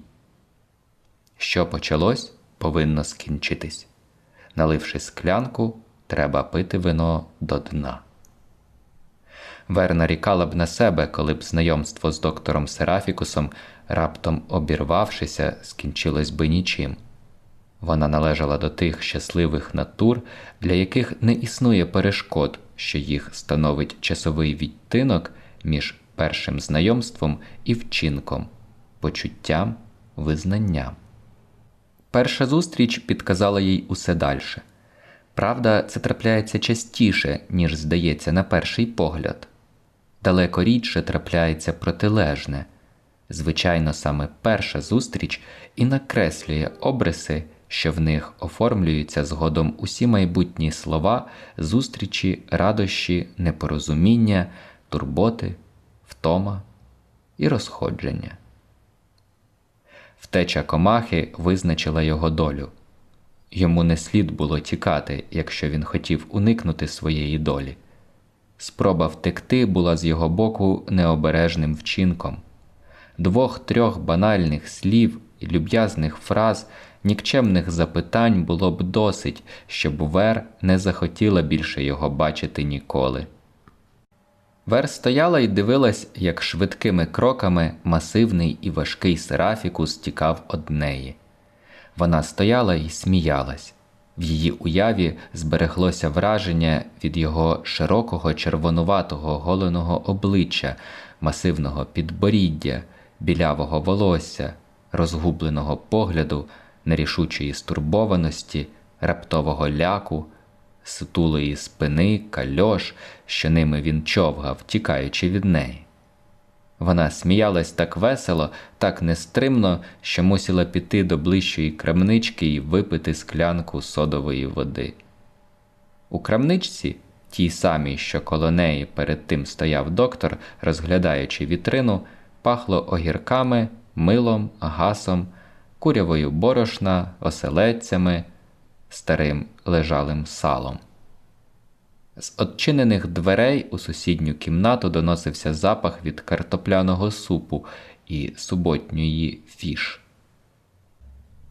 Що почалось, повинно скінчитись. Наливши склянку, треба пити вино до дна. Вер нарікала б на себе, коли б знайомство з доктором Серафікусом, раптом обірвавшися, скінчилось би нічим. Вона належала до тих щасливих натур, для яких не існує перешкод, що їх становить часовий відтинок між першим знайомством і вчинком, почуттям, визнанням. Перша зустріч підказала їй усе дальше. Правда, це трапляється частіше, ніж здається, на перший погляд. Далеко рідше трапляється протилежне. Звичайно, саме перша зустріч і накреслює обриси, що в них оформлюються згодом усі майбутні слова, зустрічі, радощі, непорозуміння, турботи, втома і розходження. Втеча комахи визначила його долю. Йому не слід було тікати, якщо він хотів уникнути своєї долі. Спроба втекти була з його боку необережним вчинком. Двох-трьох банальних слів люб'язних фраз, нікчемних запитань було б досить, щоб Вер не захотіла більше його бачити ніколи. Вер стояла і дивилась, як швидкими кроками масивний і важкий серафікус тікав од неї. Вона стояла і сміялась. В її уяві збереглося враження від його широкого червонуватого голеного обличчя, масивного підборіддя, білявого волосся, розгубленого погляду, нерішучої стурбованості, раптового ляку, сутулої спини, кальош, що ними він човгав, тікаючи від неї. Вона сміялась так весело, так нестримно, що мусила піти до ближчої крамнички і випити склянку содової води. У крамничці, тій самій, що коло неї перед тим стояв доктор, розглядаючи вітрину, пахло огірками, милом, гасом, курявою борошна, оселедцями, старим лежалим салом. З odчинених дверей у сусідню кімнату доносився запах від картопляного супу і суботньої фіш.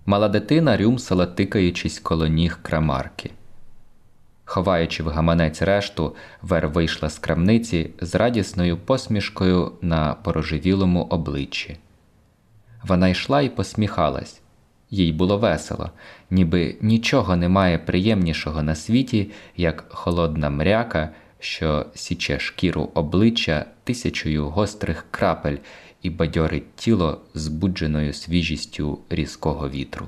Мала дитина рюмсала, тикаючись коло ніг крамарки. Ховаючи в гаманець решту, Вер вийшла з крамниці з радісною посмішкою на порожевілому обличчі. Вона йшла і посміхалась, їй було весело, ніби нічого немає приємнішого на світі, як холодна мряка, що січе шкіру обличчя тисячою гострих крапель і бадьорить тіло збудженою свіжістю різкого вітру.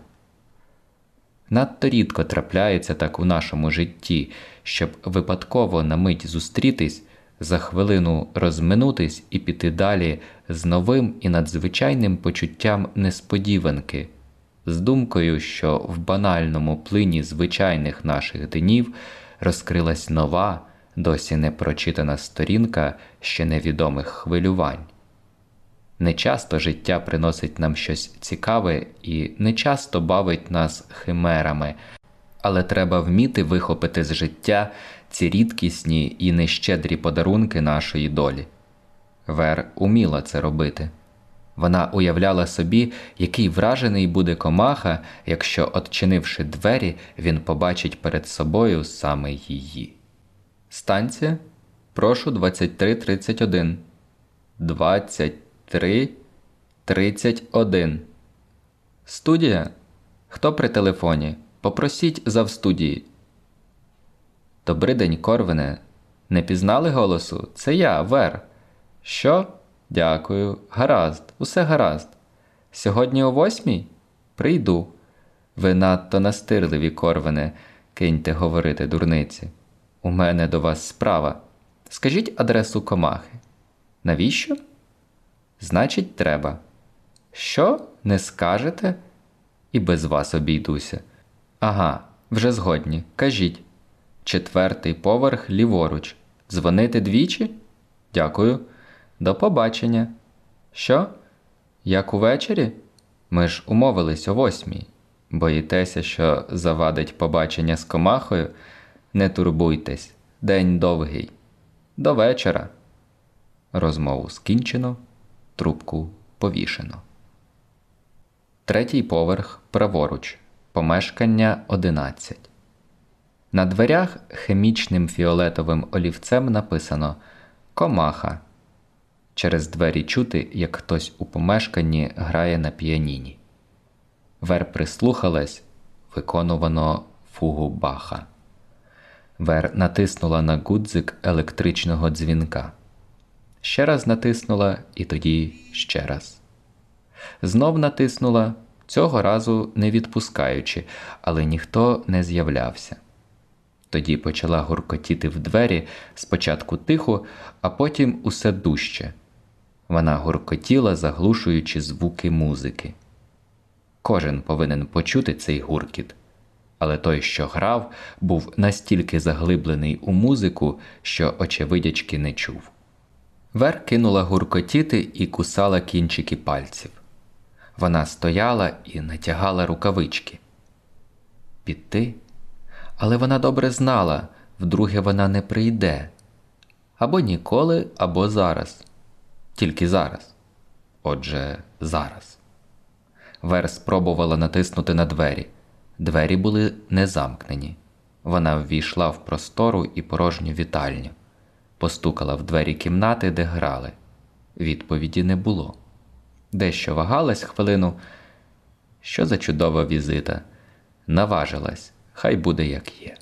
Надто рідко трапляється так у нашому житті, щоб випадково на мить зустрітись, за хвилину розминутись і піти далі з новим і надзвичайним почуттям несподіванки, з думкою, що в банальному плині звичайних наших днів розкрилась нова, досі не прочитана сторінка ще невідомих хвилювань. Нечасто життя приносить нам щось цікаве і нечасто бавить нас химерами, але треба вміти вихопити з життя ці рідкісні і нещедрі подарунки нашої долі. Вер уміла це робити. Вона уявляла собі, який вражений буде комаха, якщо, отчинивши двері, він побачить перед собою саме її. Станція? Прошу 2331. 20 3, 31. Студія? Хто при телефоні? Попросіть завстудії. Добрий день, Корвине. Не пізнали голосу? Це я, Вер. Що? Дякую. Гаразд, усе гаразд. Сьогодні о восьмій? Прийду. Ви надто настирливі, Корвине, киньте говорити, дурниці. У мене до вас справа. Скажіть адресу комахи. Навіщо? Значить, треба. Що не скажете? І без вас обійдуся. Ага, вже згодні. Кажіть. Четвертий поверх ліворуч. Дзвонити двічі? Дякую. До побачення. Що? Як увечері? Ми ж умовились о восьмій. Боїтеся, що завадить побачення з комахою? Не турбуйтесь, день довгий. До вечора. Розмову скінчено трубку повішено. Третій поверх праворуч. Помешкання 11. На дверях хімічним фіолетовим олівцем написано Комаха. Через двері чути, як хтось у помешканні грає на піаніні. Вер прислухалась, виконувано фугу баха. Вер натиснула на гудзик електричного дзвінка ще раз натиснула і тоді ще раз. Знов натиснула, цього разу не відпускаючи, але ніхто не з'являвся. Тоді почала гуркотіти в двері спочатку тихо, а потім усе дужче. Вона гуркотіла, заглушуючи звуки музики. Кожен повинен почути цей гуркіт, але той, що грав, був настільки заглиблений у музику, що очевидячки не чув. Вер кинула гуркотіти і кусала кінчики пальців. Вона стояла і натягала рукавички. Піти? Але вона добре знала вдруге вона не прийде або ніколи, або зараз, тільки зараз. Отже, зараз. Вер спробувала натиснути на двері. Двері були не замкнені. Вона ввійшла в простору і порожню вітальню постукала в двері кімнати, де грали. Відповіді не було. Дещо вагалась хвилину. Що за чудова візита? Наважилась, хай буде як є.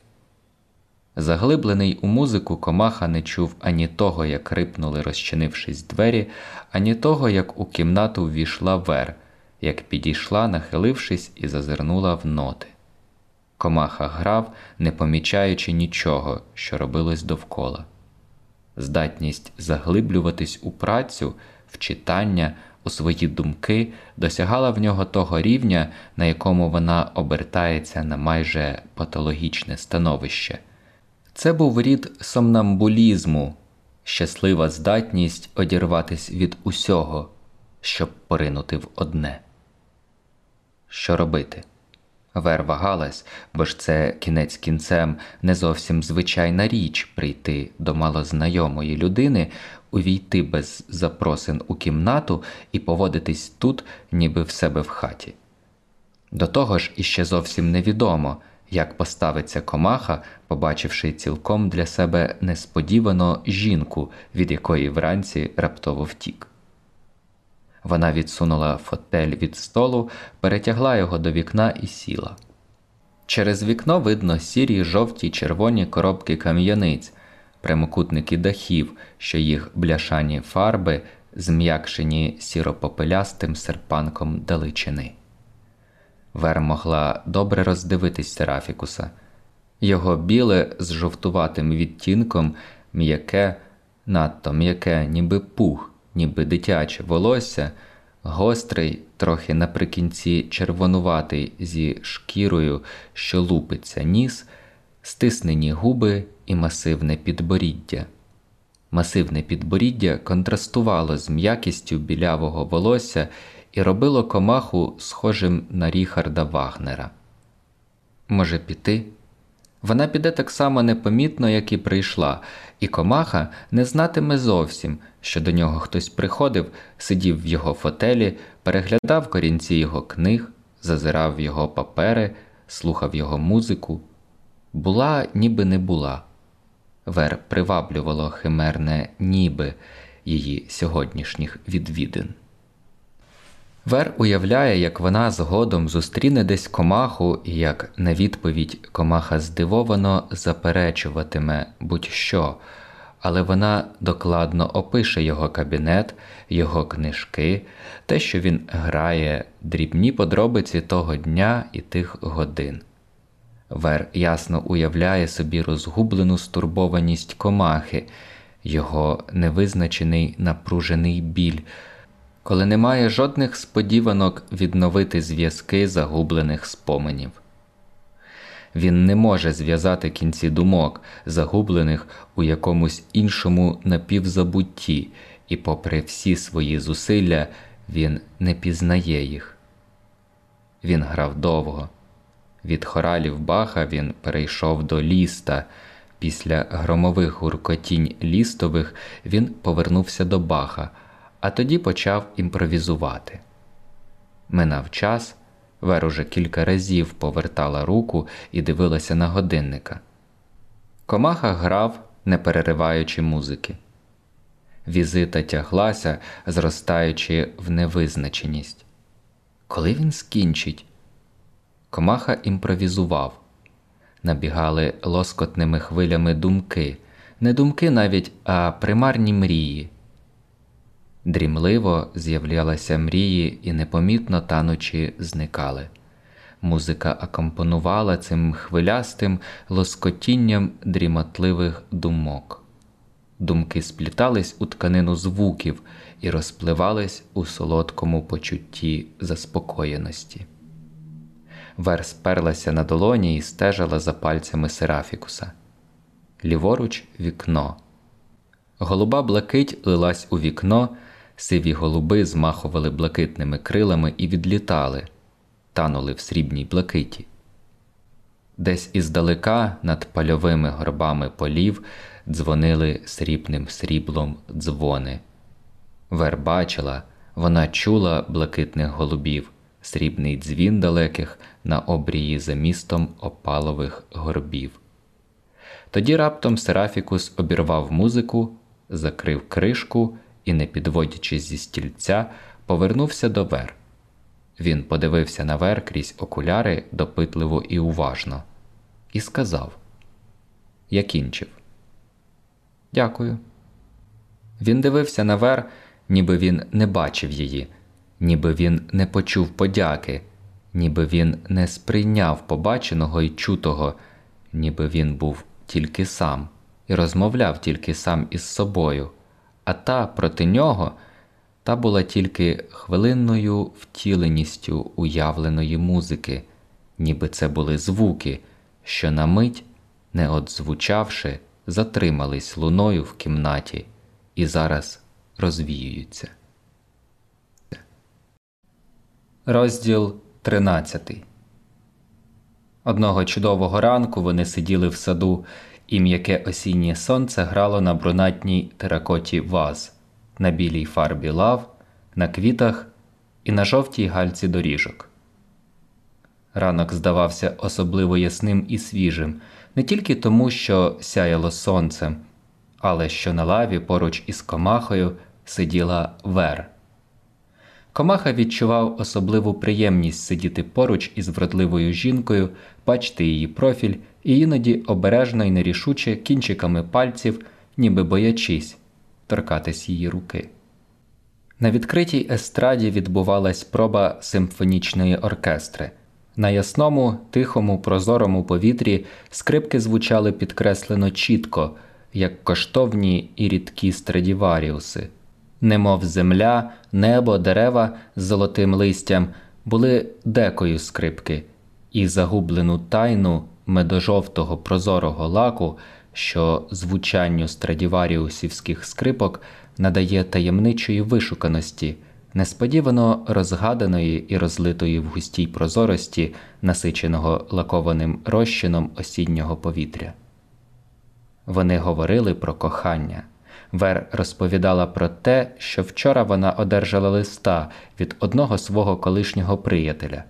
Заглиблений у музику, комаха не чув ані того, як рипнули, розчинившись двері, ані того, як у кімнату ввійшла вер, як підійшла, нахилившись, і зазирнула в ноти. Комаха грав, не помічаючи нічого, що робилось довкола здатність заглиблюватись у працю, в читання, у свої думки досягала в нього того рівня, на якому вона обертається на майже патологічне становище. Це був рід сомнамбулізму, щаслива здатність одірватись від усього, щоб поринути в одне. Що робити? Вер вагалась, бо ж це кінець кінцем не зовсім звичайна річ прийти до малознайомої людини, увійти без запросин у кімнату і поводитись тут, ніби в себе в хаті. До того ж, іще зовсім невідомо, як поставиться комаха, побачивши цілком для себе несподівано жінку, від якої вранці раптово втік. Вона відсунула фотель від столу, перетягла його до вікна і сіла. Через вікно видно сірі, жовті червоні коробки кам'яниць, прямокутники дахів, що їх бляшані фарби зм'якшені сіропопелястим серпанком далечини. Вер могла добре роздивитись Серафікуса. Його біле з жовтуватим відтінком, м'яке, надто м'яке, ніби пух, ніби дитяче волосся, гострий, трохи наприкінці червонуватий зі шкірою, що лупиться ніс, стиснені губи і масивне підборіддя. Масивне підборіддя контрастувало з м'якістю білявого волосся і робило комаху схожим на Ріхарда Вагнера. Може піти? Вона піде так само непомітно, як і прийшла, і комаха не знатиме зовсім, що до нього хтось приходив, сидів в його фотелі, переглядав корінці його книг, зазирав в його папери, слухав його музику. Була, ніби не була. Вер приваблювало химерне ніби її сьогоднішніх відвідин. Вер уявляє, як вона згодом зустріне десь комаху, і як на відповідь комаха здивовано заперечуватиме будь-що, але вона докладно опише його кабінет, його книжки, те, що він грає, дрібні подробиці того дня і тих годин. Вер ясно уявляє собі розгублену стурбованість комахи, його невизначений напружений біль коли немає жодних сподіванок відновити зв'язки загублених споменів. Він не може зв'язати кінці думок, загублених у якомусь іншому напівзабутті, і, попри всі свої зусилля, він не пізнає їх. Він грав довго. Від хоралів Баха він перейшов до ліста. Після громових гуркотінь лістових він повернувся до Баха а тоді почав імпровізувати. Минав час, Вер уже кілька разів повертала руку і дивилася на годинника. Комаха грав, не перериваючи музики. Візита тяглася, зростаючи в невизначеність. Коли він скінчить, комаха імпровізував. Набігали лоскотними хвилями думки, не думки навіть, а примарні мрії. Дрімливо з'являлися мрії і непомітно танучі зникали. Музика акомпонувала цим хвилястим лоскотінням дрімотливих думок. Думки сплітались у тканину звуків і розпливались у солодкому почутті заспокоєності. Вер сперлася на долоні і стежила за пальцями Серафікуса. Ліворуч вікно. Голуба блакить лилась у вікно. Сиві голуби змахували блакитними крилами і відлітали, танули в срібній блакиті. Десь іздалека над пальовими горбами полів дзвонили срібним сріблом дзвони. Вер бачила, вона чула блакитних голубів, срібний дзвін далеких на обрії за містом опалових горбів. Тоді раптом Серафікус обірвав музику, закрив кришку і, не підводячись зі стільця, повернувся до Вер. Він подивився на Вер крізь окуляри допитливо і уважно, і сказав: Я кінчив. Дякую. Він дивився на Вер, ніби він не бачив її, ніби він не почув подяки, ніби він не сприйняв побаченого і чутого, ніби він був тільки сам і розмовляв тільки сам із собою а та проти нього та була тільки хвилинною втіленістю уявленої музики, ніби це були звуки, що на мить, не одзвучавши, затримались луною в кімнаті і зараз розвіюються. Розділ 13 Одного чудового ранку вони сиділи в саду, і м'яке осіннє сонце грало на брунатній теракоті ваз, на білій фарбі лав, на квітах і на жовтій гальці доріжок. Ранок здавався особливо ясним і свіжим, не тільки тому, що сяяло сонцем, але що на лаві поруч із комахою сиділа Вер. Комаха відчував особливу приємність сидіти поруч із вродливою жінкою, бачити її профіль і іноді обережно й нерішуче кінчиками пальців, ніби боячись, торкатись її руки. На відкритій естраді відбувалась проба симфонічної оркестри. На ясному, тихому, прозорому повітрі скрипки звучали підкреслено чітко, як коштовні і рідкі страдіваріуси. Немов земля, небо, дерева з золотим листям були декою скрипки, і загублену тайну медожовтого прозорого лаку, що звучанню страдіваріусівських скрипок надає таємничої вишуканості несподівано розгаданої і розлитої в густій прозорості, насиченого лакованим розчином осіннього повітря. Вони говорили про кохання. Вер розповідала про те, що вчора вона одержала листа від одного свого колишнього приятеля.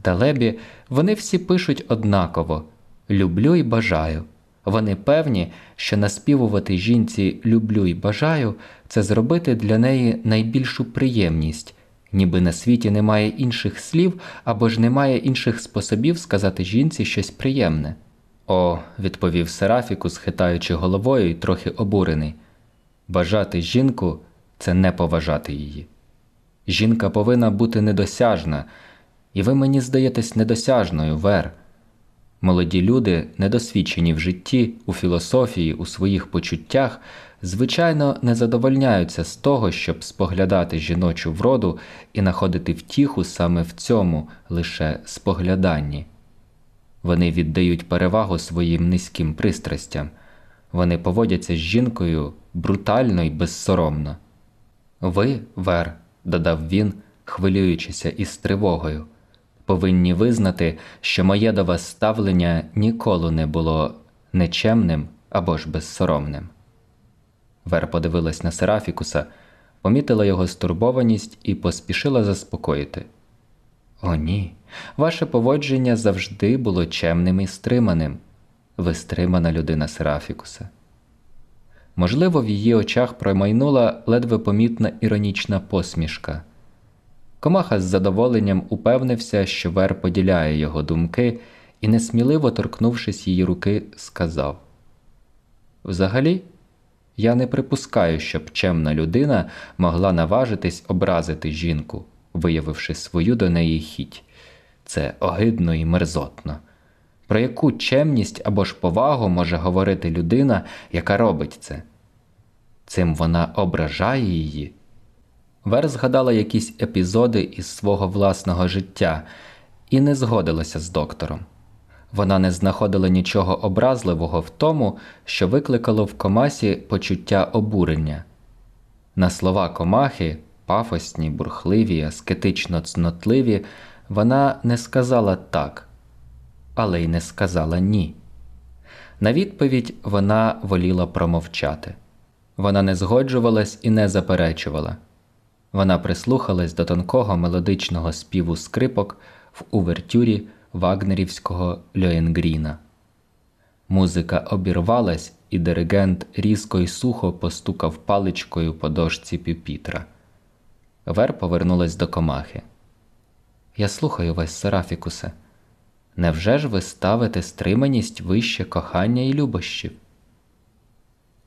В Далебі вони всі пишуть однаково люблю і бажаю. Вони певні, що наспівувати жінці люблю і бажаю це зробити для неї найбільшу приємність, ніби на світі немає інших слів або ж немає інших способів сказати жінці щось приємне. О, відповів Серафікус, хитаючи головою і трохи обурений. Бажати жінку це не поважати її. Жінка повинна бути недосяжна, і ви мені здаєтесь недосяжною, Вер. Молоді люди, недосвідчені в житті, у філософії, у своїх почуттях, звичайно, не задовольняються з того, щоб споглядати жіночу вроду і знаходити втіху саме в цьому лише спогляданні. Вони віддають перевагу своїм низьким пристрастям, вони поводяться з жінкою брутально і безсоромно. Ви, Вер, додав він, хвилюючися із тривогою повинні визнати, що моє до вас ставлення ніколи не було нечемним або ж безсоромним. Вер подивилась на Серафікуса, помітила його стурбованість і поспішила заспокоїти. О, ні, ваше поводження завжди було чемним і стриманим. Ви стримана людина Серафікуса. Можливо, в її очах промайнула ледве помітна іронічна посмішка. Комаха з задоволенням упевнився, що Вер поділяє його думки, і, несміливо торкнувшись її руки, сказав: Взагалі, я не припускаю, щоб чемна людина могла наважитись образити жінку, виявивши свою до неї хіть. Це огидно і мерзотно. Про яку чемність або ж повагу може говорити людина, яка робить це? Цим вона ображає її. Вер згадала якісь епізоди із свого власного життя і не згодилася з доктором. Вона не знаходила нічого образливого в тому, що викликало в комасі почуття обурення. На слова комахи, пафосні, бурхливі, аскетично цнотливі, вона не сказала так, але й не сказала ні. На відповідь вона воліла промовчати. Вона не згоджувалась і не заперечувала. Вона прислухалась до тонкого мелодичного співу скрипок в увертюрі вагнерівського Льоєнгріна. Музика обірвалась, і диригент різко й сухо постукав паличкою по дошці пюпітра. Вер повернулась до комахи. Я слухаю вас, Серафікусе. Невже ж ви ставите стриманість вище кохання і любощів?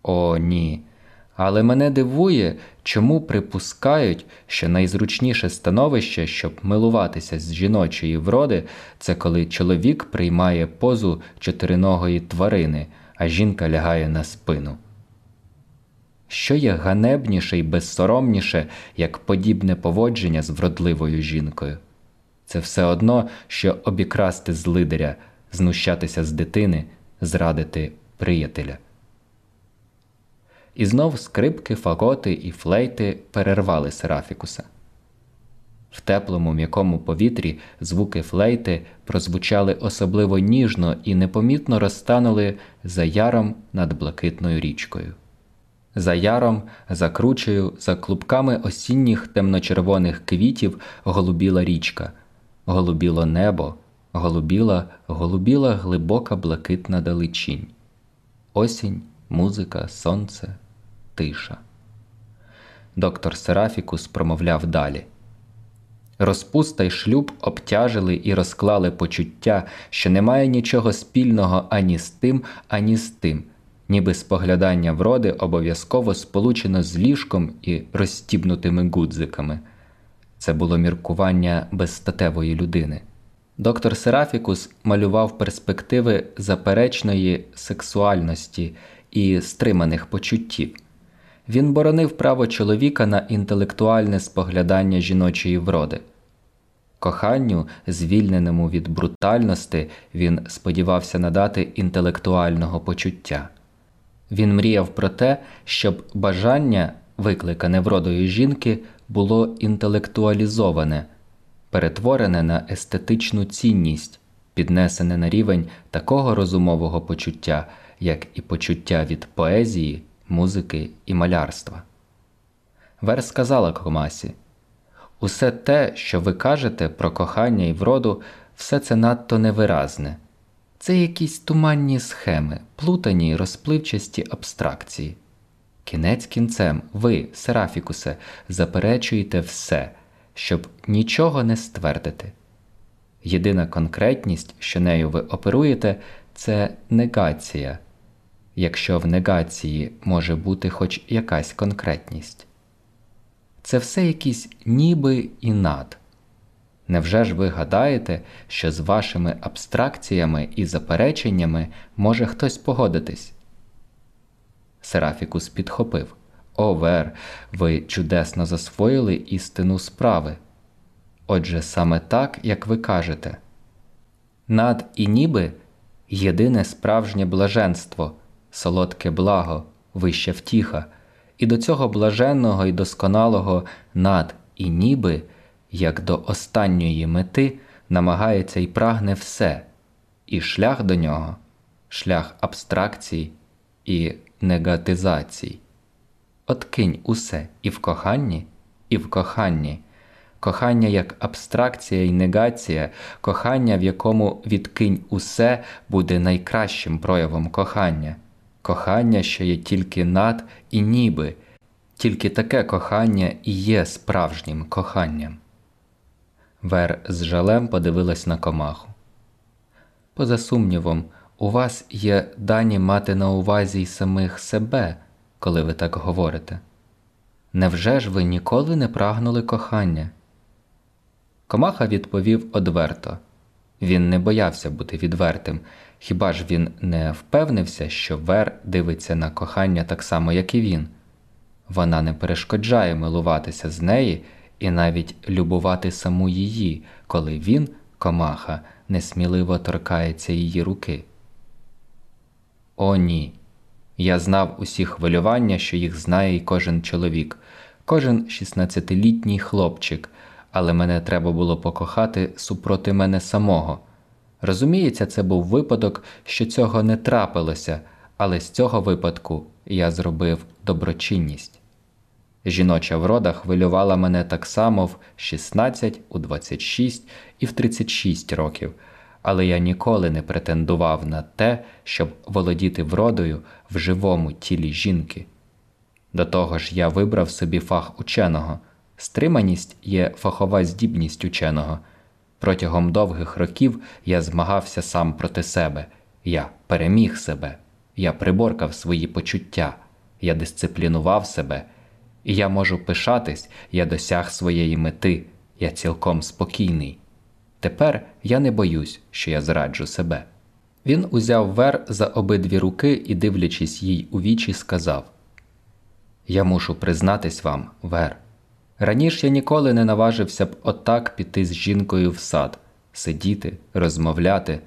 О, ні. Але мене дивує, чому припускають, що найзручніше становище, щоб милуватися з жіночої вроди, це коли чоловік приймає позу чотириногої тварини, а жінка лягає на спину. Що є ганебніше і безсоромніше, як подібне поводження з вродливою жінкою? Це все одно, що обікрасти злидаря, знущатися з дитини, зрадити приятеля. І знов скрипки, фаготи і флейти перервали Серафікуса. В теплому м'якому повітрі звуки флейти прозвучали особливо ніжно і непомітно розтанули за яром над блакитною річкою. За яром, за кручею, за клубками осінніх темночервоних квітів голубіла річка, голубіло небо, голубіла, голубіла глибока блакитна далечінь. Осінь, музика, сонце, тиша. Доктор Серафікус промовляв далі. Розпуста й шлюб обтяжили і розклали почуття, що немає нічого спільного ані з тим, ані з тим, ніби споглядання вроди обов'язково сполучено з ліжком і розстібнутими гудзиками. Це було міркування безстатевої людини. Доктор Серафікус малював перспективи заперечної сексуальності і стриманих почуттів. Він боронив право чоловіка на інтелектуальне споглядання жіночої вроди. Коханню, звільненому від брутальності, він сподівався надати інтелектуального почуття. Він мріяв про те, щоб бажання, викликане вродою жінки, було інтелектуалізоване, перетворене на естетичну цінність, піднесене на рівень такого розумового почуття, як і почуття від поезії, музики і малярства. Вер сказала Комасі Усе те, що ви кажете про кохання і вроду, все це надто невиразне. Це якісь туманні схеми, плутані й розпливчасті абстракції. Кінець кінцем, ви, Серафікусе, заперечуєте все, щоб нічого не ствердити. Єдина конкретність, що нею ви оперуєте, це негація, якщо в негації може бути хоч якась конкретність. Це все якісь ніби і над. Невже ж ви гадаєте, що з вашими абстракціями і запереченнями може хтось погодитись? Серафікус підхопив О, Вер, ви чудесно засвоїли істину справи. Отже, саме так, як ви кажете. Над і ніби єдине справжнє блаженство, солодке благо, вища втіха, і до цього блаженного і досконалого над і ніби як до останньої мети намагається і прагне все, і шлях до нього шлях абстракцій і негатизацій. Откинь усе і в коханні, і в коханні, кохання як абстракція і негація, кохання, в якому відкинь усе буде найкращим проявом кохання, кохання, що є тільки над і ніби, тільки таке кохання і є справжнім коханням. Вер з жалем подивилась на комаху. Поза сумнівом, у вас є дані мати на увазі й самих себе, коли ви так говорите. Невже ж ви ніколи не прагнули кохання? Комаха відповів одверто він не боявся бути відвертим, хіба ж він не впевнився, що Вер дивиться на кохання так само, як і він. Вона не перешкоджає милуватися з неї і навіть любувати саму її, коли він, комаха, несміливо торкається її руки. О, ні. Я знав усі хвилювання, що їх знає і кожен чоловік, кожен 16-літній хлопчик, але мене треба було покохати супроти мене самого. Розуміється, це був випадок, що цього не трапилося, але з цього випадку я зробив доброчинність. Жіноча врода хвилювала мене так само в 16, у 26 і в 36 років, але я ніколи не претендував на те, щоб володіти вродою в живому тілі жінки. До того ж, я вибрав собі фах ученого. Стриманість є фахова здібність ученого. Протягом довгих років я змагався сам проти себе, я переміг себе, я приборкав свої почуття, я дисциплінував себе. І я можу пишатись, я досяг своєї мети, я цілком спокійний. Тепер я не боюсь, що я зраджу себе. Він узяв вер за обидві руки і, дивлячись їй у вічі, сказав: Я мушу признатись вам, Вер. Раніше я ніколи не наважився б отак піти з жінкою в сад, сидіти, розмовляти.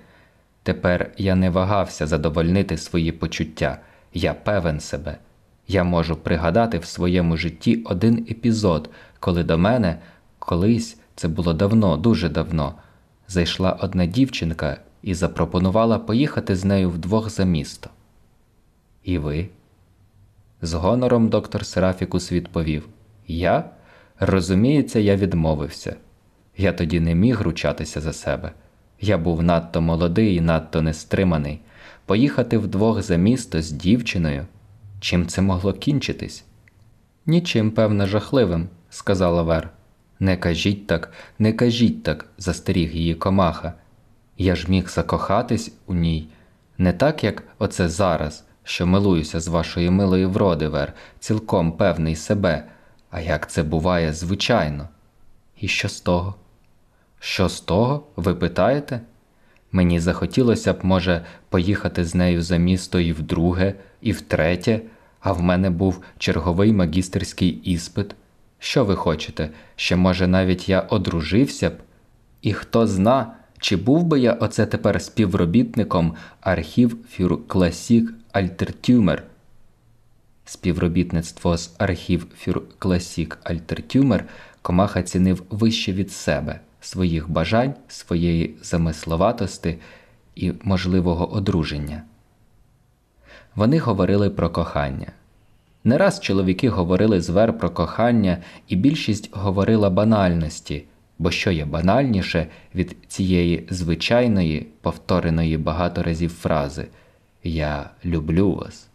Тепер я не вагався задовольнити свої почуття, я певен себе. Я можу пригадати в своєму житті один епізод, коли до мене колись це було давно, дуже давно, зайшла одна дівчинка і запропонувала поїхати з нею вдвох за місто. І ви? З гонором доктор Серафікус відповів Я? Розуміється, я відмовився. Я тоді не міг ручатися за себе. Я був надто молодий і надто нестриманий. Поїхати вдвох за місто з дівчиною. Чим це могло кінчитись? Нічим, певне, жахливим, сказала Вер. Не кажіть так, не кажіть так, застеріг її комаха. Я ж міг закохатись у ній, не так, як оце зараз, що милуюся з вашої милої вроди, Вер, цілком певний себе, а як це буває звичайно. І що з того? Що з того, ви питаєте? Мені захотілося б, може, поїхати з нею за місто і вдруге, і втретє, а в мене був черговий магістерський іспит. Що ви хочете? Ще, може, навіть я одружився б? І хто зна, чи був би я оце тепер співробітником Archiv für Klassik Altertümer? Співробітництво з Archiv für Klassik Altertümer Комаха цінив вище від себе, своїх бажань, своєї замисловатости і можливого одруження. Вони говорили про кохання. Не раз чоловіки говорили з Вер про кохання, і більшість говорила банальності, бо що є банальніше від цієї звичайної, повтореної багато разів фрази Я люблю вас.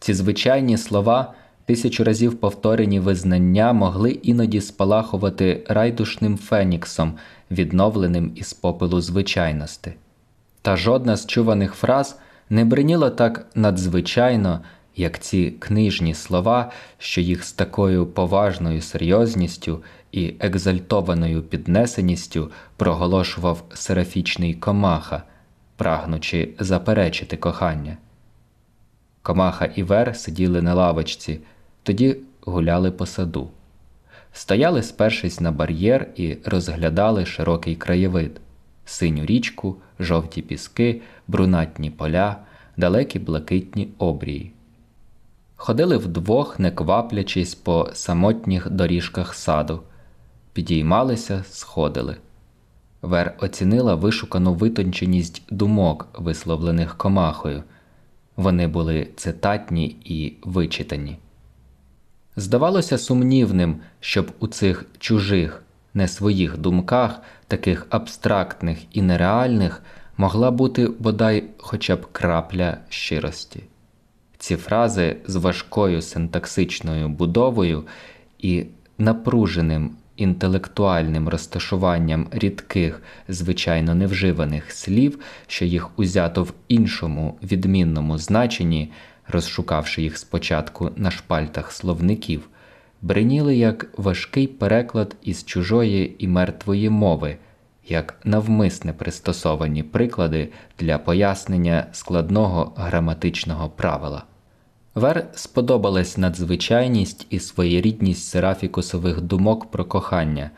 Ці звичайні слова, тисячу разів повторені визнання, могли іноді спалахувати райдушним феніксом, відновленим із попелу звичайності. Та жодна з чуваних фраз не бриніла так надзвичайно як ці книжні слова, що їх з такою поважною серйозністю і екзальтованою піднесеністю проголошував серафічний комаха, прагнучи заперечити кохання. Комаха і Вер сиділи на лавочці, тоді гуляли по саду. Стояли, спершись на бар'єр і розглядали широкий краєвид, синю річку, жовті піски, брунатні поля, далекі блакитні обрії ходили вдвох, не кваплячись по самотніх доріжках саду, підіймалися, сходили. Вер оцінила вишукану витонченість думок, висловлених комахою. Вони були цитатні і вичитані. Здавалося сумнівним, щоб у цих чужих, не своїх думках, таких абстрактних і нереальних, могла бути бодай хоча б крапля щирості. Ці фрази з важкою синтаксичною будовою і напруженим інтелектуальним розташуванням рідких, звичайно невживаних слів, що їх узято в іншому відмінному значенні, розшукавши їх спочатку на шпальтах словників, бриніли як важкий переклад із чужої і мертвої мови. Як навмисне пристосовані приклади для пояснення складного граматичного правила. Вер сподобалась надзвичайність і своєрідність серафікусових думок про кохання.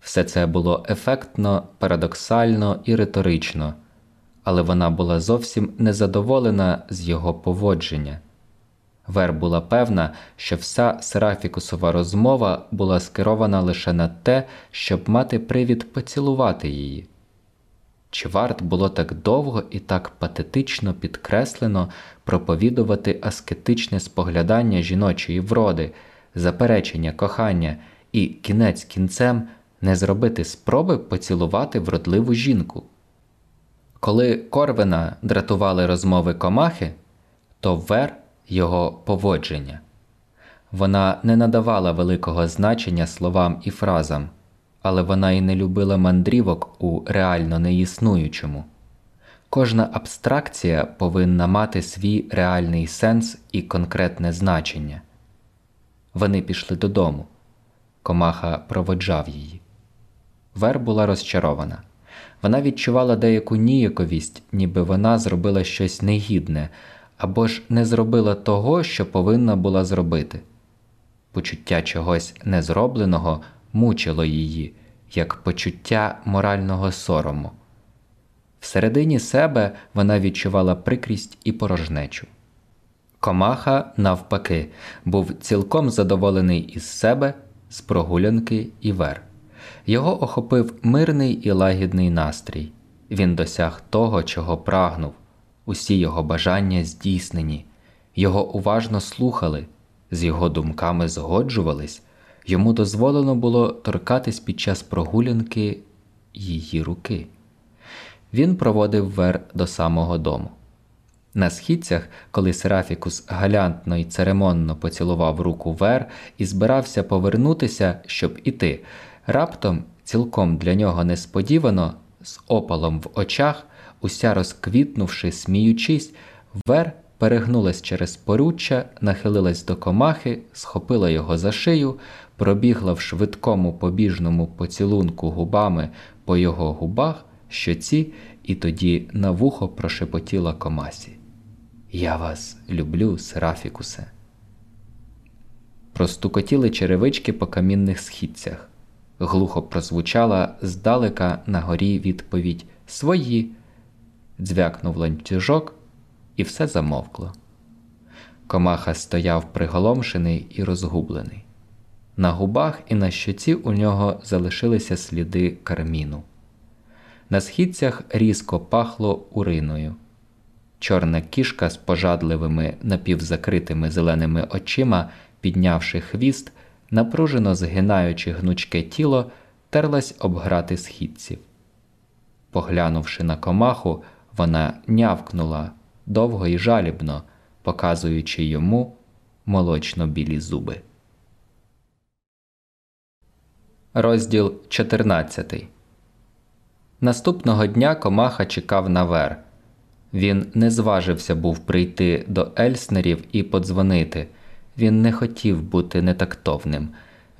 Все це було ефектно, парадоксально і риторично, але вона була зовсім незадоволена з його поводження. Вер була певна, що вся серафікусова розмова була скерована лише на те, щоб мати привід поцілувати її. Чи варт було так довго і так патетично підкреслено проповідувати аскетичне споглядання жіночої вроди, заперечення кохання і кінець кінцем не зробити спроби поцілувати вродливу жінку? Коли Корвена дратували розмови комахи, то вер його поводження. Вона не надавала великого значення словам і фразам але вона і не любила мандрівок у реально неіснуючому. Кожна абстракція повинна мати свій реальний сенс і конкретне значення. Вони пішли додому. Комаха проводжав її. Вер була розчарована. Вона відчувала деяку ніяковість, ніби вона зробила щось негідне або ж не зробила того, що повинна була зробити. Почуття чогось незробленого мучило її, як почуття морального сорому. Всередині себе вона відчувала прикрість і порожнечу. Комаха, навпаки, був цілком задоволений із себе, з прогулянки і вер. Його охопив мирний і лагідний настрій. Він досяг того, чого прагнув, усі його бажання здійснені, його уважно слухали, з його думками згоджувались, йому дозволено було торкатись під час прогулянки її руки. Він проводив вер до самого дому. На східцях, коли Серафікус галянтно й церемонно поцілував руку Вер і збирався повернутися, щоб іти, раптом, цілком для нього несподівано, з опалом в очах, уся розквітнувши, сміючись, Вер перегнулась через поруччя, нахилилась до комахи, схопила його за шию, пробігла в швидкому побіжному поцілунку губами по його губах, щоці, і тоді на вухо прошепотіла комасі. Я вас люблю, Серафікусе. Простукотіли черевички по камінних східцях. Глухо прозвучала здалека на горі відповідь Свої. Дзвякнув ланцюжок, і все замовкло. Комаха стояв приголомшений і розгублений. На губах і на щоці у нього залишилися сліди карміну. На східцях різко пахло уриною. Чорна кішка з пожадливими напівзакритими зеленими очима, піднявши хвіст, напружено згинаючи гнучке тіло, терлась обграти східців. Поглянувши на комаху, вона нявкнула довго і жалібно, показуючи йому молочно білі зуби. Розділ 14 Наступного дня комаха чекав на вер. Він не зважився був прийти до Ельснерів і подзвонити. Він не хотів бути нетактовним.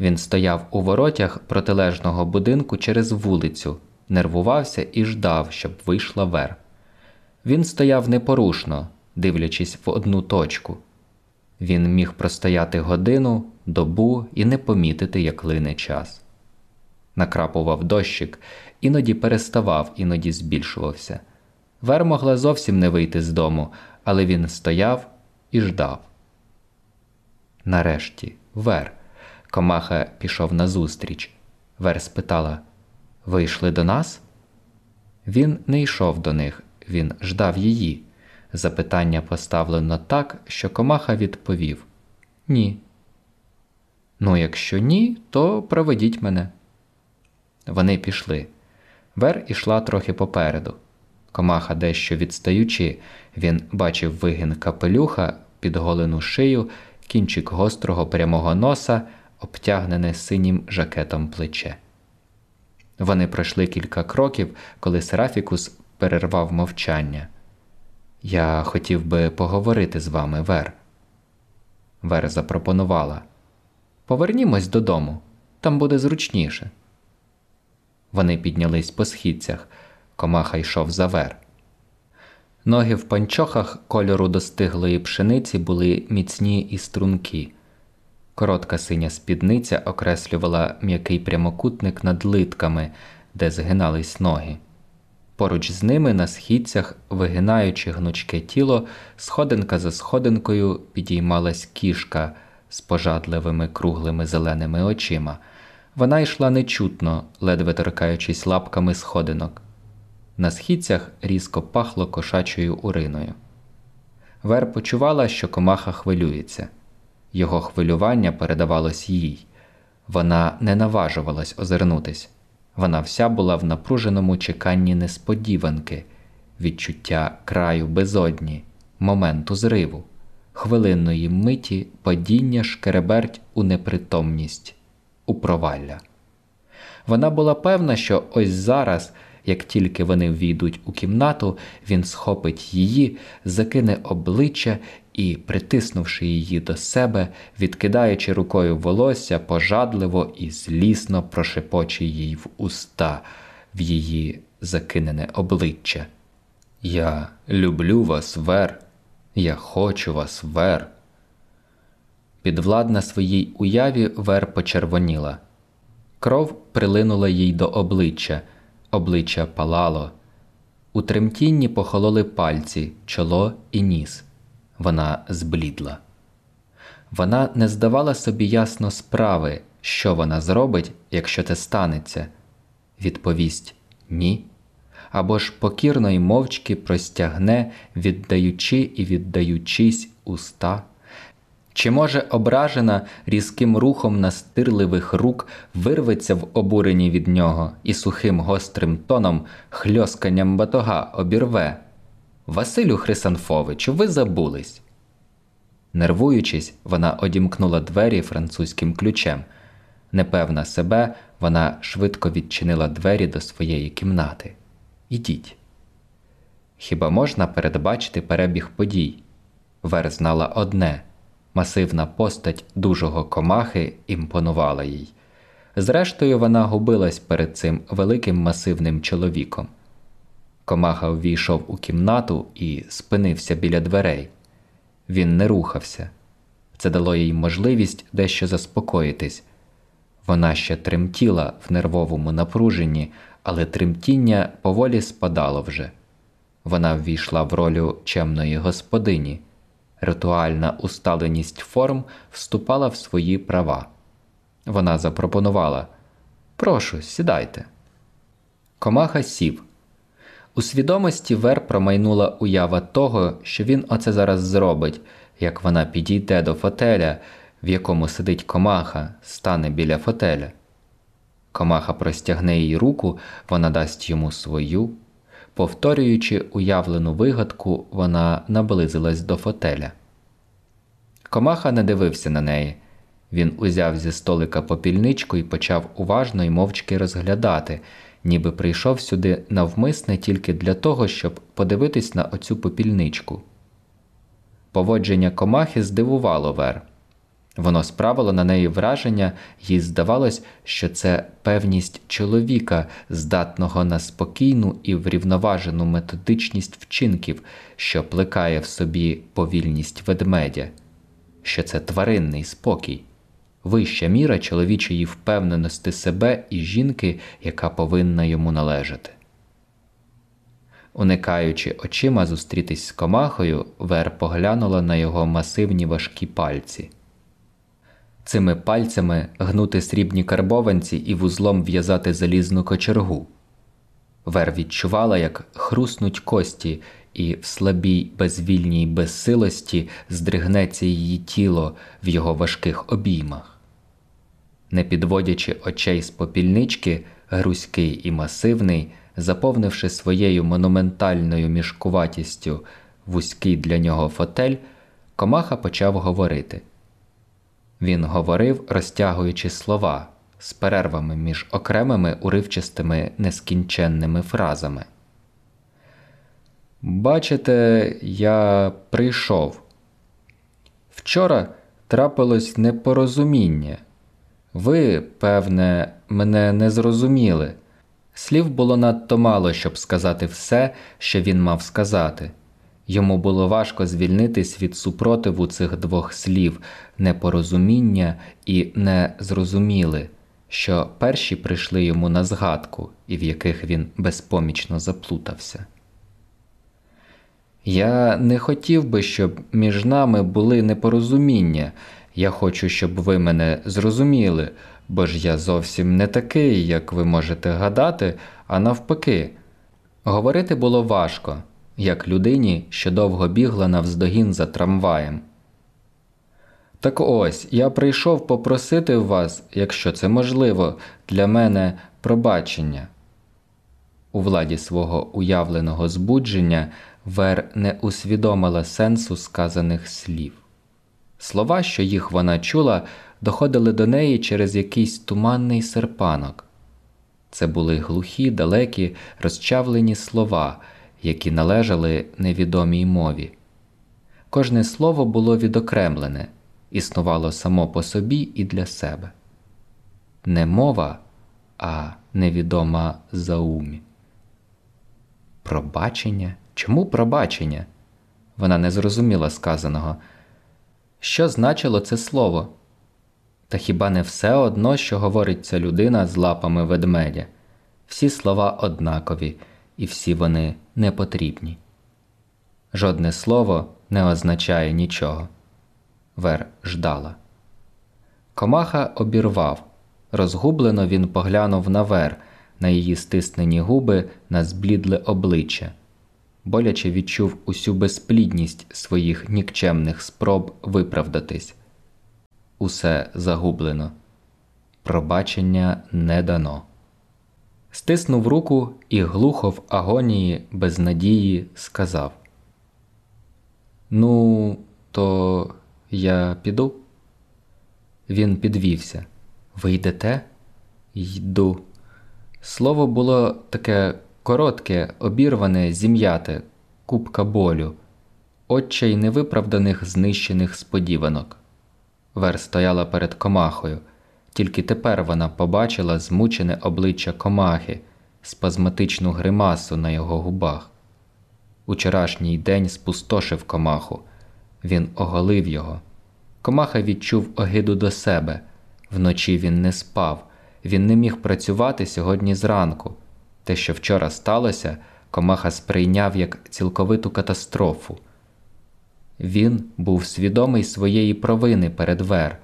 Він стояв у воротях протилежного будинку через вулицю, нервувався і ждав, щоб вийшла вер. Він стояв непорушно, дивлячись в одну точку. Він міг простояти годину, добу і не помітити, як лине час. Накрапував дощик, іноді переставав, іноді збільшувався. Вер могла зовсім не вийти з дому, але він стояв і ждав. Нарешті, Вер. Комаха пішов назустріч. Вер спитала Ви йшли до нас? Він не йшов до них, він ждав її. Запитання поставлено так, що комаха відповів Ні. Ну, якщо ні, то проведіть мене. Вони пішли. Вер ішла трохи попереду. Комаха дещо відстаючи, він бачив вигін капелюха, підголену шию, кінчик гострого прямого носа, обтягнене синім жакетом плече. Вони пройшли кілька кроків, коли Серафікус перервав мовчання. Я хотів би поговорити з вами, Вер. Вер запропонувала. Повернімось додому, там буде зручніше. Вони піднялись по східцях. Комаха йшов за вер. Ноги в панчохах кольору достиглої пшениці були міцні і стрункі. Коротка синя спідниця окреслювала м'який прямокутник над литками, де згинались ноги. Поруч з ними на східцях, вигинаючи гнучке тіло, сходинка за сходинкою підіймалась кішка з пожадливими круглими зеленими очима. Вона йшла нечутно, ледве торкаючись лапками сходинок. На східцях різко пахло кошачою уриною. Вер почувала, що комаха хвилюється. Його хвилювання передавалось їй. Вона не наважувалась озирнутись. Вона вся була в напруженому чеканні несподіванки, відчуття краю безодні, моменту зриву, хвилинної миті падіння шкереберть у непритомність, у провалля. Вона була певна, що ось зараз як тільки вони ввійдуть у кімнату, він схопить її, закине обличчя і, притиснувши її до себе, відкидаючи рукою волосся, пожадливо і злісно прошепоче їй в уста в її закинене обличчя. Я люблю вас, Вер, я хочу вас, Вер. Підвладна своїй уяві Вер почервоніла. Кров прилинула їй до обличчя обличчя палало, у тремтінні похололи пальці, чоло і ніс. Вона зблідла. Вона не здавала собі ясно справи, що вона зробить, якщо це станеться? Відповість ні. Або ж покірно й мовчки простягне, віддаючи і віддаючись уста. Чи, може, ображена різким рухом настирливих рук вирветься в обуренні від нього і сухим гострим тоном хльосканням батога обірве? Василю Хрисанфовичу, ви забулись. Нервуючись, вона одімкнула двері французьким ключем. Непевна себе, вона швидко відчинила двері до своєї кімнати. Ідіть. Хіба можна передбачити перебіг подій? Вер знала одне масивна постать дужого комахи імпонувала їй. Зрештою, вона губилась перед цим великим масивним чоловіком. Комаха ввійшов у кімнату і спинився біля дверей. Він не рухався. Це дало їй можливість дещо заспокоїтись. Вона ще тремтіла в нервовому напруженні, але тремтіння поволі спадало вже. Вона ввійшла в ролю чемної господині. Ритуальна усталеність форм вступала в свої права. Вона запропонувала Прошу, сідайте. Комаха сів. У свідомості Вер промайнула уява того, що він оце зараз зробить, як вона підійде до фотеля, в якому сидить комаха, стане біля фотеля. Комаха простягне їй руку, вона дасть йому свою. Повторюючи уявлену вигадку, вона наблизилась до фотеля. Комаха не дивився на неї. Він узяв зі столика попільничку і почав уважно й мовчки розглядати, ніби прийшов сюди навмисне тільки для того, щоб подивитись на оцю попільничку. Поводження комахи здивувало Вер. Воно справило на неї враження, їй здавалось, що це певність чоловіка, здатного на спокійну і врівноважену методичність вчинків, що плекає в собі повільність ведмедя, що це тваринний спокій, вища міра чоловічої впевненості себе і жінки, яка повинна йому належати. Уникаючи очима зустрітись з комахою, Вер поглянула на його масивні важкі пальці. Цими пальцями гнути срібні карбованці і вузлом в'язати залізну кочергу. Вер відчувала, як хруснуть кості, і в слабій безвільній безсилості здригнеться її тіло в його важких обіймах. Не підводячи очей з попільнички, грузький і масивний, заповнивши своєю монументальною мішкуватістю вузький для нього фотель, комаха почав говорити. Він говорив, розтягуючи слова з перервами між окремими уривчастими нескінченними фразами. Бачите, я прийшов. Вчора трапилось непорозуміння. Ви, певне, мене не зрозуміли. Слів було надто мало, щоб сказати все, що він мав сказати. Йому було важко звільнитись від супротиву цих двох слів непорозуміння і незрозуміли, що перші прийшли йому на згадку і в яких він безпомічно заплутався. Я не хотів би, щоб між нами були непорозуміння. Я хочу, щоб ви мене зрозуміли, бо ж я зовсім не такий, як ви можете гадати, а навпаки. Говорити було важко як людині, що довго бігла навздогін за трамваєм. Так ось я прийшов попросити вас, якщо це можливо, для мене пробачення. У владі свого уявленого збудження Вер не усвідомила сенсу сказаних слів. Слова, що їх вона чула, доходили до неї через якийсь туманний серпанок. Це були глухі, далекі, розчавлені слова, які належали невідомій мові. Кожне слово було відокремлене, існувало само по собі і для себе. Не мова, а невідома заумі. Пробачення? Чому пробачення? Вона не зрозуміла сказаного. Що значило це слово? Та хіба не все одно, що говорить ця людина з лапами ведмедя? Всі слова однакові і всі вони не потрібні. Жодне слово не означає нічого. Вер ждала. Комаха обірвав, Розгублено він поглянув на Вер, на її стиснені губи, на зблідле обличчя. Боляче відчув усю безплідність своїх нікчемних спроб виправдатись. Усе загублено. Пробачення не дано. Стиснув руку і глухо в агонії без надії сказав: Ну, то я піду. Він підвівся. Ви йдете? Йду. Слово було таке коротке, обірване, зім'яте, купка болю, отчай невиправданих знищених сподіванок. Вер стояла перед комахою, тільки тепер вона побачила змучене обличчя комахи, спазматичну гримасу на його губах. Учорашній день спустошив комаху, він оголив його. Комаха відчув огиду до себе. Вночі він не спав, він не міг працювати сьогодні зранку. Те, що вчора сталося, комаха сприйняв як цілковиту катастрофу. Він був свідомий своєї провини перед Вер.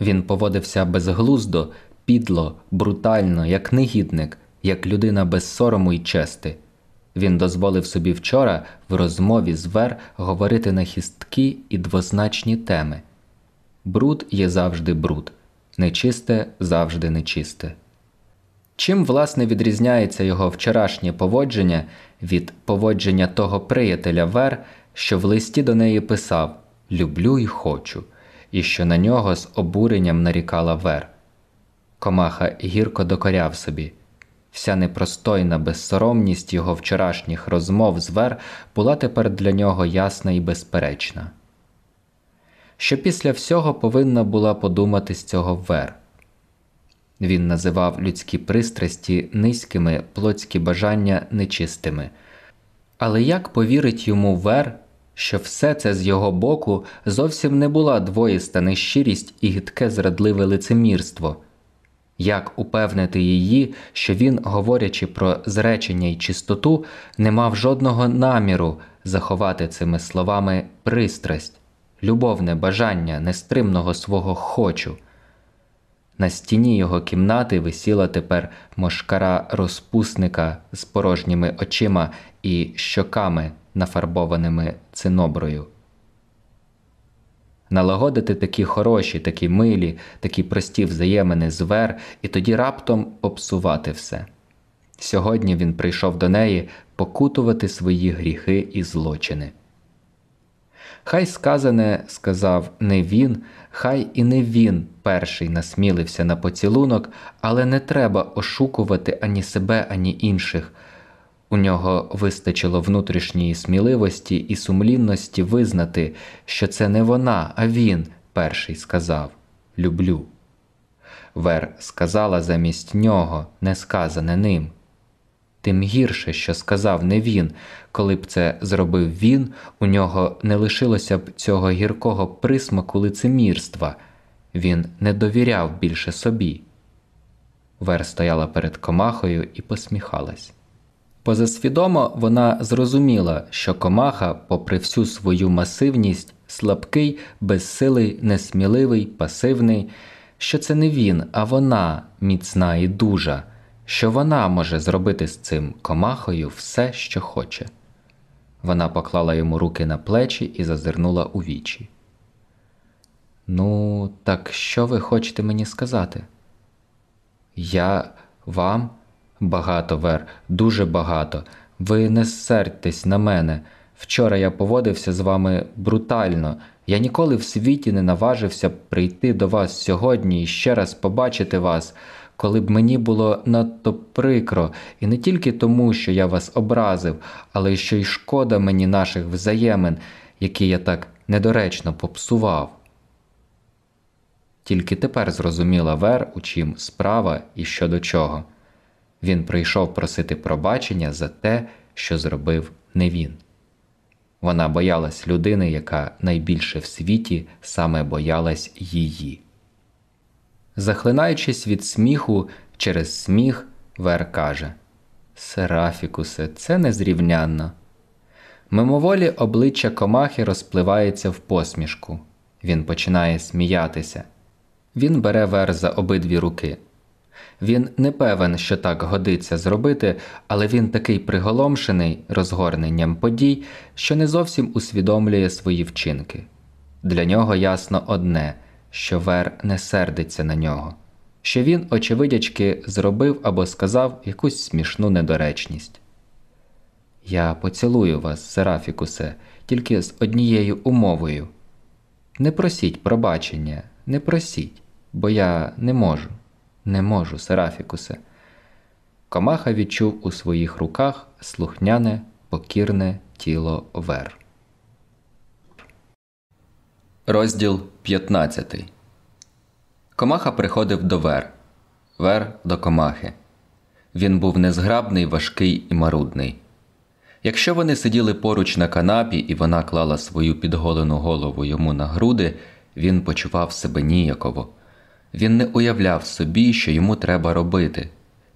Він поводився безглуздо, підло, брутально, як негідник, як людина без сорому й чести. Він дозволив собі вчора в розмові з Вер говорити на хісткі і двозначні теми. Бруд є завжди бруд, нечисте завжди нечисте. Чим, власне, відрізняється його вчорашнє поводження від поводження того приятеля Вер, що в листі до неї писав Люблю і хочу, і що на нього з обуренням нарікала Вер. Комаха гірко докоряв собі. Вся непростойна безсоромність його вчорашніх розмов з Вер була тепер для нього ясна і безперечна. Що після всього повинна була подумати з цього Вер. Він називав людські пристрасті низькими, плотські бажання нечистими. Але як повірить йому Вер, що все це з його боку зовсім не була двоїста нещирість і гидке зрадливе лицемірство? Як упевнити її, що він, говорячи про зречення й чистоту, не мав жодного наміру заховати цими словами пристрасть, любовне бажання нестримного свого хочу? На стіні його кімнати висіла тепер мошкара розпусника з порожніми очима і щоками, нафарбованими циноброю. Налагодити такі хороші, такі милі, такі прості взаємини звер і тоді раптом попсувати все. Сьогодні він прийшов до неї покутувати свої гріхи і злочини. Хай сказане сказав не він, хай і не він перший насмілився на поцілунок, але не треба ошукувати ані себе, ані інших. У нього вистачило внутрішньої сміливості і сумлінності визнати, що це не вона, а він перший сказав Люблю. Вер сказала замість нього, не сказане ним. Тим гірше, що сказав не він, коли б це зробив він, у нього не лишилося б цього гіркого присмаку лицемірства, він не довіряв більше собі. Вер стояла перед комахою і посміхалась. Позасвідомо вона зрозуміла, що комаха, попри всю свою масивність, слабкий, безсилий, несміливий, пасивний, що це не він, а вона міцна і дужа що вона може зробити з цим комахою все, що хоче. Вона поклала йому руки на плечі і зазирнула у вічі. Ну, так що ви хочете мені сказати? Я вам багато вер, дуже багато. Ви не сердьтесь на мене. Вчора я поводився з вами брутально. Я ніколи в світі не наважився прийти до вас сьогодні і ще раз побачити вас коли б мені було надто прикро, і не тільки тому, що я вас образив, але й що й шкода мені наших взаємин, які я так недоречно попсував. Тільки тепер зрозуміла Вер, у чим справа і що до чого. Він прийшов просити пробачення за те, що зробив не він. Вона боялась людини, яка найбільше в світі саме боялась її. Захлинаючись від сміху через сміх, Вер каже Серафікусе, це незрівнянно. Мимоволі обличчя комахи розпливається в посмішку. Він починає сміятися. Він бере вер за обидві руки. Він не певен, що так годиться зробити, але він такий приголомшений розгорненням подій, що не зовсім усвідомлює свої вчинки. Для нього ясно одне, що Вер не сердиться на нього, що він, очевидячки, зробив або сказав якусь смішну недоречність. Я поцілую вас, Серафікусе, тільки з однією умовою. Не просіть пробачення, не просіть, бо я не можу, не можу, Серафікусе. Комаха відчув у своїх руках слухняне, покірне тіло Вер. Розділ 15 Комаха приходив до Вер. Вер до комахи. Він був незграбний, важкий і марудний. Якщо вони сиділи поруч на канапі, і вона клала свою підголену голову йому на груди, він почував себе ніяково. Він не уявляв собі, що йому треба робити,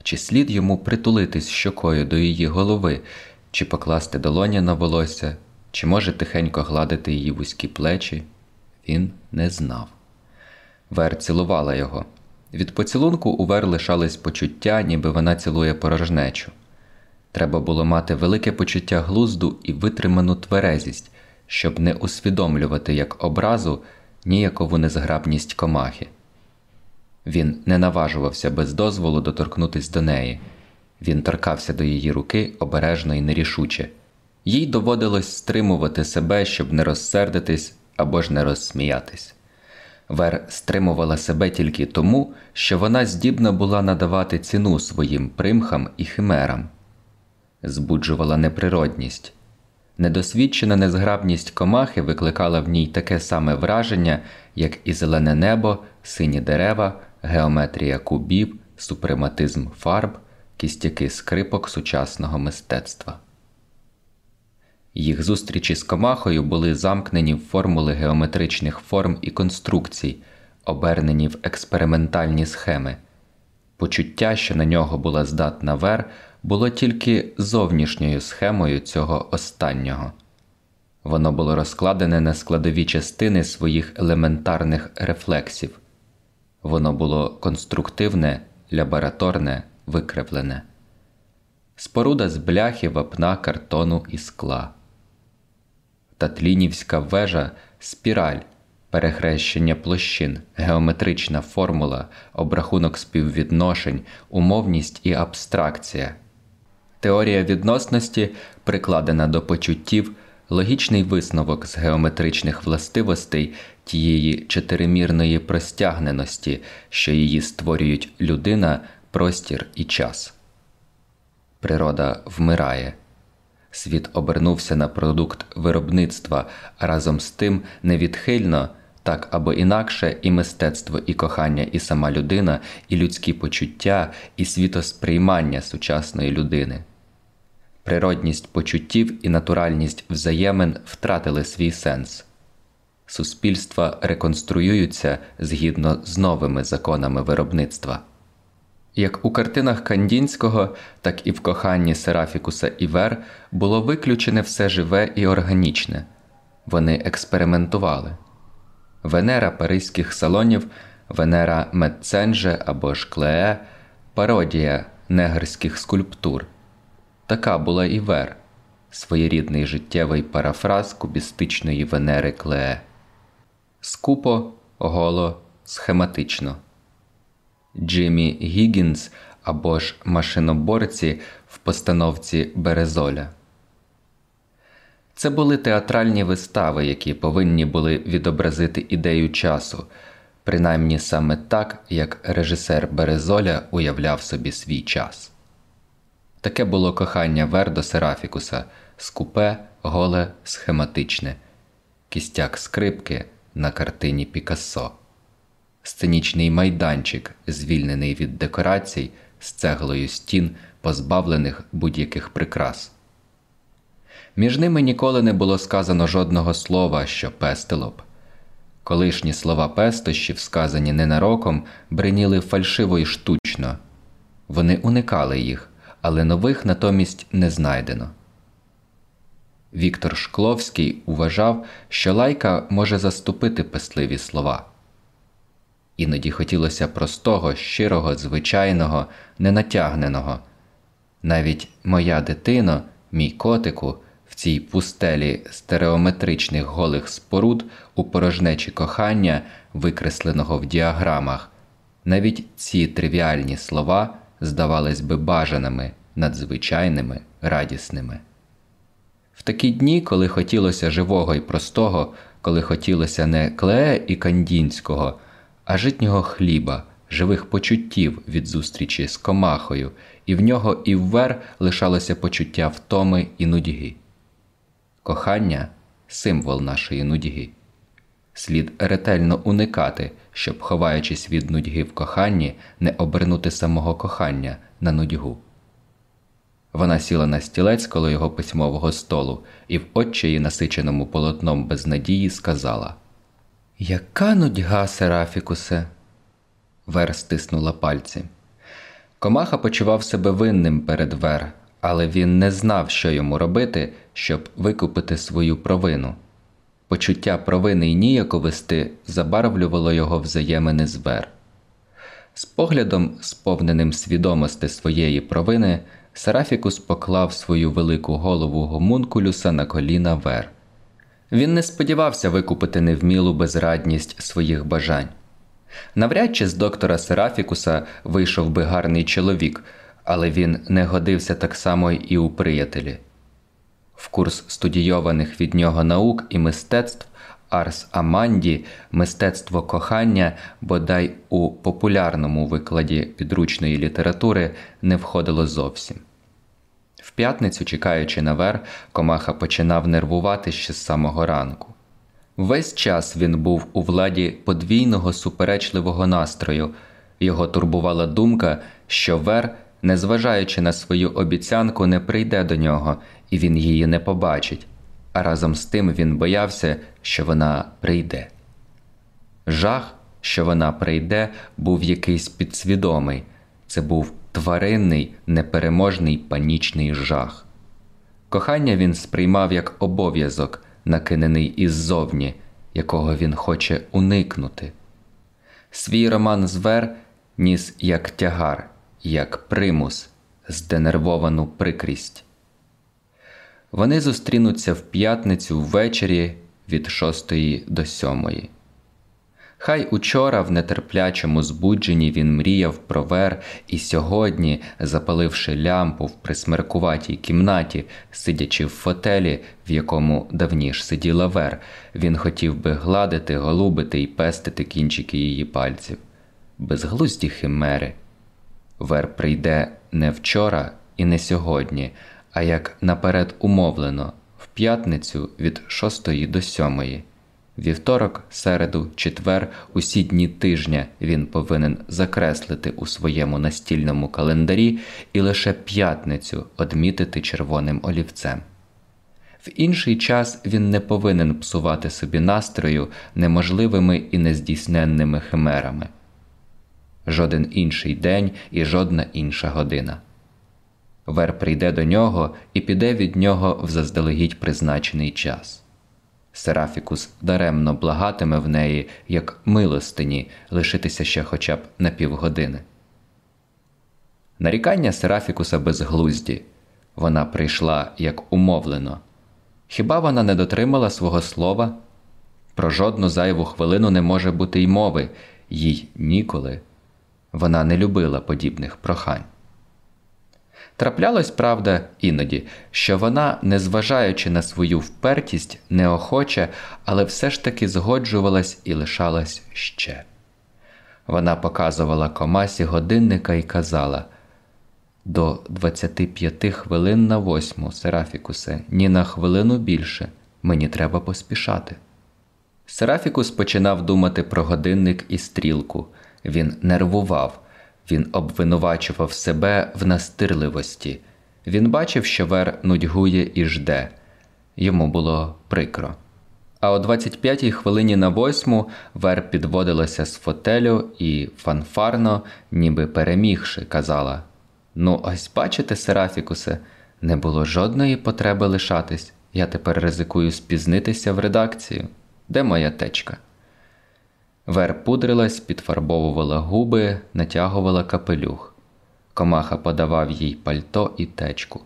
чи слід йому притулитись щокою до її голови, чи покласти долоня на волосся, чи може тихенько гладити її вузькі плечі. Він не знав. Вер цілувала його. Від поцілунку у Вер лишались почуття, ніби вона цілує порожнечу. Треба було мати велике почуття глузду і витриману тверезість, щоб не усвідомлювати як образу ніякову незграбність комахи. Він не наважувався без дозволу доторкнутись до неї. Він торкався до її руки обережно і нерішуче. Їй доводилось стримувати себе, щоб не розсердитись або ж не розсміятись. Вер стримувала себе тільки тому, що вона здібна була надавати ціну своїм примхам і химерам збуджувала неприродність. Недосвідчена незграбність комахи викликала в ній таке саме враження, як і зелене небо, сині дерева, геометрія кубів, супрематизм фарб, кістяки скрипок сучасного мистецтва. Їх зустрічі з комахою були замкнені в формули геометричних форм і конструкцій, обернені в експериментальні схеми. Почуття, що на нього була здатна вер, було тільки зовнішньою схемою цього останнього. Воно було розкладене на складові частини своїх елементарних рефлексів, воно було конструктивне, лабораторне, викривлене, споруда з бляхи, вапна, картону і скла. Татлінівська вежа спіраль, перехрещення площин, геометрична формула, обрахунок співвідношень, умовність і абстракція. Теорія відносності прикладена до почуттів, логічний висновок з геометричних властивостей тієї чотиримірної простягненості, що її створюють людина, простір і час. Природа вмирає. Світ обернувся на продукт виробництва, а разом з тим невідхильно, так або інакше, і мистецтво, і кохання, і сама людина, і людські почуття, і світосприймання сучасної людини. Природність почуттів і натуральність взаємин втратили свій сенс. Суспільства реконструюються згідно з новими законами виробництва. Як у картинах Кандінського, так і в коханні Серафікуса і Вер було виключене все живе і органічне вони експериментували. Венера паризьких салонів, Венера Метценже або ж Клее, пародія негрських скульптур. Така була і Вер, своєрідний життєвий парафраз кубістичної Венери Клее. Скупо, голо, схематично. Джиммі Гіггінс або ж машиноборці в постановці Березоля. Це були театральні вистави, які повинні були відобразити ідею часу, принаймні саме так, як режисер Березоля уявляв собі свій час. Таке було кохання Вердо Серафікуса скупе, голе, схематичне, кістяк скрипки на картині Пікассо, сценічний майданчик, звільнений від декорацій з цеглою стін, позбавлених будь-яких прикрас. Між ними ніколи не було сказано жодного слова, що пестило б. Колишні слова пестощів, сказані ненароком, бриніли фальшиво й штучно, вони уникали їх але нових натомість не знайдено. Віктор Шкловський вважав, що лайка може заступити пестливі слова. Іноді хотілося простого, щирого, звичайного, ненатягненого. Навіть моя дитино, мій котику, в цій пустелі стереометричних голих споруд у порожнечі кохання, викресленого в діаграмах, навіть ці тривіальні слова здавались би бажаними, надзвичайними, радісними. В такі дні, коли хотілося живого і простого, коли хотілося не клея і кандінського, а житнього хліба, живих почуттів від зустрічі з комахою, і в нього і ввер лишалося почуття втоми і нудьги. Кохання символ нашої нудьги. Слід ретельно уникати, щоб, ховаючись від нудьги в коханні, не обернути самого кохання на нудьгу. Вона сіла на стілець коло його письмового столу і в отчаї, насиченому полотном безнадії, сказала Яка нудьга, Серафікусе? Вер стиснула пальці. Комаха почував себе винним перед Вер, але він не знав, що йому робити, щоб викупити свою провину. Почуття провини й ніяковости забарвлювало його взаємини з Вер. З поглядом, сповненим свідомості своєї провини, Серафікус поклав свою велику голову гомункулюса на коліна Вер. Він не сподівався викупити невмілу безрадність своїх бажань. Навряд чи з доктора Серафікуса вийшов би гарний чоловік, але він не годився так само і у приятелі. В курс студійованих від нього наук і мистецтв Арс Аманді, мистецтво кохання, бодай у популярному викладі підручної літератури не входило зовсім. П'ятницю, чекаючи на вер, комаха починав нервувати ще з самого ранку. Весь час він був у владі подвійного суперечливого настрою, його турбувала думка, що Вер, незважаючи на свою обіцянку, не прийде до нього, і він її не побачить, а разом з тим він боявся, що вона прийде. Жах, що вона прийде, був якийсь підсвідомий, це був тваринний, непереможний панічний жах. Кохання він сприймав як обов'язок накинений іззовні, якого він хоче уникнути. Свій роман звер ніс як тягар, як примус, зденервовану прикрість. Вони зустрінуться в п'ятницю ввечері від шостої до сьомої. Хай учора в нетерплячому збудженні він мріяв про вер, і сьогодні, запаливши лямпу в присмеркуватій кімнаті, сидячи в фотелі, в якому давніш сиділа вер, він хотів би гладити, голубити і пестити кінчики її пальців. Безглузді химери. Вер прийде не вчора і не сьогодні, а як наперед умовлено, в п'ятницю від шостої до сьомої. Вівторок, середу, четвер, усі дні тижня він повинен закреслити у своєму настільному календарі і лише п'ятницю одмітити червоним олівцем. В інший час він не повинен псувати собі настрою неможливими і нездійсненними химерами. Жоден інший день і жодна інша година. Вер прийде до нього і піде від нього в заздалегідь призначений час. Серафікус даремно благатиме в неї, як милостині, лишитися ще хоча б на півгодини. Нарікання Серафікуса безглузді вона прийшла як умовлено. Хіба вона не дотримала свого слова? Про жодну зайву хвилину не може бути й мови, їй ніколи. Вона не любила подібних прохань. Траплялось, правда, іноді, що вона, незважаючи на свою впертість, неохоче, але все ж таки згоджувалась і лишалась ще. Вона показувала комасі годинника і казала до 25 хвилин на восьму, Серафікусе, ні на хвилину більше, мені треба поспішати. Серафікус починав думати про годинник і стрілку. Він нервував. Він обвинувачував себе в настирливості. Він бачив, що Вер нудьгує і жде. Йому було прикро. А о 25-й хвилині на восьму Вер підводилася з фотелю і фанфарно, ніби перемігши, казала: Ну, ось бачите, Серафікусе, не було жодної потреби лишатись. Я тепер ризикую спізнитися в редакцію. Де моя течка? Вер пудрилась, підфарбовувала губи, натягувала капелюх. Комаха подавав їй пальто і течку.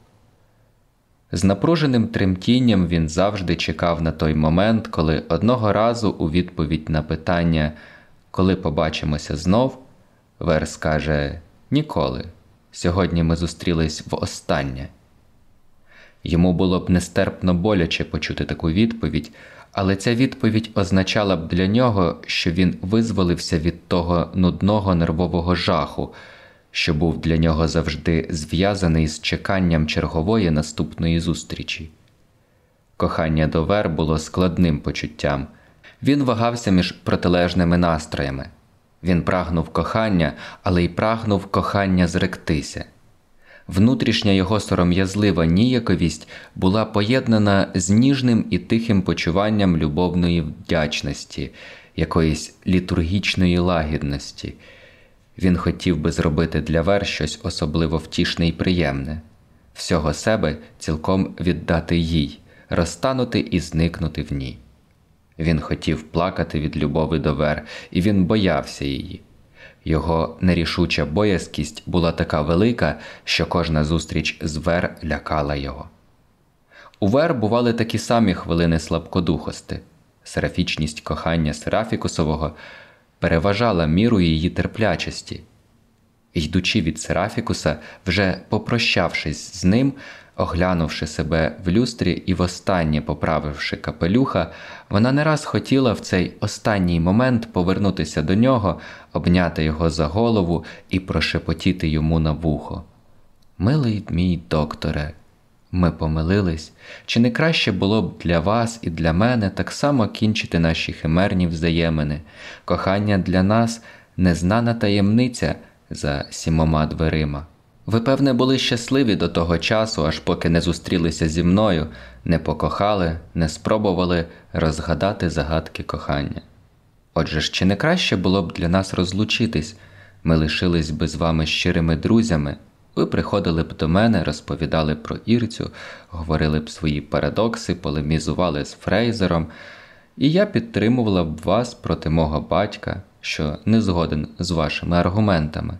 З напруженим тремтінням він завжди чекав на той момент, коли одного разу у відповідь на питання, коли побачимося знов, Вер скаже Ніколи. Сьогодні ми зустрілись востаннє. Йому було б нестерпно боляче почути таку відповідь, але ця відповідь означала б для нього, що він визволився від того нудного нервового жаху, що був для нього завжди зв'язаний з чеканням чергової наступної зустрічі. Кохання до Вер було складним почуттям. Він вагався між протилежними настроями. Він прагнув кохання, але й прагнув кохання зректися. Внутрішня його сором'язлива ніяковість була поєднана з ніжним і тихим почуванням любовної вдячності, якоїсь літургічної лагідності. Він хотів би зробити для Вер щось особливо втішне і приємне, всього себе цілком віддати їй, розтанути і зникнути в ній. Він хотів плакати від любови до Вер, і він боявся її. Його нерішуча боязкість була така велика, що кожна зустріч з Вер лякала його. У Вер бували такі самі хвилини слабкодухости. Серафічність кохання Серафікусового переважала міру її терплячості. Йдучи від Серафікуса, вже попрощавшись з ним, оглянувши себе в люстрі і востаннє поправивши капелюха, вона не раз хотіла в цей останній момент повернутися до нього, обняти його за голову і прошепотіти йому на вухо. Милий мій докторе, ми помилились, чи не краще було б для вас і для мене так само кінчити наші химерні взаємини, кохання для нас незнана таємниця за сімома дверима. Ви, певне, були щасливі до того часу, аж поки не зустрілися зі мною, не покохали, не спробували розгадати загадки кохання. Отже ж, чи не краще було б для нас розлучитись, ми лишились би з вами щирими друзями, ви приходили б до мене, розповідали про Ірцю, говорили б свої парадокси, полемізували з Фрейзером, і я підтримувала б вас проти мого батька, що не згоден з вашими аргументами.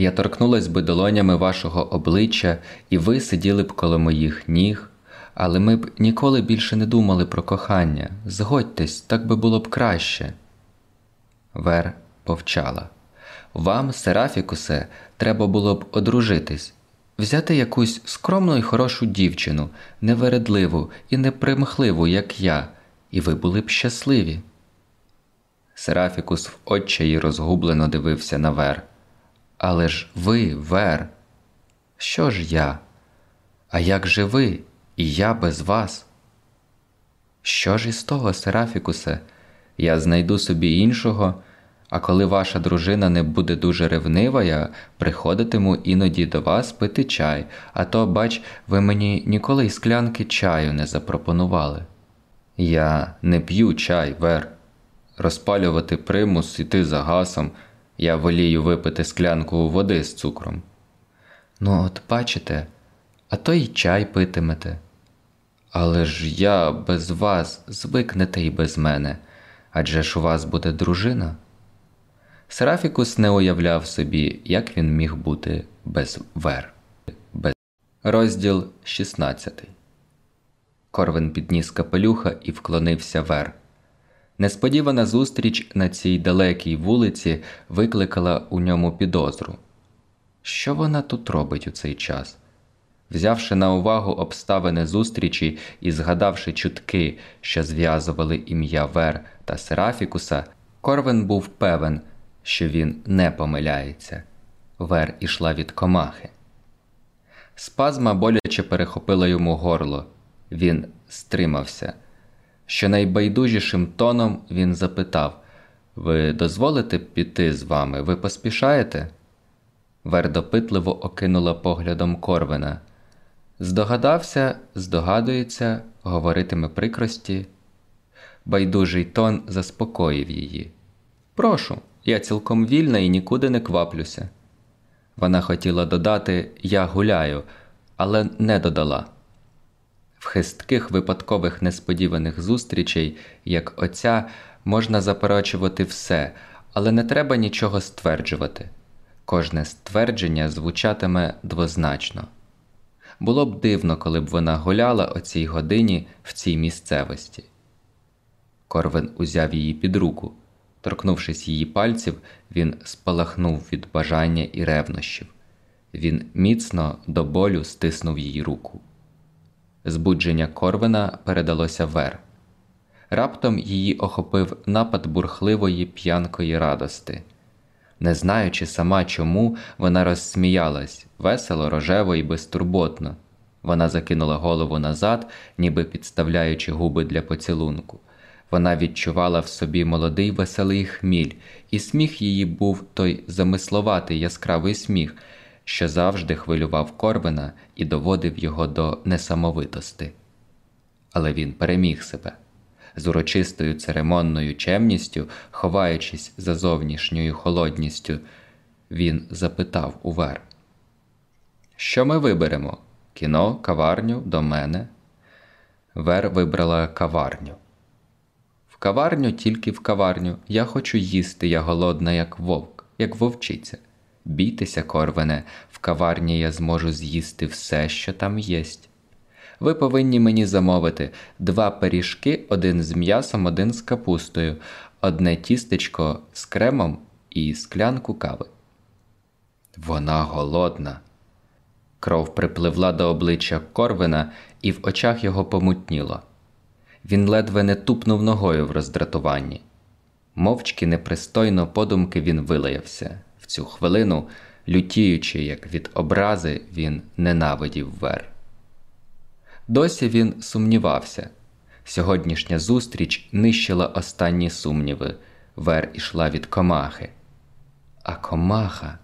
Я торкнулась би долонями вашого обличчя, і ви сиділи б коло моїх ніг, але ми б ніколи більше не думали про кохання. Згодьтесь, так би було б краще. Вер повчала. Вам, Серафікусе, треба було б одружитись, взяти якусь скромну і хорошу дівчину, невередливу і непримхливу, як я, і ви були б щасливі. Серафікус в отчаї розгублено дивився на Вер. Але ж ви, Вер, що ж я? А як же ви, і я без вас? Що ж із того, Серафікусе? Я знайду собі іншого, а коли ваша дружина не буде дуже ревнива, я приходитиму іноді до вас пити чай, а то, бач, ви мені ніколи й склянки чаю не запропонували. Я не п'ю чай, Вер. Розпалювати примус іти за гасом. Я волію випити склянку води з цукром. Ну, от бачите, а то й чай питимете. Але ж я без вас звикнете й без мене, адже ж у вас буде дружина. Серафікус не уявляв собі, як він міг бути без вер. Без... Розділ 16 Корвин підніс капелюха і вклонився вер. Несподівана зустріч на цій далекій вулиці викликала у ньому підозру. Що вона тут робить у цей час? Взявши на увагу обставини зустрічі і згадавши чутки, що зв'язували ім'я Вер та Серафікуса, Корвин був певен, що він не помиляється. Вер ішла від комахи. Спазма боляче перехопила йому горло. Він стримався що найбайдужішим тоном він запитав Ви дозволите піти з вами? Ви поспішаєте? Вер допитливо окинула поглядом Корвина. Здогадався, здогадується, говоритиме прикрості. Байдужий тон заспокоїв її. Прошу, я цілком вільна і нікуди не кваплюся. Вона хотіла додати Я гуляю, але не додала. В хистких випадкових несподіваних зустрічей, як оця, можна заперечувати все, але не треба нічого стверджувати. Кожне ствердження звучатиме двозначно. Було б дивно, коли б вона гуляла о цій годині в цій місцевості. Корвин узяв її під руку. Торкнувшись її пальців, він спалахнув від бажання і ревнощів. Він міцно до болю стиснув її руку. Збудження Корвина передалося вер. Раптом її охопив напад бурхливої п'янкої радости. Не знаючи сама чому, вона розсміялась весело, рожево і безтурботно. Вона закинула голову назад, ніби підставляючи губи для поцілунку. Вона відчувала в собі молодий веселий хміль, і сміх її був той замисловатий яскравий сміх, що завжди хвилював Корвина і доводив його до несамовитости. Але він переміг себе. З урочистою церемонною чемністю, ховаючись за зовнішньою холодністю, він запитав у Вер. Що ми виберемо? Кіно, каварню до мене? Вер вибрала каварню. В каварню тільки в каварню. Я хочу їсти, я голодна, як вовк, як вовчиця. Бійтеся, корвене, в каварні я зможу з'їсти все, що там єсть. Ви повинні мені замовити два пиріжки, один з м'ясом, один з капустою, одне тістечко з кремом і склянку кави. Вона голодна. Кров припливла до обличчя Корвина, і в очах його помутніло. Він ледве не тупнув ногою в роздратуванні. Мовчки непристойно подумки він вилаявся. Цю хвилину, лютіючи, як від образи, він ненавидів вер. Досі він сумнівався. Сьогоднішня зустріч нищила останні сумніви. Вер ішла від комахи. А комаха,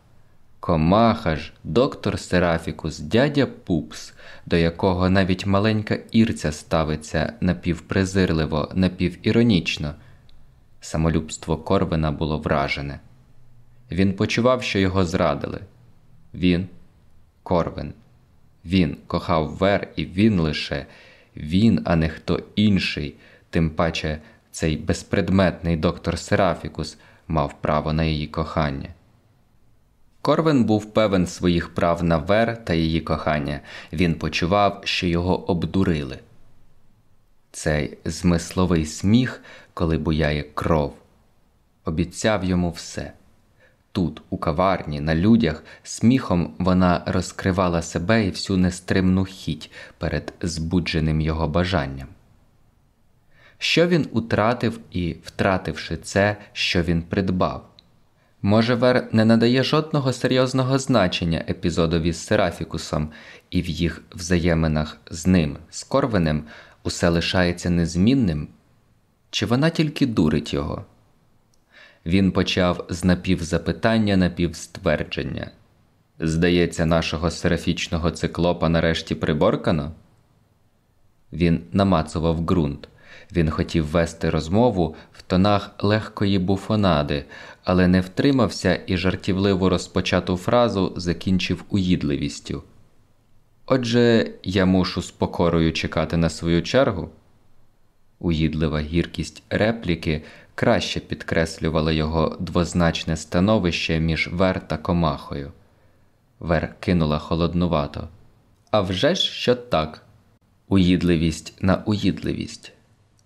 комаха ж, доктор Серафікус, дядя Пупс, до якого навіть маленька ірця ставиться напівпрезирливо, напівіронічно. Самолюбство Корвина було вражене. Він почував, що його зрадили. Він, Корвин. Він кохав Вер, і він лише він, а не хто інший, тим паче цей безпредметний доктор Серафікус мав право на її кохання. Корвин був певен своїх прав на Вер та її кохання. Він почував, що його обдурили. Цей змисловий сміх, коли буяє кров, обіцяв йому все. Тут, у каварні, на людях, сміхом вона розкривала себе і всю нестримну хіть перед збудженим його бажанням. Що він утратив і, втративши це, що він придбав? Може, Вер не надає жодного серйозного значення епізодові з Серафікусом, і в їх взаєминах з ним, з Корвинем, усе лишається незмінним? Чи вона тільки дурить його? Він почав з напівзапитання напівствердження. Здається, нашого серафічного циклопа нарешті приборкано? Він намацував ґрунт. Він хотів вести розмову в тонах легкої буфонади, але не втримався і жартівливо розпочату фразу закінчив уїдливістю. Отже, я мушу з покорою чекати на свою чергу. Уїдлива гіркість репліки краще підкреслювала його двозначне становище між Вер та комахою. Вер кинула холоднувато. «А вже ж, що так. Уїдливість на уїдливість.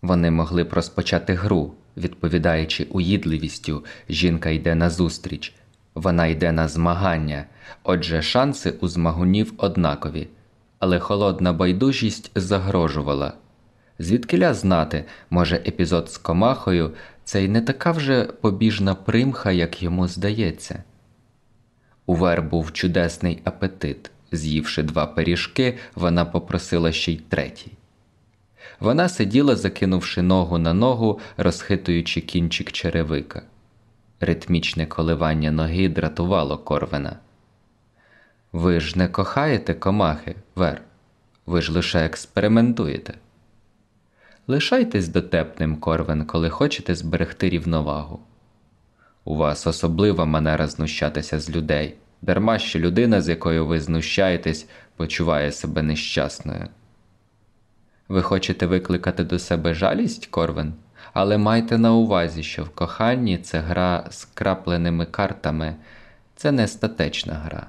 Вони могли б розпочати гру, відповідаючи уїдливістю, жінка йде назустріч, вона йде на змагання, отже, шанси у змагунів однакові, але холодна байдужість загрожувала. Звідкиля знати, може, епізод з комахою це й не така вже побіжна примха, як йому здається. У Вер був чудесний апетит. З'ївши два пиріжки, вона попросила ще й третій. Вона сиділа, закинувши ногу на ногу, розхитуючи кінчик черевика. Ритмічне коливання ноги дратувало Корвена. Ви ж не кохаєте комахи, Вер, ви ж лише експериментуєте. Лишайтесь дотепним, Корвен, коли хочете зберегти рівновагу. У вас особлива манера знущатися з людей, дарма що людина, з якою ви знущаєтесь, почуває себе нещасною. Ви хочете викликати до себе жалість, Корвен? Але майте на увазі, що в коханні це гра з крапленими картами, це не статечна гра.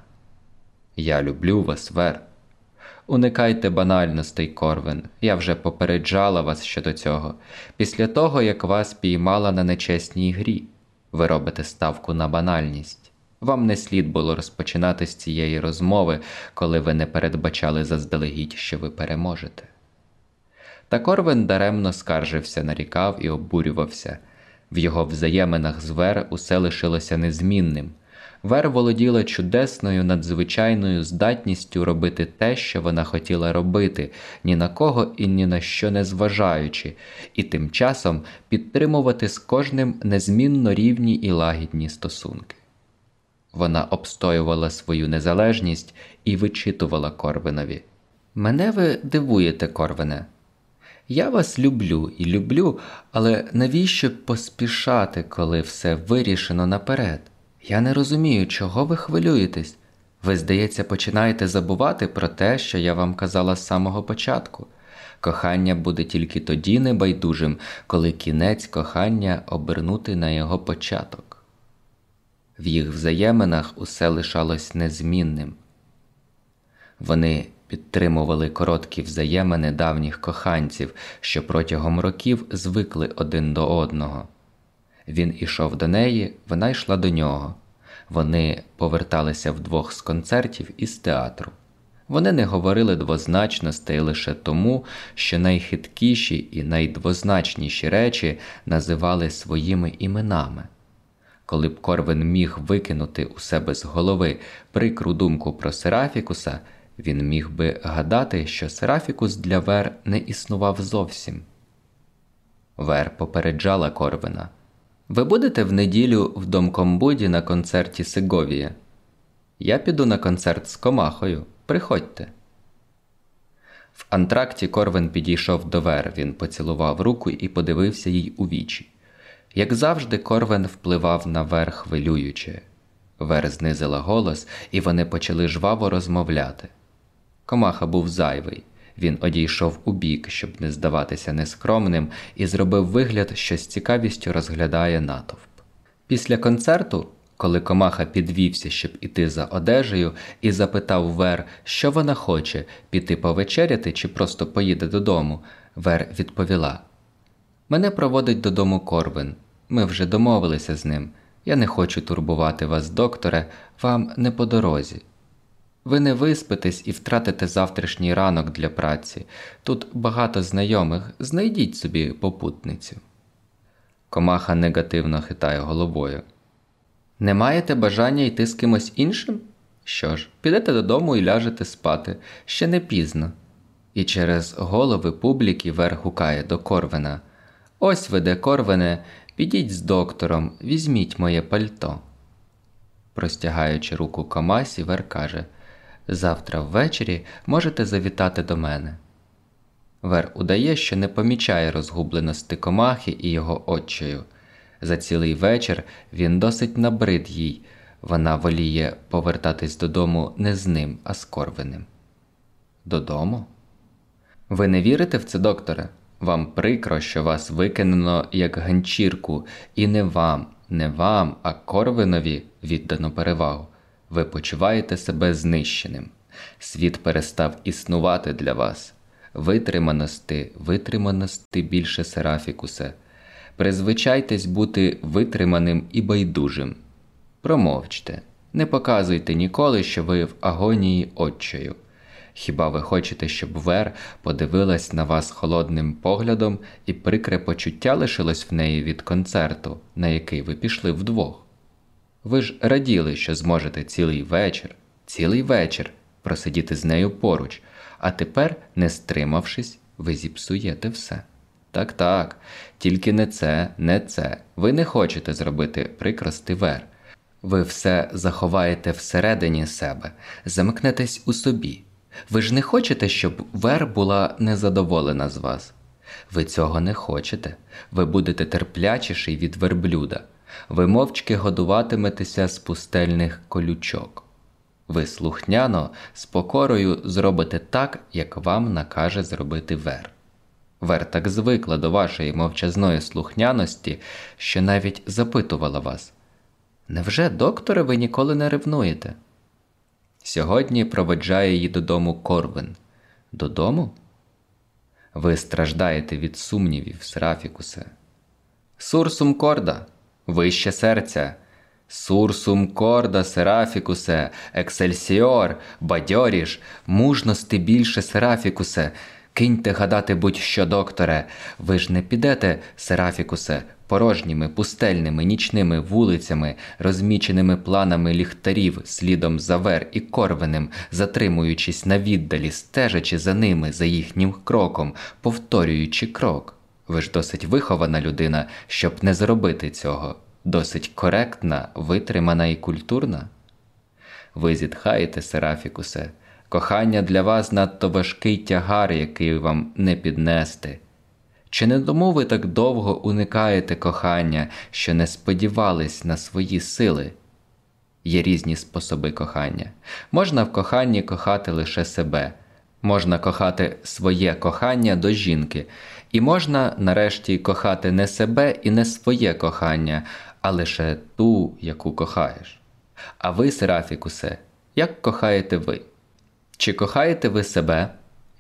Я люблю вас, Вер. Уникайте банальностей, Корвен. Я вже попереджала вас щодо цього. Після того, як вас піймала на нечесній грі, ви робите ставку на банальність. Вам не слід було розпочинати з цієї розмови, коли ви не передбачали заздалегідь, що ви переможете. Та Корвен даремно скаржився, нарікав і обурювався. В його взаєминах з Вер усе лишилося незмінним. Вер володіла чудесною надзвичайною здатністю робити те, що вона хотіла робити, ні на кого і ні на що не зважаючи, і тим часом підтримувати з кожним незмінно рівні і лагідні стосунки. Вона обстоювала свою незалежність і вичитувала Корвинові. Мене ви дивуєте, Корвине. Я вас люблю і люблю, але навіщо поспішати, коли все вирішено наперед? Я не розумію, чого ви хвилюєтесь. Ви, здається, починаєте забувати про те, що я вам казала з самого початку. Кохання буде тільки тоді небайдужим, коли кінець кохання обернути на його початок. В їх взаєминах усе лишалось незмінним. Вони підтримували короткі взаємини давніх коханців, що протягом років звикли один до одного. Він ішов до неї, вона йшла до нього. Вони поверталися вдвох з концертів і з театру. Вони не говорили двозначностей лише тому, що найхиткіші і найдвозначніші речі називали своїми іменами. Коли б Корвин міг викинути у себе з голови прикру думку про Серафікуса, він міг би гадати, що Серафікус для Вер не існував зовсім. Вер попереджала Корвина. Ви будете в неділю в Домкомбуді на концерті Сеговія? Я піду на концерт з Комахою. Приходьте. В антракті Корвин підійшов до Вер, він поцілував руку і подивився їй у вічі. Як завжди, Корвен впливав на Вер хвилююче. Вер знизила голос, і вони почали жваво розмовляти. Комаха був зайвий. Він одійшов у бік, щоб не здаватися нескромним, і зробив вигляд, що з цікавістю розглядає натовп. Після концерту, коли комаха підвівся, щоб іти за одежею, і запитав Вер, що вона хоче піти повечеряти чи просто поїде додому, Вер відповіла: Мене проводить додому Корвин. Ми вже домовилися з ним. Я не хочу турбувати вас, докторе, вам не по дорозі. Ви не виспитесь і втратите завтрашній ранок для праці. Тут багато знайомих, знайдіть собі попутницю. Комаха негативно хитає головою. Не маєте бажання йти з кимось іншим? Що ж, підете додому і ляжете спати ще не пізно. І через голови публіки Вер гукає до Корвена. Ось ви де, Корвене, підіть з доктором, візьміть моє пальто. Простягаючи руку Комасі, Вер каже Завтра ввечері можете завітати до мене. Вер удає, що не помічає розгубленості комахи і його отчою. За цілий вечір він досить набрид їй, вона воліє повертатись додому не з ним, а з Корвиним. Додому? Ви не вірите в це, докторе? Вам прикро, що вас викинено як ганчірку, і не вам, не вам, а Корвинові віддано перевагу ви почуваєте себе знищеним. Світ перестав існувати для вас. Витриманості, витриманості більше Серафікусе. Призвичайтесь бути витриманим і байдужим. Промовчте, не показуйте ніколи, що ви в агонії отчаю. Хіба ви хочете, щоб Вер подивилась на вас холодним поглядом і прикре почуття лишилось в неї від концерту, на який ви пішли вдвох? Ви ж раділи, що зможете цілий вечір, цілий вечір просидіти з нею поруч, а тепер, не стримавшись, ви зіпсуєте все. Так, так, тільки не це, не це. Ви не хочете зробити прикрости вер. Ви все заховаєте всередині себе, замкнетесь у собі. Ви ж не хочете, щоб вер була незадоволена з вас. Ви цього не хочете, ви будете терплячіший від верблюда ви мовчки годуватиметеся з пустельних колючок. Ви слухняно, з покорою зробите так, як вам накаже зробити вер. Вер так звикла до вашої мовчазної слухняності, що навіть запитувала вас Невже, докторе, ви ніколи не ревнуєте? Сьогодні проводжає її додому Корвин. Додому? Ви страждаєте від сумнівів, Серафікусе. Sursum corda, вище серця. Sursum corda, Серафікусе, Excelsior, бадьоріш, мужності більше, Серафікусе. Киньте гадати будь-що, докторе. Ви ж не підете, Серафікусе, порожніми, пустельними, нічними вулицями, розміченими планами ліхтарів, слідом за вер і корвенем, затримуючись на віддалі, стежачи за ними, за їхнім кроком, повторюючи крок. Ви ж досить вихована людина, щоб не зробити цього, досить коректна, витримана і культурна. Ви зітхаєте, Серафікусе, кохання для вас надто важкий тягар, який вам не піднести. Чи не тому ви так довго уникаєте кохання, що не сподівались на свої сили? Є різні способи кохання. Можна в коханні кохати лише себе, можна кохати своє кохання до жінки, і можна нарешті кохати не себе і не своє кохання, а лише ту, яку кохаєш. А ви, Серафікусе, як кохаєте ви? Чи кохаєте ви себе?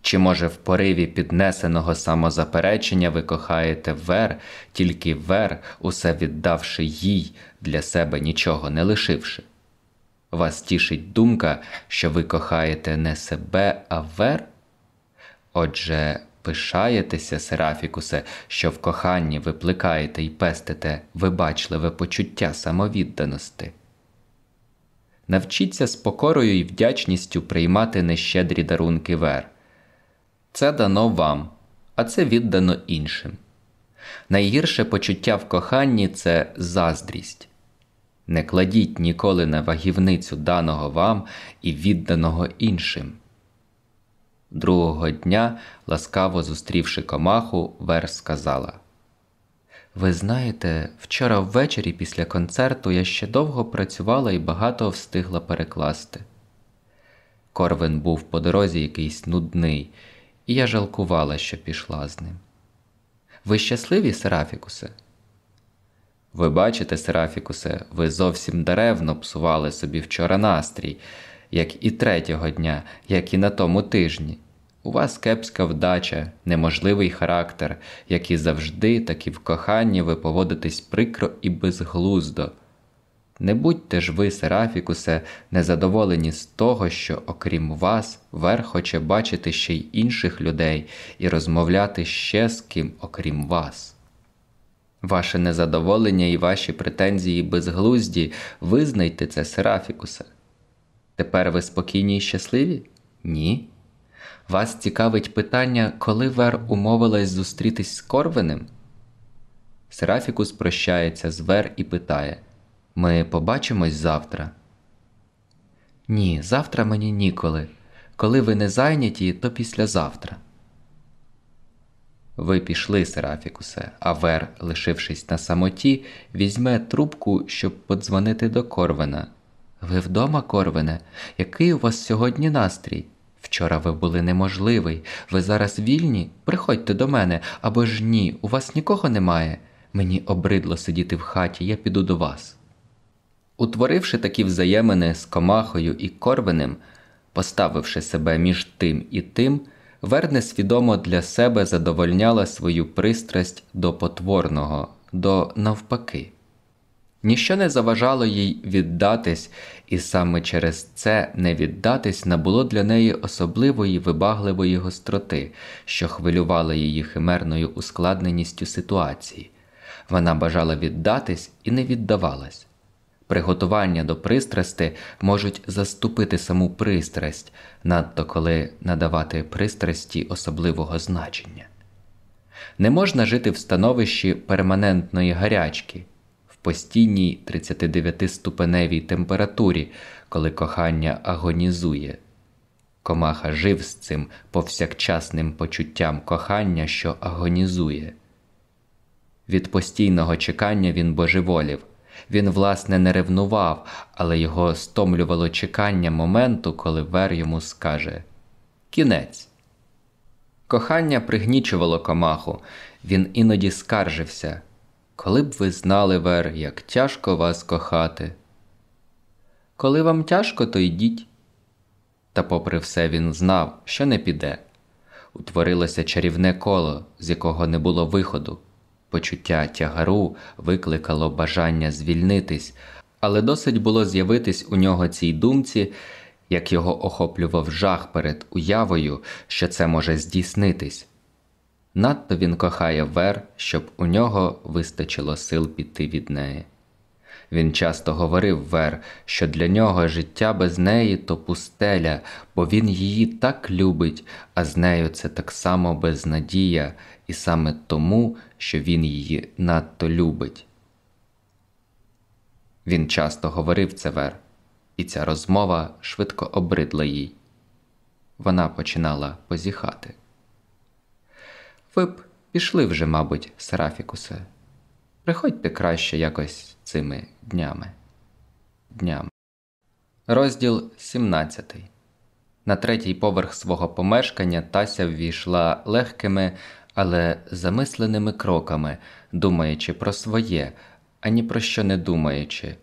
Чи, може, в пориві піднесеного самозаперечення ви кохаєте вер, тільки вер, усе віддавши їй, для себе нічого не лишивши? Вас тішить думка, що ви кохаєте не себе, а вер? Отже, пишаєтеся, Серафікусе, що в коханні ви плекаєте і пестите вибачливе почуття самовідданості. Навчіться з покорою і вдячністю приймати нещедрі дарунки вер. Це дано вам, а це віддано іншим. Найгірше почуття в коханні це заздрість. Не кладіть ніколи на вагівницю даного вам і відданого іншим. Другого дня, ласкаво зустрівши комаху, Вер сказала Ви знаєте, вчора ввечері після концерту я ще довго працювала і багато встигла перекласти. Корвин був по дорозі якийсь нудний і я жалкувала, що пішла з ним. Ви щасливі, Серафікусе? Ви бачите, Серафікусе, ви зовсім даревно псували собі вчора настрій, як і третього дня, як і на тому тижні. У вас кепська вдача, неможливий характер, як і завжди, так і в коханні ви поводитесь прикро і безглуздо. Не будьте ж ви, Серафікусе, незадоволені з того, що, окрім вас, вер хоче бачити ще й інших людей і розмовляти ще з ким, окрім вас. Ваше незадоволення і ваші претензії безглузді, визнайте це, Серафікусе. Тепер ви спокійні і щасливі? Ні. Вас цікавить питання, коли Вер умовилась зустрітись з Корвинем? Серафікус прощається з Вер і питає ми побачимось завтра. Ні, завтра мені ніколи. Коли ви не зайняті, то післязавтра. Ви пішли, Серафікусе, а Вер, лишившись на самоті, візьме трубку, щоб подзвонити до Корвена. Ви вдома, Корвене? Який у вас сьогодні настрій? Вчора ви були неможливий. Ви зараз вільні? Приходьте до мене або ж ні, у вас нікого немає. Мені обридло сидіти в хаті, я піду до вас. Утворивши такі взаємини з комахою і корвенем, поставивши себе між тим і тим, Верне свідомо для себе задовольняла свою пристрасть до потворного, до навпаки. Ніщо не заважало їй віддатись, і саме через це не віддатись набуло для неї особливої вибагливої гостроти, що хвилювала її химерною ускладненістю ситуації. Вона бажала віддатись і не віддавалась приготування до пристрасти можуть заступити саму пристрасть, надто коли надавати пристрасті особливого значення. Не можна жити в становищі перманентної гарячки, в постійній 39-ступеневій температурі, коли кохання агонізує. Комаха жив з цим повсякчасним почуттям кохання, що агонізує. Від постійного чекання він божеволів, він, власне, не ревнував, але його стомлювало чекання моменту, коли Вер йому скаже Кінець. Кохання пригнічувало комаху, він іноді скаржився. Коли б ви знали, Вер, як тяжко вас кохати. Коли вам тяжко, то йдіть. Та, попри все, він знав, що не піде. Утворилося чарівне коло, з якого не було виходу. Почуття тягару викликало бажання звільнитись, але досить було з'явитись у нього цій думці, як його охоплював жах перед уявою, що це може здійснитись. Надто він кохає Вер, щоб у нього вистачило сил піти від неї. Він часто говорив Вер, що для нього життя без неї то пустеля, бо він її так любить, а з нею це так само безнадія, і саме тому, що він її надто любить. Він часто говорив це Вер, і ця розмова швидко обридла їй. Вона починала позіхати. Ви б пішли вже, мабуть, Серафікусе. Приходьте краще якось цими днями. Днями. Розділ 17 На третій поверх свого помешкання Тася ввійшла легкими, але замисленими кроками, думаючи про своє, а ні про що не думаючи,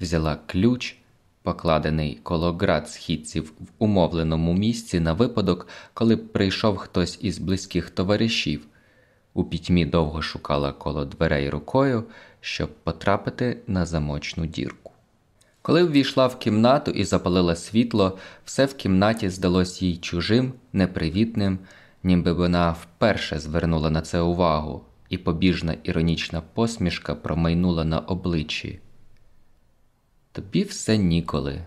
взяла ключ, покладений коло град східців в умовленому місці на випадок, коли прийшов хтось із близьких товаришів. У пітьмі довго шукала коло дверей рукою, щоб потрапити на замочну дірку. Коли ввійшла в кімнату і запалила світло, все в кімнаті здалось їй чужим, непривітним, ніби вона вперше звернула на це увагу, і побіжна іронічна посмішка промайнула на обличчі. Тобі все ніколи.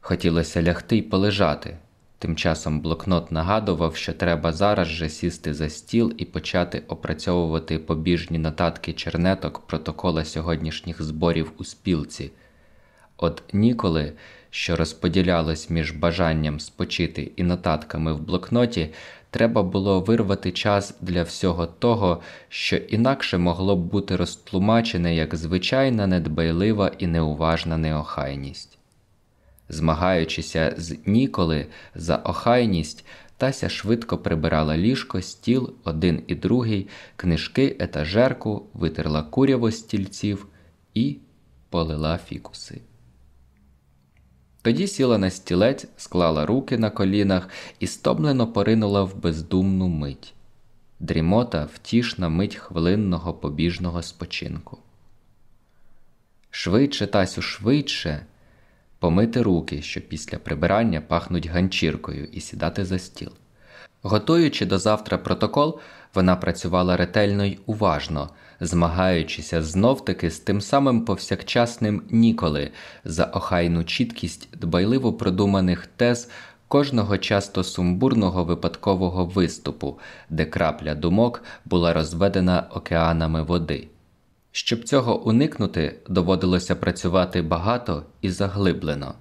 Хотілося лягти й полежати. Тим часом блокнот нагадував, що треба зараз же сісти за стіл і почати опрацьовувати побіжні нотатки чернеток протокола сьогоднішніх зборів у спілці. От ніколи, що розподілялось між бажанням спочити і нотатками в блокноті, треба було вирвати час для всього того, що інакше могло б бути розтлумачене як звичайна недбайлива і неуважна неохайність. Змагаючися з ніколи за охайність, Тася швидко прибирала ліжко, стіл, один і другий, книжки, етажерку, витерла куряво стільців і полила фікуси. Тоді сіла на стілець, склала руки на колінах і стомлено поринула в бездумну мить. Дрімота втішна мить хвилинного побіжного спочинку. Швидше, Тасю, швидше помити руки, що після прибирання пахнуть ганчіркою, і сідати за стіл. Готуючи до завтра протокол, вона працювала ретельно й уважно, змагаючися знов таки з тим самим повсякчасним ніколи за охайну чіткість дбайливо продуманих тез кожного часто сумбурного випадкового виступу, де крапля думок була розведена океанами води. Щоб цього уникнути, доводилося працювати багато і заглиблено.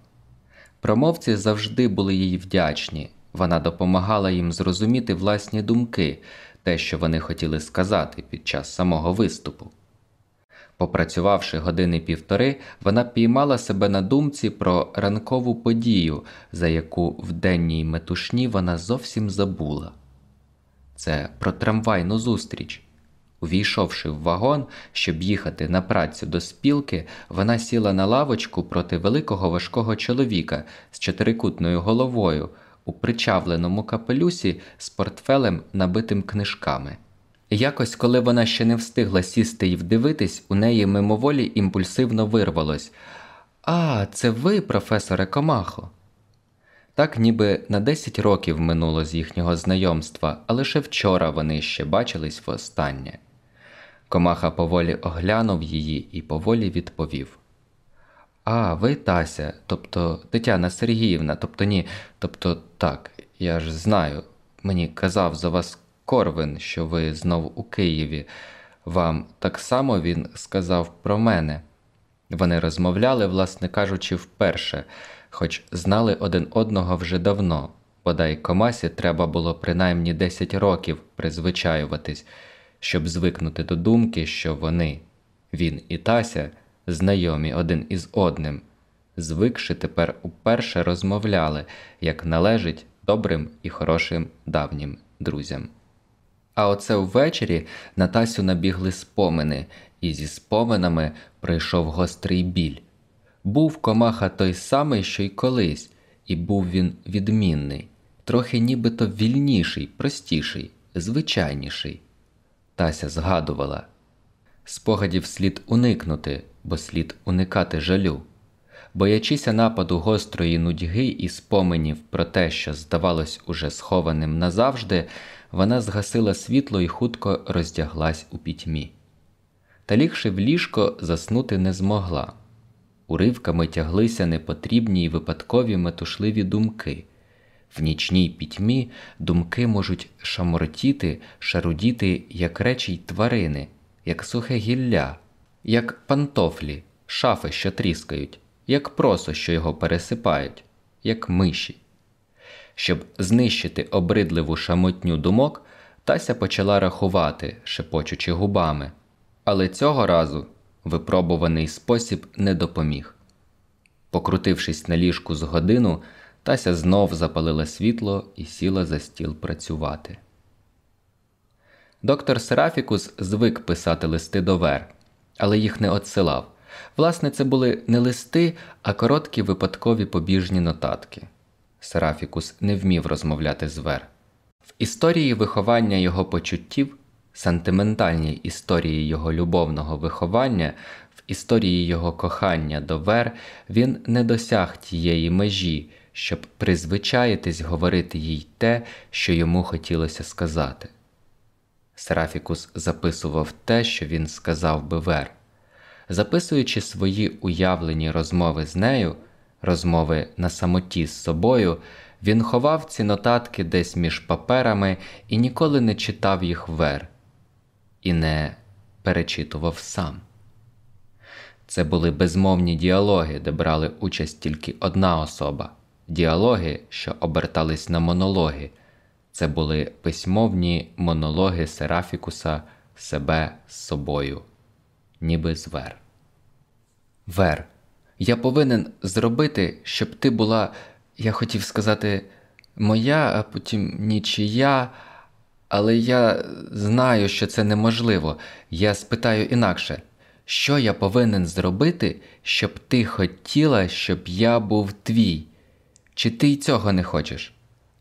Промовці завжди були їй вдячні, вона допомагала їм зрозуміти власні думки, те, що вони хотіли сказати під час самого виступу. Попрацювавши години півтори, вона піймала себе на думці про ранкову подію, за яку в денній метушні вона зовсім забула. Це про трамвайну зустріч. Увійшовши в вагон, щоб їхати на працю до спілки, вона сіла на лавочку проти великого важкого чоловіка з чотирикутною головою у причавленому капелюсі з портфелем, набитим книжками. Якось, коли вона ще не встигла сісти й вдивитись, у неї мимоволі імпульсивно вирвалось А, це ви, професоре Комахо. Так ніби на 10 років минуло з їхнього знайомства, а лише вчора вони ще бачились востаннє. Комаха поволі оглянув її і поволі відповів: А, ви Тася, тобто Тетяна Сергіївна, тобто ні, тобто так, я ж знаю. Мені казав за вас Корвин, що ви знов у Києві. Вам так само він сказав про мене. Вони розмовляли, власне кажучи, вперше, хоч знали один одного вже давно, бодай комасі треба було принаймні 10 років призвичаюватись щоб звикнути до думки, що вони, він і Тася, знайомі один із одним, звикши тепер уперше розмовляли, як належить добрим і хорошим давнім друзям. А оце ввечері на Тасю набігли спомини, і зі споминами прийшов гострий біль. Був комаха той самий, що й колись, і був він відмінний, трохи нібито вільніший, простіший, звичайніший. Тася згадувала спогадів слід уникнути, бо слід уникати жалю. Боячися нападу гострої нудьги і споменів про те, що здавалось уже схованим назавжди, вона згасила світло і хутко роздяглась у пітьмі. Та лігши в ліжко, заснути не змогла. Уривками тяглися непотрібні й випадкові метушливі думки. В нічній пітьмі думки можуть шамортіти, шарудіти, як речі й тварини, як сухе гілля, як пантофлі, шафи, що тріскають, як просо, що його пересипають, як миші. Щоб знищити обридливу шамотню думок, Тася почала рахувати, шепочучи губами, але цього разу випробуваний спосіб не допоміг. Покрутившись на ліжку з годину, Тася знов запалила світло і сіла за стіл працювати. Доктор Серафікус звик писати листи до Вер, але їх не отсилав. Власне, це були не листи, а короткі випадкові побіжні нотатки. Серафікус не вмів розмовляти з Вер. В історії виховання його почуттів, сантиментальній історії його любовного виховання, в історії його кохання до Вер він не досяг тієї межі, щоб призвичаїтись говорити їй те, що йому хотілося сказати. Серафікус записував те, що він сказав би Вер. Записуючи свої уявлені розмови з нею, розмови на самоті з собою, він ховав ці нотатки десь між паперами і ніколи не читав їх вер, і не перечитував сам. Це були безмовні діалоги, де брали участь тільки одна особа, діалоги, що обертались на монологи. Це були письмовні монологи Серафікуса себе з собою, ніби з Вер. Вер, я повинен зробити, щоб ти була, я хотів сказати, моя, а потім нічия, але я знаю, що це неможливо. Я спитаю інакше, що я повинен зробити, щоб ти хотіла, щоб я був твій? Чи ти й цього не хочеш?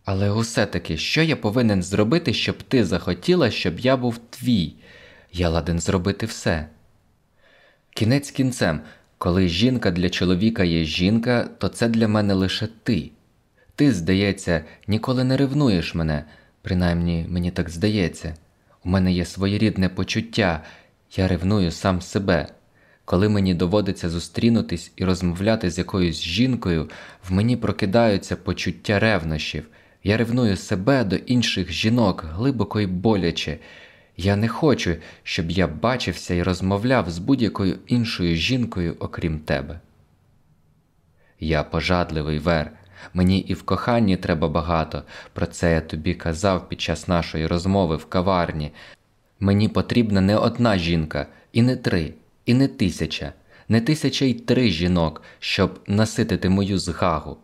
Але усе таки, що я повинен зробити, щоб ти захотіла, щоб я був твій? Я ладен зробити все. Кінець кінцем, коли жінка для чоловіка є жінка, то це для мене лише ти. Ти, здається, ніколи не ревнуєш мене, принаймні мені так здається. У мене є своєрідне почуття, я ревную сам себе. Коли мені доводиться зустрінутись і розмовляти з якоюсь жінкою, в мені прокидаються почуття ревнощів. Я ревную себе до інших жінок глибоко й боляче. Я не хочу, щоб я бачився і розмовляв з будь-якою іншою жінкою, окрім тебе. Я пожадливий вер, мені і в коханні треба багато, про це я тобі казав під час нашої розмови в каварні. Мені потрібна не одна жінка, і не три, і не тисяча, не тисяча й три жінок, щоб наситити мою згагу.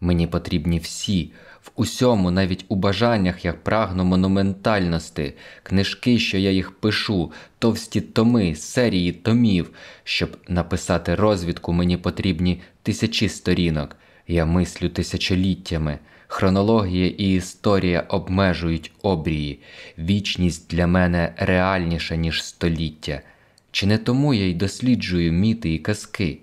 Мені потрібні всі, в усьому, навіть у бажаннях я прагну монументальності, книжки, що я їх пишу, товсті томи, серії томів. Щоб написати розвідку, мені потрібні тисячі сторінок. Я мислю тисячоліттями. Хронологія і історія обмежують обрії, вічність для мене реальніша, ніж століття. Чи не тому я й досліджую міти і казки?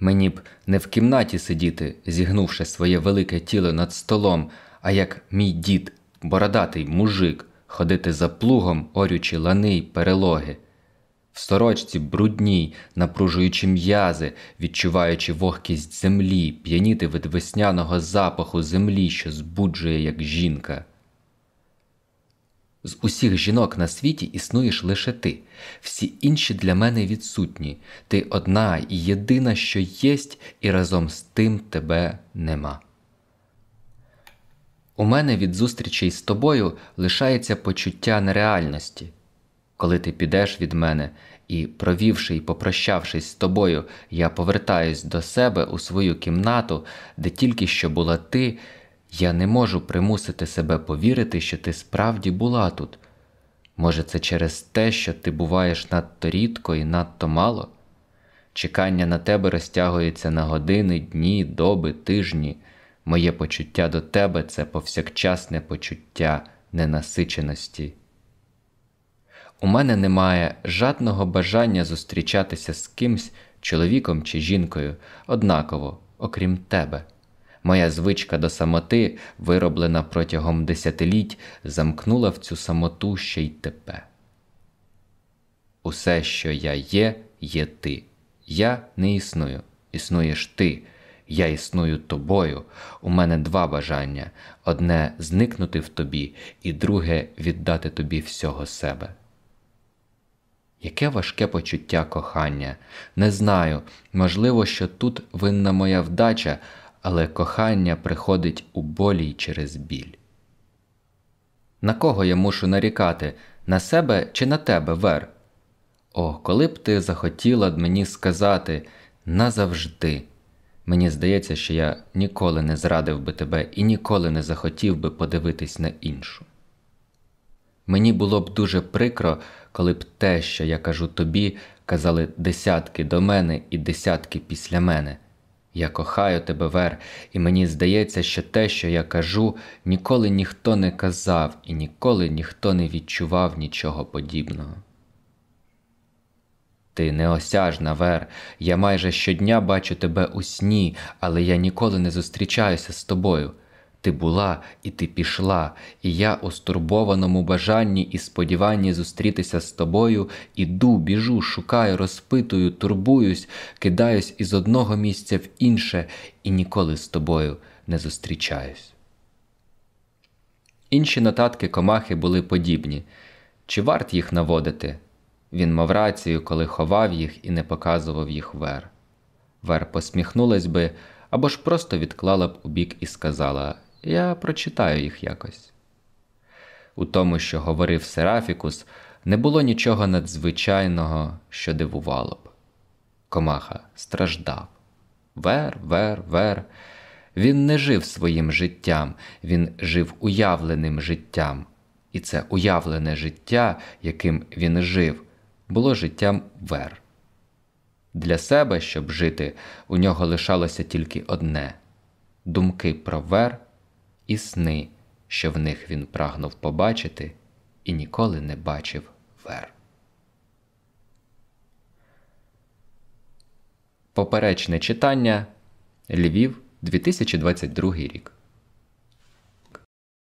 Мені б не в кімнаті сидіти, зігнувши своє велике тіло над столом, а як мій дід, бородатий мужик, ходити за плугом, орючи лани й перелоги, в сорочці брудній, напружуючи м'язи, відчуваючи вогкість землі, п'яніти від весняного запаху землі, що збуджує, як жінка. З усіх жінок на світі існуєш лише ти, всі інші для мене відсутні. Ти одна і єдина, що єсть, і разом з тим тебе нема. У мене від зустрічей з тобою лишається почуття нереальності. Коли ти підеш від мене і, провівши і попрощавшись з тобою, я повертаюсь до себе у свою кімнату, де тільки що була ти, я не можу примусити себе повірити, що ти справді була тут. Може, це через те, що ти буваєш надто рідко і надто мало? Чекання на тебе розтягується на години, дні, доби, тижні. Моє почуття до тебе це повсякчасне почуття ненасиченості. У мене немає жадного бажання зустрічатися з кимсь, чоловіком чи жінкою, однаково, окрім тебе. Моя звичка до самоти, вироблена протягом десятиліть, замкнула в цю самоту ще й тебе. Усе, що я є, є ти. Я не існую, існуєш ти. Я існую тобою. У мене два бажання одне зникнути в тобі, і друге віддати тобі всього себе. Яке важке почуття кохання. Не знаю, можливо, що тут винна моя вдача, але кохання приходить у болі й через біль. На кого я мушу нарікати? На себе чи на тебе, Вер? О, коли б ти захотіла мені сказати назавжди. Мені здається, що я ніколи не зрадив би тебе і ніколи не захотів би подивитись на іншу. Мені було б дуже прикро, коли б те, що я кажу тобі, казали десятки до мене і десятки після мене. Я кохаю тебе, Вер, і мені здається, що те, що я кажу, ніколи ніхто не казав і ніколи ніхто не відчував нічого подібного. Ти неосяжна, Вер, я майже щодня бачу тебе у сні, але я ніколи не зустрічаюся з тобою. Ти була і ти пішла, і я у стурбованому бажанні і сподіванні зустрітися з тобою іду, біжу, шукаю, розпитую, турбуюсь, кидаюсь із одного місця в інше і ніколи з тобою не зустрічаюсь. Інші нотатки комахи були подібні. Чи варт їх наводити? Він мав рацію, коли ховав їх і не показував їх Вер. Вер посміхнулась би або ж просто відклала б у бік і сказала Я прочитаю їх якось. У тому, що говорив Серафікус, не було нічого надзвичайного, що дивувало б. Комаха страждав. Вер, вер, вер. Він не жив своїм життям, він жив уявленим життям, і це уявлене життя, яким він жив, було життям вер. Для себе, щоб жити, у нього лишалося тільки одне думки про вер і сни, що в них він прагнув побачити і ніколи не бачив вер. Поперечне читання Львів 2022 рік